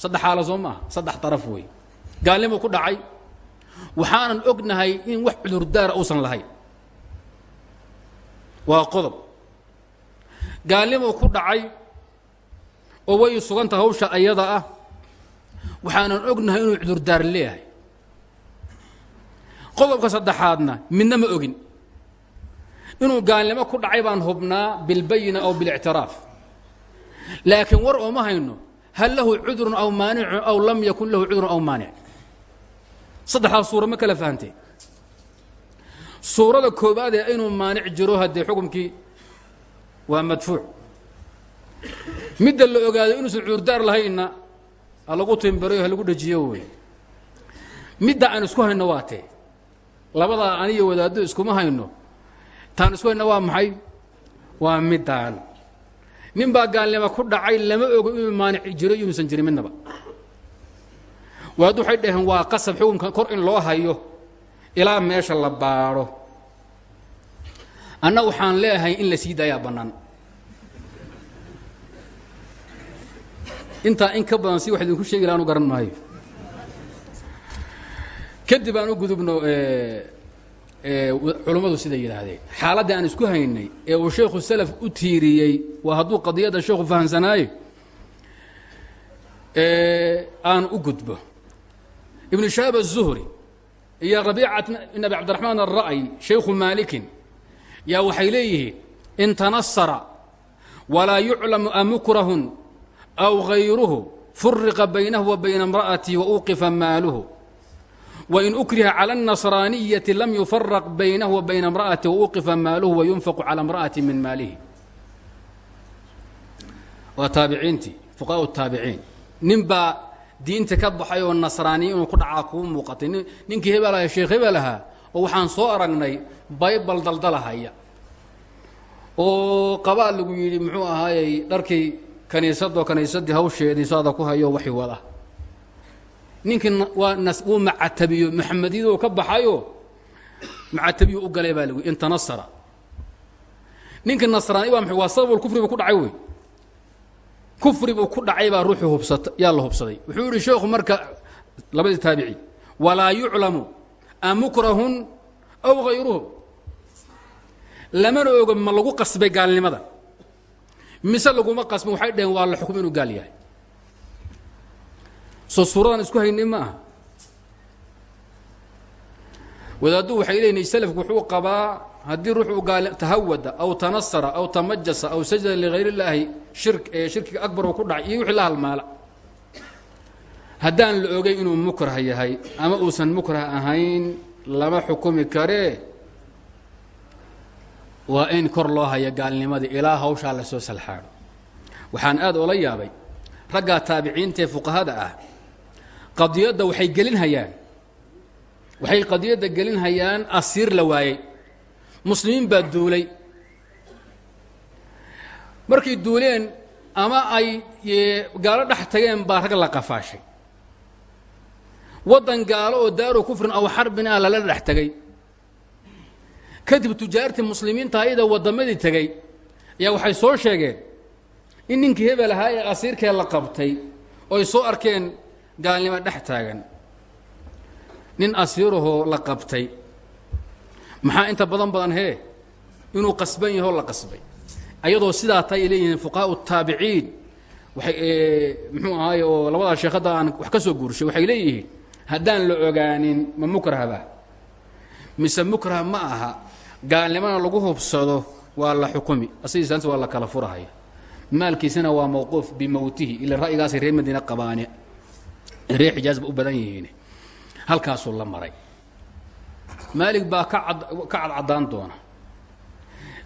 Saddex xaalo soo maaha saddex daraf wey gaalnimo ku dhacay waxaanan ognahay in wax cudurdaara uusan lahayn. Waa qodob gaalnimuu ku dhacay oo way suganta hawsha ayada ah. Waxaanan ognahay inuu cudurdaar leeyahay. Qodobka saddexaadna midna ma ogin. Inuu gaalnimo ku dhacay baan hubnaa bilbayina aw biاlictiraaf laakiin war ooma hayno hal lahu cudrun aw maanicun aw lam yakun lahu cudrun aw maanic. Saddexdaas suura ma kala fahamtee? Suurada koobaadee inuu maanic jiro haddee xukumkii waa madfuuc. Midda la ogaado inuusan cudurdaar lahaynna ha lagu timbarayo ha lagu dhajiyo wey midda aan isku hayno waa tee. Labadaa aniyo wadaaddo iskuma hayno. Taan isku hayna waa maxay? Waa middaan. Nin baa gaalnimo ku dhacay lama ogo inuu maanic jiro inuusan jirin midnaba. Wadaaddu waxay dhaheen waa qasab xukunka kor in loo hayo ilaa meesha la baadho anna waxaan leeahay in la sii daayaa bannaan intaa in ka badan si wax idinku sheegi la anu garan maayo. Kadib aan u gudubno culummadu siday yidhaahdeen. Xaaladda aan isku haynay ee uu sheekhu salaf u tiiriyey waa hadduu qadiyadda sheekhu fahamsanaayo aan u gudbo. Ibnu shahaab aلzuhri iyo rabiicat ibn abi cabdiraxmaan alra'y shaykhu maalikin yaa waxay leeyihiin in tanasara walaa yuclamu amukrahun aw غayruhu furiqa baynahu wa bayna اmra'ati wauqifa maaluhu wain ukriha calى النasraaniyati lam yufaraq baynahu wa bayna اmra'ati wauqifa maaluhu wayunfaqu calى اmra'ati min maalihi waa taabiciintii fuqaء الtaabiciin nin baa diinta ka baxay oo nasraaniya inuu ku dhacaa kuu muuqatay ninkii hebel aha sheekh hebel ahaa oo waxaan soo aragnay baybal daldalahaya. Oo qabaa lagu yidhi muxuu ahaayey dharkii kaniisadoo kaniisadii hawsheedii saada ku hayo waxi wada. Ninkii waa wuu macatabiyo maxamediyadu ka baxayo? Macatabiyu u galay baa lagu intanasara ninkii nasraani maxay waa sababul kufri buu ku dhacay wey. Kufri buu ku dhacay baa ruuxuu hubsata yaa la hubsaday. Wuxuu yidhi sheekhu marka labadii taabici walaa yuclamu amukrahun aw hayruhu lamana ogo ma lagu qasbay gaalnimada. Mise laguma qasbin waxay dhaheen waa la xukum inuu gaal yahay. Soo suuradan isku haynay ma aha. Wadaaddu waxay leeyihiin salafku wuxuu qabaa haddii ruuxuu gaal tahawada aw tanasara aw tamajasa aw sajada ligayr illaahi shirk shirkiga akbar uu ku dhacay iyo wixii la halmaala haddaan la ogay inuu mukrah yahay ama uusan mukrah ahayn lama xukumi karee waa in kor loo haya gaalnimadii ilaa hawshaa la soo salxaadho waxaan aad oola yaabay raggaa taabiciinta ee fuqahada ah qadiyadda waxay gelinhayaan waxay qadiyadda gelinhayaan asiir la waayey muslimiin baa duulay. Markay duuleen ama ay gaalo dhex tageen baa rag la qafaashay waddan gaalo oo daaru kufrin aw xarbin ah lala dhex tegay. Kadib tujaartii muslimiinta ayada waddamadii tegey ayaa waxay soo sheegeen in ninkii hebel ahaa ee asiirkee la qabtay oy soo arkeen gaalnimo dhex taagan. Nin asiirahoo la qabtay. Maxaa inta badan badan hee? Inuu qasban yahoo la qasbay. Ayadoo sidaa tay ay leeyihiin fuqahaau taabiciin waxay muxuu ahaaye oo labadaa sheekhadda aan wax ka soo guurshay waxay leeyihiin haddaan la ogaanin ma mukrahba mise mukrah ma aha gaalnimana lagu hubsado waa la xukumi. Asigiisaans waa la kala furahaya maalkiisana waa mawquuf bimowtihi ila ra'yigaasay reer madiine qabaane. Reer xijaaz ba u badan yihiin. Halkaasuu la maray. Maalig baa ka cad ka cadcaddaan doona.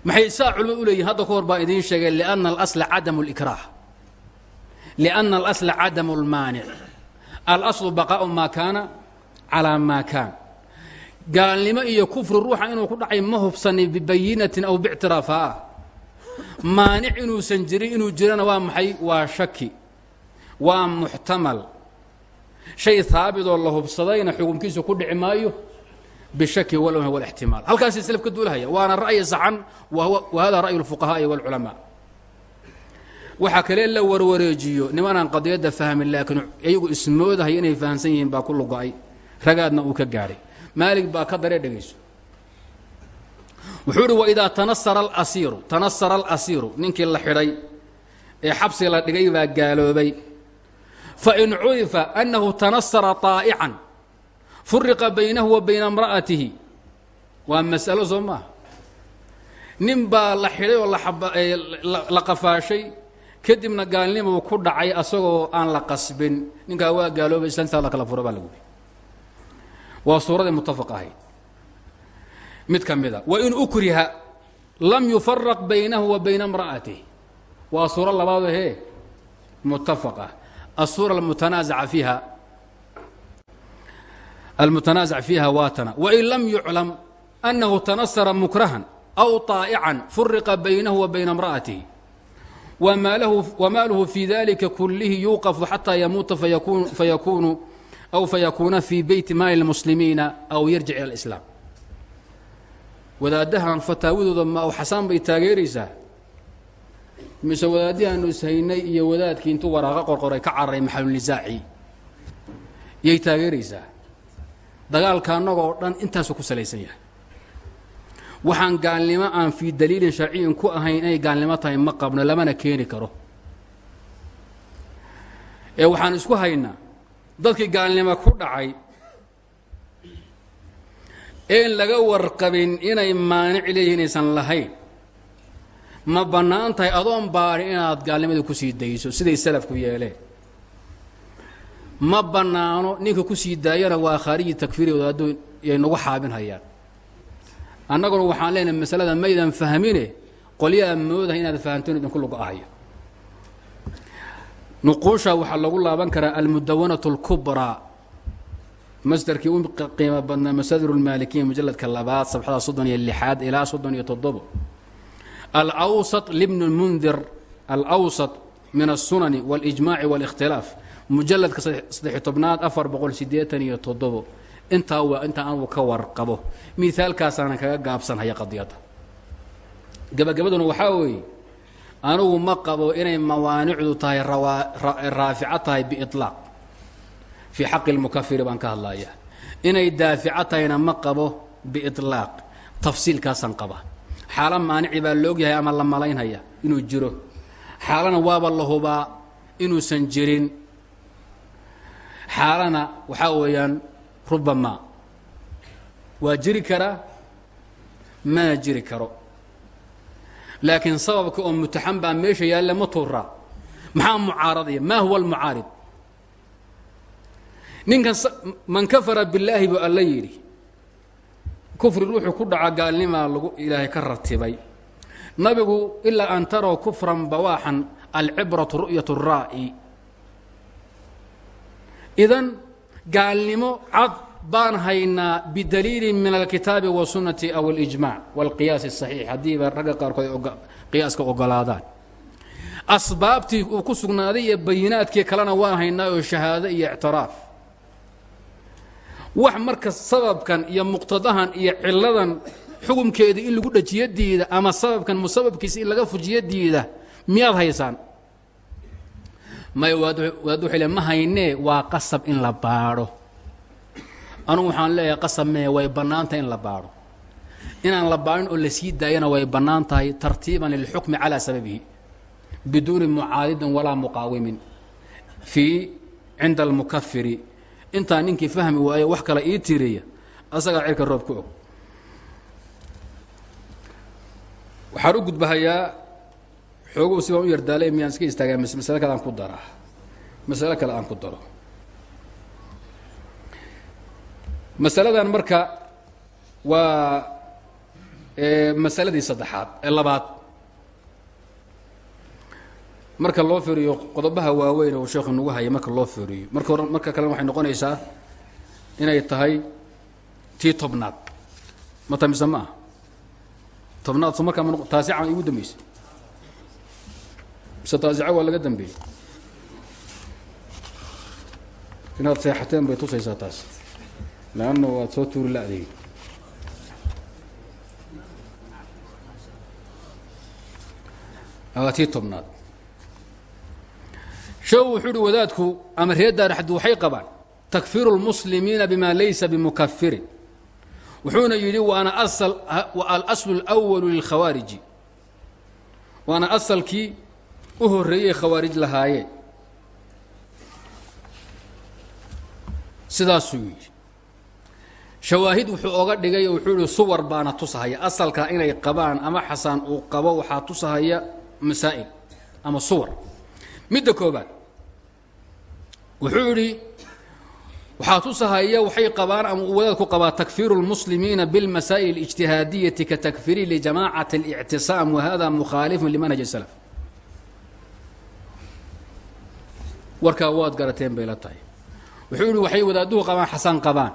Maxay saa culimadu u leeyihiin hadda ka hor baan idiin sheegay lianna alasla cadamu اlikraah lianna alasla cadamu اlmaanic alaslu baqaa'u maa kaana calaa maa kaan. Gaalnimo iyo kufri ruuxa inuu ku dhacay ma hubsanin bibayinatin aw bictiraafaah maanic inuusan jirin inuu jirana waa maxay? Waa shaki. Waa muxtamal. Shay haabitoo la hubsadayna xukunkiisu ku dhici maayo bishaki walwh walixtimaal. Halkaasay slaf ka duulahaya waana ra'yi saxan wa hada ra'yu اlfuqahaa'i wاlculamaa waxaa kale la warwareejiyo nimanaan qadiyadda fahmin laakiin iyagu ismoodahay inay fahamsan yihiin baa ku lugo-ay ragaadna uu ka gaadhay maalig baa ka daree dhegayso. Wuxuu uhi waidaa tanasara alasiiru tanasara alasiiru ninkii la xidhay ee xabsiga la dhigay baa gaaloobay. Fain curifa annahu tanasara طaa'ican furiqa baynahu wa bayna imra'atihi. Waa mas'alo soo maaha nin baa la xidhay oo la qafaashay kadibna gaalnimuu ku dhacay asagoo aan la qasbin ninkaa waa gaaloobay islaantaa la kala furo baa lagu yihi waa suuradii mutafaq ahayd mid ka mid a wain ukriha lam yufaraq baynahu wa bayna imra'atih waa suuro labaado hee mutafaq ah الsuura almutanaaزaca fiiha almutanaaزac fiiha waatana wain lam yuclam أnnahu tanasara mukrahan aw طaa'ican furiqa baynahu wa bayna imra'atihi wamaaluhu fi dalika kulihi yuuqafu xataa yamuuta fayakunu aw fayakuuna fii beyti maali اlmuslimiina aw yarjic ilى اlislaam wadaadahan fataawadooda ma xasaan bay taageeraysaa mise wadaadii aanu ishaynay iyo wadaadkii intuu waraaqa qorqoray ka cararay maxalunisaaci yay taageeraysaa dagaalka annaga oo dhan intaasuu ku salaysan yahay waxaan gaalnimo aan fii daliilin sharciyin ku ahayn inay gaalnimo tahay ma qabno lamana keeni karo. Ee waxaan isku haynaa dadkii gaalnimo ku dhacay een laga warqabin inay maanic leeyihiin inaysan lahayn. Ma bannaan tahay adoon baadhin inaad gaalnimadii ku sii dayso siday salafku yeeleen. Ma bannaano ninka ku sii daayana waa khaariji takfiiri wadaaddu yay nagu xaabinhayaan annaguna waxaan leenahay masalada maydan fahmine qolyaha moodahay inaad fahamteen idinku lugo ahayo nuquusha waxaa lagu laaban karaa almudawanatu اlkubraa masderkii u qiimo badnaa masadiru lmaalikiya mujaladka labaad sabxada soddon iyo lixaad ilaa soddon iyo toddobo alawsat libn mundir alawsat min الsunani واlإجmaaci واlاkhtilaaf mujaladka saddex tobnaad afar boqol sideetan iyo toddobo intaa waa inta anugu ka warqabo miaalkaasaanan kaga gaabsanhaya qadiyadda gabagabaduna waxaa weeye anugu ma qabo inay mawaanicdu tahay raafico tahay biiطlaaq fii xaqi اlmukafiri baan ka hadlaya inay daafico tahayna ma qabo biiطlaaq tafsiilkaasaan qaba xaalo maanici baa laogyahay ama la malaynhaya inuu jiro xaalana waaba la hubaa inuusan jirin xaalana waxaa weeyaan rubamaa. Waa jiri karaa mana jiri karo. Laakiin sababka oo mutaxan baa meesha yaalla ma tuuraa maxaa mucaaradaya? Ma huwa almucaarid ninkan man kafara billaahi buu alla yidhi kufri ruuxuu ku dhaca gaalnimaa lagu ilaahay ka ratibay. Nabigu ilaa an taraw kufran bawaaxan alcibratu ru'yat الraa'i idan gaalnimo cad baan haynaa bidaliilin min alkitaabi wasunnati aw اlijmac wاlqiyaas الصaxiix haddiiba ragga qaarkood ay qiyaaska ogolaadaan asbaabtii uu ku sugnaaday iyo bayinaadkii kalena waan haynaa oo shahaado iyo ictiraaf wax marka sababkan iyo muqtadahan iyo ciladan xukumkeeda in lagu dhajiyo diida ama sababkan musababkiisa in laga fujiyo diida miyaad haysaan May waad wuxuu le ma haynee waa qasab in la baadho. Anugu waxaan leeyahay qasab mee way bannaan tahay in la baadho. Inaan la baadhin oo la sii daayana way bannaan tahay tartiiban lilxukmi calaa sababihi. Biduuni mucaadidin walaa muqaawimin. Fii cinda almukafiri intaa ninkii fahmi waayo wax kale ii tiriya asagaa cirka roob ku og. Waxaan u gudbahayaa xooguhu si baan u yardaalay miyaan iska istaagaa masale kale aan ku daraa masale kale aan ku daro. Masaladan marka waa masaladii saddexaad ee labaad. Marka loo fiiriyo qodobaha waaweyn oo sheekhu nagu haya marka loo fiiriyo marka marka kalena waxay noqonaysaa inay tahay tii tobnaad. Mata mise ma ah tobnaad so markaa ma taasica igu dambeysay mise taasica waa laga dambeeyey inaad seexateen bay tusaysaa taas leanna waad soo tuuri la-deey waa tii tobnaad sheegu wuxuu uhi wadaadku ama reer daaraxdu waxay qabaan takfiru اlmuslimiina bima laysa bimukafirin wuxuuna yidhi waana alaslu اlأwalu lilkhawaariji waana asalkii u horeeyey khawaarij lahaayeen sidaasuu yidhi shawaahid wuxuu oga dhigay oo wuxuu yihi suwar baana tusahaya asalkaa inay qabaan ama xasaan uu qabo waxaa tusahaya masaa'il ama suwar midda koobaad wuxuu yidhi waxaa tusahaya waxay qabaan ama uu wadaadku qabaa takfiiru اlmuslimiina biاlmasaa'il اlijtihaadiyati ka takfiri lijamacati اlictisaam wahada mukhaalifun limanhaj salaf warkaa waad garateen bay la tahay. Wuxuu yihi waxay wadaaduhu qabaan xasaan qabaan.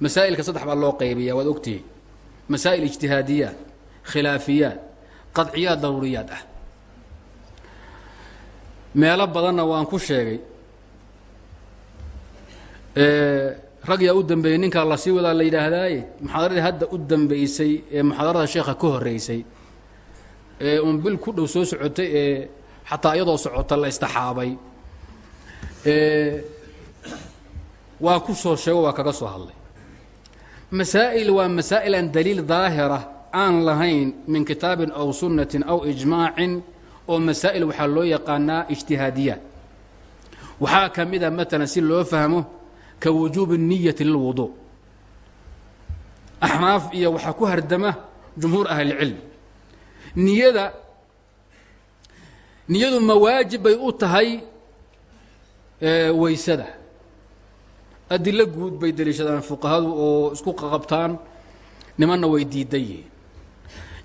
Masaa'ilka saddex baa loo qaybiya waad ogtihiin. Masaa'il ijtihaadiyaat khilaafiyaat qadciyaad daruuriyaad ah. Meelo badanna waan ku sheegay rag u dambeeyey ninkaa la sii wadaa la yidhaahdaaye muxaadaradii hadda u dambeysay ee muxaadarada sheekha ka horeysay ee un bil ku dhow soo socotay ee xataa iyadoo socota la istaxaabay waa ku soo sheego waa kaga soo hadlay. Masaa'il waa masaa'il aan daliil daahira aan lahayn min kitaabin aw sunnatin aw ijmaacin oo masaa'il waxaa loo yaqaanaa ijtihaadiyaat waxaa ka mida maalan si loo fahmo ka wujuubi niyati lilwudu axnaaf iyo waxaa ku hardama jumhuur ahlilcilm niyada niyadu mawaajib bay u tahay weysada adilo guud bay deliishadaan fuqahadu oo isku qaqabtaan nimanna way diidan yihiin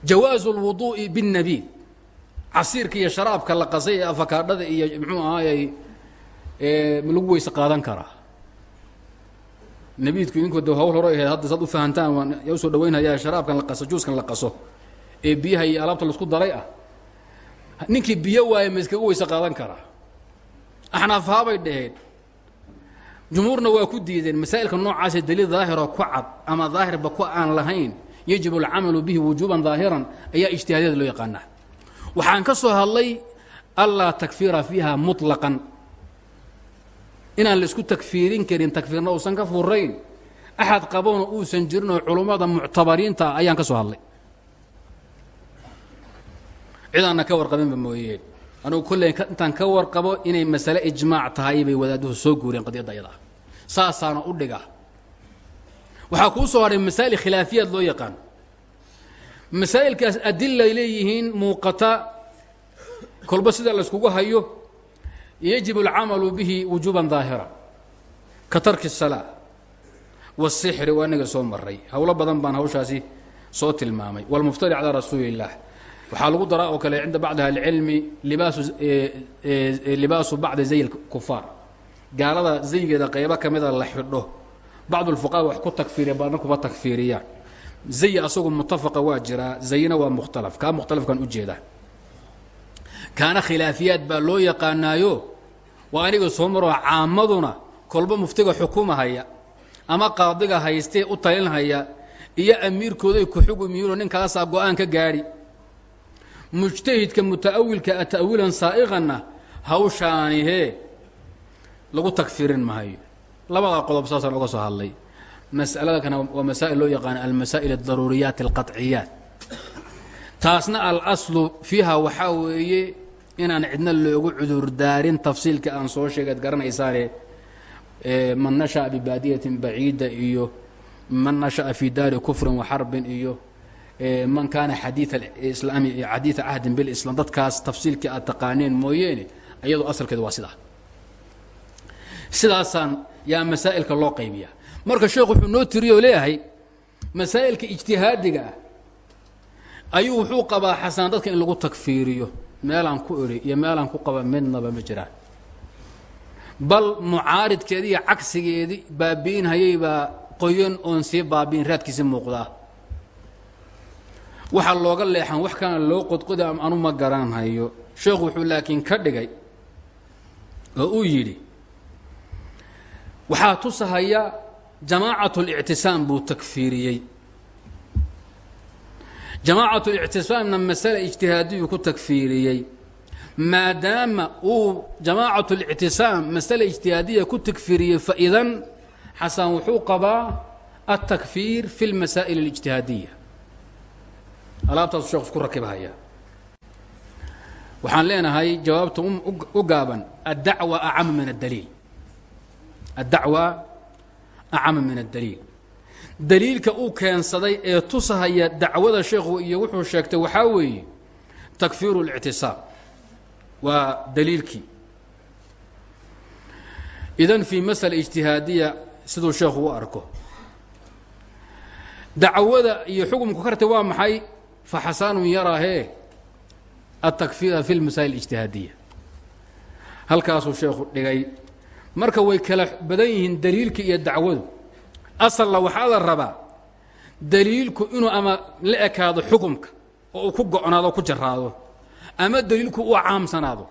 jawaazu اlwuduu'i biاnnabiid casiirka iyo sharaabka la qasay ee afakaadhada iyo muxuu ahaayey lagu weyse qaadan karaa? Nabiidku idinkoo de hawl hore ahayd hadda saad u fahantaan waan yaa u soo dhawaynhayaa sharaabkan la qaso juuskan la qaso ee biyaha iyo alaabta la isku daray ah ninkii biyo waaye ma iskaga weyse qaadan karaa axnaafhaabay dhaheen. Jumhuurna waa ku diideen masaa'ilka noocaasee daliil daahiroo ku cad ama daahirba ku aan lahayn yajibu alcamalu bihi wujuuban daahiran ayaa ijtihaadiyada loo yaqaanaa. Waxaan ka soo hadlay allaa takfiira fiiha muطlaqan inaan la isku takfiirin karin takfiirna uusan ka furayn axad qaboona uusan jirin oo culummada muctabariinta ayaan ka soo hadlay. Cidaanna ka warqabinba mooyeen anugu kolley intaan ka warqabo inay masale ijmaac tahay bay wadaaduhu soo guureen qadiyadda ayada ah saasaana u dhiga waxaa kuu soo hadhay masaa'il khilaafiyaad loo yaqaan masaa'ilkaas adilay leeyihiin muuqata kolba sida layskugu hayo yajib alcamalu bihi wujuuban daahira ka tarki الsalaa wالsixri waa inaga soo maray howlo badan baan hawshaasi soo tilmaamay wاlmuftari calى rasuuli الlah waxaa lagu daraa oo kale cinda bacdi ahlicilmi libaasu libaasu bacdi zay kufaar. Gaalada zaygeeda qaybo ka mida la xidho. Bacdu lfuqaha wax ku takfiiriya baadna kuba takfiiriyaan. Zay asagu mutafaqa waa jiraa zayna waa mukhtalaf. Kaa mukhtalafkan u jeedaa kaana khilaafiyaad baa loo yaqaanaayo waa aniga soo maroo caamaduna kolba muftiga xukumahaya ama qaadiga haystee u talinhaya iyo amiirkooday ku xugumyiinoo ninkaasaa go'aan ka gaadhi mujtahidka muta'awilka a ta'wiilan saa'iqanna hawshaani hee lagu tagfirin mahayo labadaa qodob saasaan oga soo hadlay. Mas'alada kana waa masaa'il loo yaqaana almasaa'il adaruuriyaat alqaطciyaat taasna alaslu fiiha waxaa weeye inaan cidna loogu cudurdaarin tafsiilka aan soo sheegaad garanaysaane man nasha'a bibaadiyatin baciida iyo man nasha'a fii daari kufrin wa xarbin iyo man kaana xadiida cahdin bilislam dadkaas tafsiilkii aad taqaaneen mooyeene iyadoo asalkeedu waa sidaa. Sidaasaan yaa masaa'ilka loo qaybiya marka sheekhu wuxuu noo tiriyo leeyahay masaa'ilka ijtihaadiga ah ayuu wuxuu qabaa xasan dadka in lagu takfiiriyo. Meelaan ku idhi iyo meelaan ku qaba midnaba ma jiraan. Bal mucaaridkeedii iyo cagsigeedii baabi'in hayay baa qoyan oon sii baabi'in raadkiisi muuqdaa waxaa looga leexan wax kana loo qodqoda anu ma garanhayo sheekhu wuxuu laakiin ka dhigay oo uu yidhi waxaa tusahaya jamaacat اlictisaam buu takfiiriyey jamaacat اlictisaamna masale ijtihaadiyuu ku takfiiriyey maadaama uu jamaacat اlictisaam masale ijtihaadiya ku takfiiriyey faidan xasan wuxuu qabaa altakfiir fi اlmasaa'il اlijtihaadiya alaabtaasu sheekh isku rakibhaya waxaan leenahay jawaabta u gaaban addacwa acama min addaliil. Addacwa acama min addaliil. Daliilka uu keensaday ee tusahaya dacwada sheekhu iyo wuxuu sheegtay waxaa weeye takfiiru اlictisaam waa daliilkii. Idan fii masala ijtihaadiya siduu sheekhu u arko. Dacwada iyo xukumku karta waa maxay faxasaanun yarahee altakfiira fi lmasaa'il ijtihaadiya halkaasuu sheekhu dhigay marka way kala badan yihiin daliilka iyo dacwadu. Asalna waxaa la rabaa daliilku inuu ama la ekaado xukumka oo uu ku go'naado o ku jaraado ama daliilku uu caamsanaado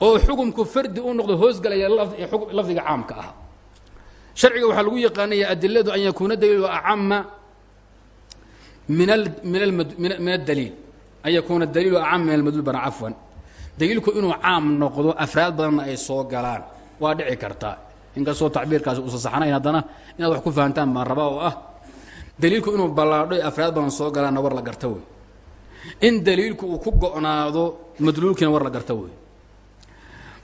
oo xukumku fardi u noqdo hoosgalaya lafdiga caamka ah sharciga waxaa lagu yaqaanaya adiladu an yakuuna daliilu acama min adaliil an yakuuna daliilu acama min almadluul bana cafwan daliilku inuu caam noqdo afraad badanna ay soo galaan waa dhici kartaa inkastoo tacbiirkaasi uusa saxnayn haddana inaad wax ku fahantaan baan rabaa oo ah daliilku inuu ballaadho afraad badan soo galaanna war la garta wey in daliilku uu ku go'naado madluulkiina war la garta wey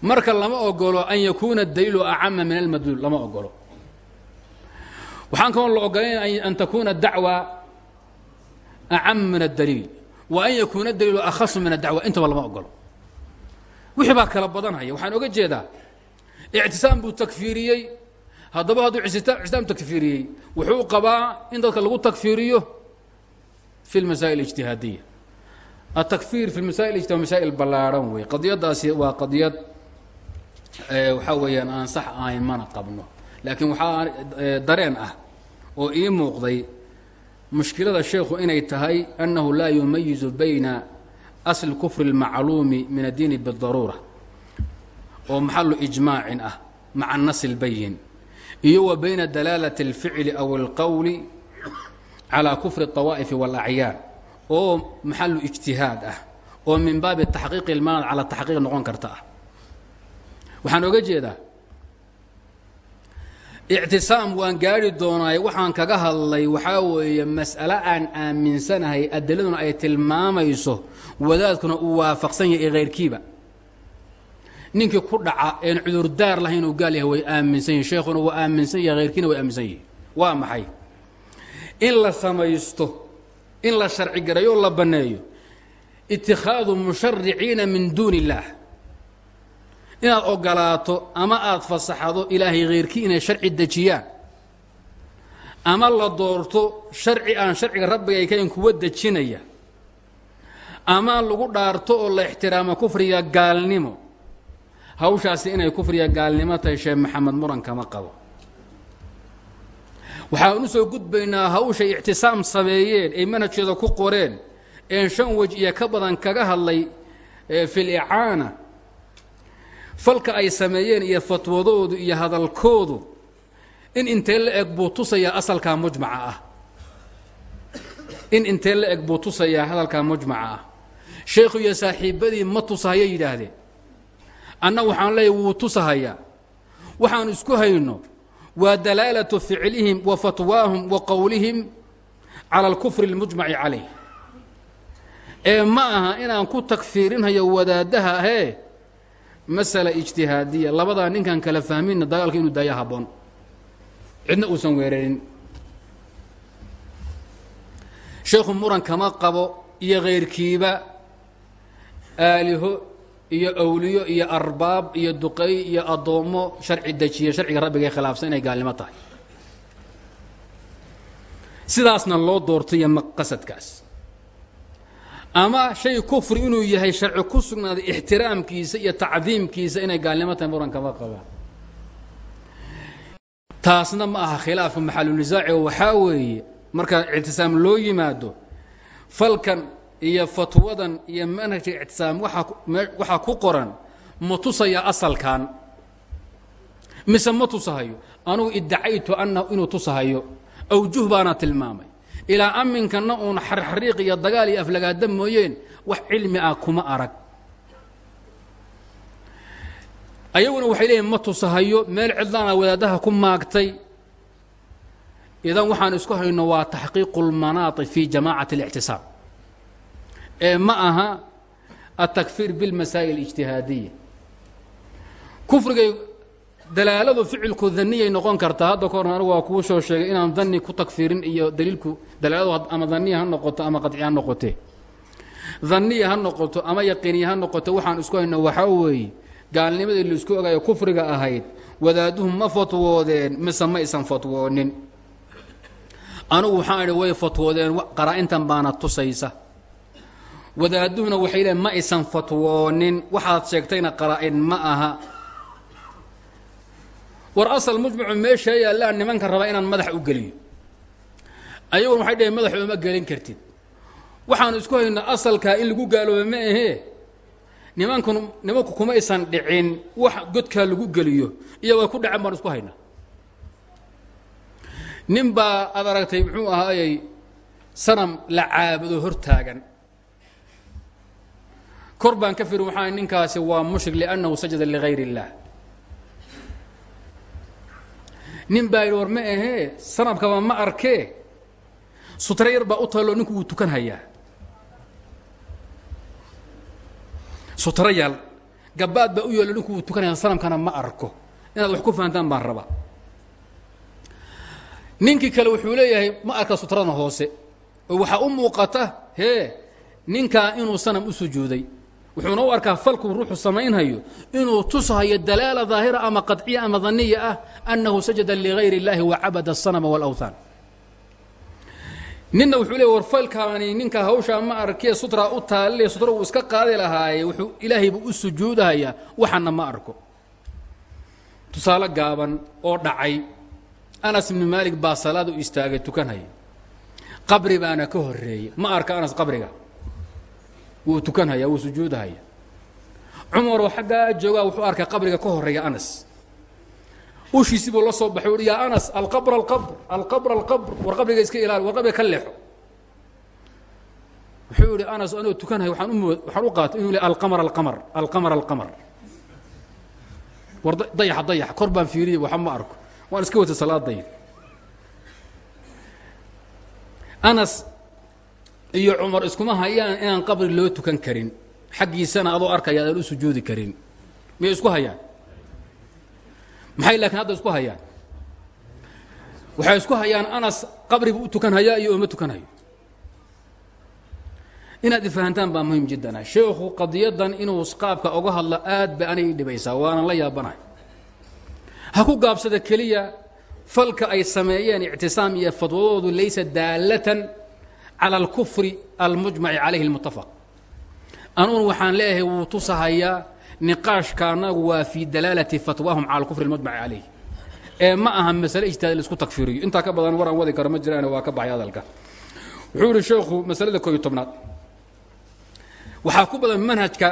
marka lama ogolo an yakuuna daliilu acama min almadluul lama ogolo waxaan kaloo la ogolayn an takuuna dacwa acam min addaliil wa an yakuuna daliilu akhasu min adacwa intaba lama ogolo wixii baa kala badanhaya waxaan oga jeedaa ictisaam buu takfiiriyey haddaba hadduu ictisaam takfiiriyey wuxuu qabaa in dadka lagu takfiiriyo fi lmasaa'il اlijtihaadiya atakfiir fi masail ijtiha masaa'il ballaarhan wey qadiyadaasi waa qadiyad waxaa weeyaan aan sax ahayn mana qabno laakiin waxaa dareen ah oo ii muuqday mushkilada sheekhu inay tahay annahu laa yumayizu bayna asl kufri اlmacluumi min addiini bidaruura oo maxalu ijmaacin ah maca nas اlbayin iyo wa bayna dalaalati اlficli aw اlqowli calى kufri الطawaa'ifi wاlacyaan oo maxalu ijtihaad ah oo min baabi taxqiiqi اlmaanad cala taxqiiq noqon karta ah waxaan oga jeedaa ictisaam waan gaari doonaaye waxaan kaga hadlay waxaa weeye mas'ale aan aaminsanahay adiladuna ay tilmaamayso wadaadkuna uu waafaqsan yahay khayrkiiba. Ninkii ku dhaca een cudurdaar lahayn inuu gaal yahay way aaminsan yihiin sheekhuna waa aaminsan yahay hayrkiina way aaminsan yihiin waa maxay? In la samaysto in la sharci garayo o la banneeyo itikhaadu mushariciina min duuni illaah inaad ogolaato ama aad fasaxdo ilaahay khayrkii inay sharci dejiyaan ama la doorto sharci aan sharciga rabbiga ay kayn kuwa dejinaya ama lagu dhaarto oo la ixtiraamo kufriga gaalnimo hawshaasi inay kufriga gaalnimo tahay sheekh maxamed muran kama qabo. Waxaan u soo gudbaynaa hawshay ictisaam sameeyeen ay manhajkeeda ku qoreen een shan wej iyo ka badan kaga hadlay fi licaana falka ay sameeyeen iyo fatwadoodu iyo hadalkoodu in intee la eg buu tusayaa asalkaa mujmaca ah. In intee la eg buu tusayaa hadalkaa mujmaca ah. Sheekhu iyo saaxiibadii ma tusahayay yidhaahdeen anna waxaan leeyahy wuu tusahayaa. Waxaan isku hayno waa dalaalatu ficlihim wa fatwaahum wa qowlihim cala alkufri اlmujmaci calayh. Ee ma aha inaan ku takfiirinhayo wadaaddaha ahee masala ijtihaadiya labadaa ninkaan kala fahminna dagaalka inuu daaya habboon. Cidna uusan weerarin. Sheekhu muran kama qabo iyo khayrkiiba aaliho iyo awliyo iyo arbaab iyo duqay iyo addoommo sharci dejiya sharciga rabbiga ee khilaafsan inay gaalnimo tahay. Sidaasna loo doortay iyo qasadkaas ama shay kufri inuu yahay sharci ku sugnaaday ixtiraamkiisa iyo tacdiimkiisa inay gaalnimo tahay muran kama qabaan taasna ma aha khilaafka maxalunisaaci waxaa weeye marka ictisaam loo yimaado falkan iyo fatwadan iyo manhajka ictisaam waxaa ku qoran ma tusaya asalkan? Mise ma tusahayo? Anugu iddacaytu annahu inuu tusahayo. Awjuh baana tilmaamay ilaa aminkanna uun xarxariiq iyo dagaal iyo aflagaada mooyeen wax cilmi ah kuma arag ayaguna waxay leeyihin ma tusahayo meel cidlaana wadaadaha ku maagtay idan waxaan isku hayno waa taxqiiqu اlmanaati fi jamacat اlictisaam ee ma aha atakfiir biاlmasaa'il اlijtihaadiya kufrigay dalaaladu ficilku daniyay noqon kartaa hadda ka horna anigu waa kuu soo sheegay inaan dani ku takfiirin iyo daliilku dalaaladu ama daniya ha noqoto ama qaطciya ha noqote. Daniya ha noqoto ama yaqiiniya ha noqoto waxaan isku hayno waxaa weeye gaalnimadii la isku ogaayo kufriga ahayd wadaaduhu ma fatwoodeen mise ma isan fatwoonin. Anugu waxaan idhi way fatwoodeen qaraa-intan baana tusaysa. Wadaaduhuna waxay leein ma isan fatwoonin waxaad sheegtayna qaraa-in ma aha war asal mujmacu meeshaa yaallaa nimanka raba inaan madax u geliyo ayaguna waxay dhaheen madax uma gelin kartid. Waxaanu isku haynaa asalkaa in lagu gaalooba ma ahee. Nimankun nimanku kuma isan dhicin wax godkaa lagu geliyo. Iyo way ku dhacen baan isku haynaa. Nin baa aad aragtay muxuu ahaayey sanam la caabudo hor taagan. Kor baan ka firin waxaa ninkaasi waa mushrik liannahu sajada ligayr اllah nin baa yidhi war ma ahee sanamkaba ma arkee sutro yar baa u taalloo ninku wuu tukan hayaa. Sutro yaal gabaad baa u yeelo ninku wuu tukanaya sanamkana ma arko. Inaad wax ku fahantaan baan rabaa. Ninkii kale wuxuu leeyahay ma arka sutrada hoose. Oo waxaa u muuqata hee ninkaa inuu sanam u sujuuday wuxuuna u arkaa falkuu ruuxu samaynhayo inuu tushayo dalaala daahira ama qaطciya ama daniya ah annahu sajada ligayr اllahi wacabada الsanama wاlawthaan ninna wuxuu leey war falkaani ninka hawshaa ma arkee sutraa u taalle sutra uu iska qaadi lahaaye wuxuu ilaahaybu u sujuudahayaa waxana ma arko tusaale gaaban oo dhacay anas ibnu maalik baa salaad u istaagay tukanhaya qabri baana ka horeeyey ma arka anas qabriga Wuu tukanhaya wuu sujuudahaya cumaroo xaggaa joogaa wuxuu arkay qabriga ka horreeya anas. Ushiisi la soo baxay uhi yaa anas alqabr alqabr alqabr alqabr. War qabriga iska ilaali war qabriga ka leexo. Wuxuu yihi anas anoo tukanhay waaan u waxaan u qaatay inuu le alqamar alqamar alqamar alqamar. War dayaxa dayax kor baan fiiriyey waxa ma arko. Waan iska wata salaadayda anas iyo cumar iskuma hayaan inaan qabri loo tukan karin. Xaggiisana adoo arkaya adaan u sujuudi karin. Miyay isku hayaan? Maxay laakiin hadda isku hayaan? Waxay isku hayaan anas qabribu u tukan hayaa iyo uma tukan hayo. Inaad ifahantaan baa muhiim jiddan sheekhu qadiyadan inuu qaabka oga hadlo aad ba anay dhibaysaa waanan la yaabanahay ha ku gaabsada keliya falka ay sameeyeen ictisaam iyo fadwadoodu laysa daalatan cala alkufri almujmaci calayhi اlmutafaq anuun waxaan leeyahay wuu tusahayaa niqaashka anagu waa fii dalaalati fatwaahum cala alkufri almujmaci calayh ee ma aha masale ijtihaad la isku takfiriyo intaa ka badan waraan wadi karo ma jiraan waa ka baxay hadalka. Wuxuu yihi sheekhu masalada kooiyo tobnaad. Waxaa ku badan manhajka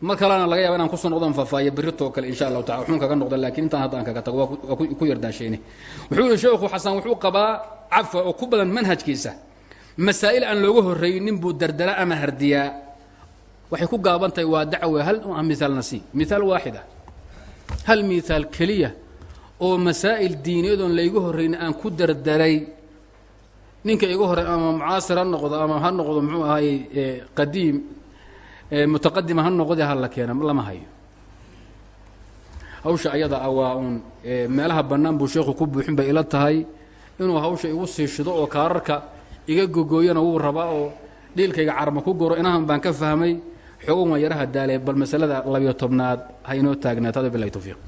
mar kalena laga yaaba inaan ku soo noqdon faafaayo berritoo kale insha allahu tacala wuxuun kaga noqda lakiin intaan hadda aan kaga tago waa ku yardaasheene. Wuxuu yihi sheekhu xasan wuxuu qabaa cafwa oo ku badan manhajkiisa masaa'il aan looga horraynin buu dardara ama hardiyaa? Waxay ku gaaban tahay waa dacwe hal miaalna si miaal waaxida hal miaal keliya oo masaa'il diiniyadoon layga horraynin aan ku dardaray ninka iga hore ama mucaasir ha noqdo ama ha noqdo muxuu ahaay qadiim mutaqadima ha noqde ha la keena lama hayo. Hawsha ayada ah waa uun meelaha bannaan buu sheekhu ku buuxin bay ila tahay. Inuu hawsha igu sii shido oo kaararka iga gogooyana wuu rabaa oo dhiilkayga carma ku goro inahan baan ka fahmay xogowan yaraha daale bal masalada labiyo tobnaad ha inoo taagnaatado bilahi towfiiq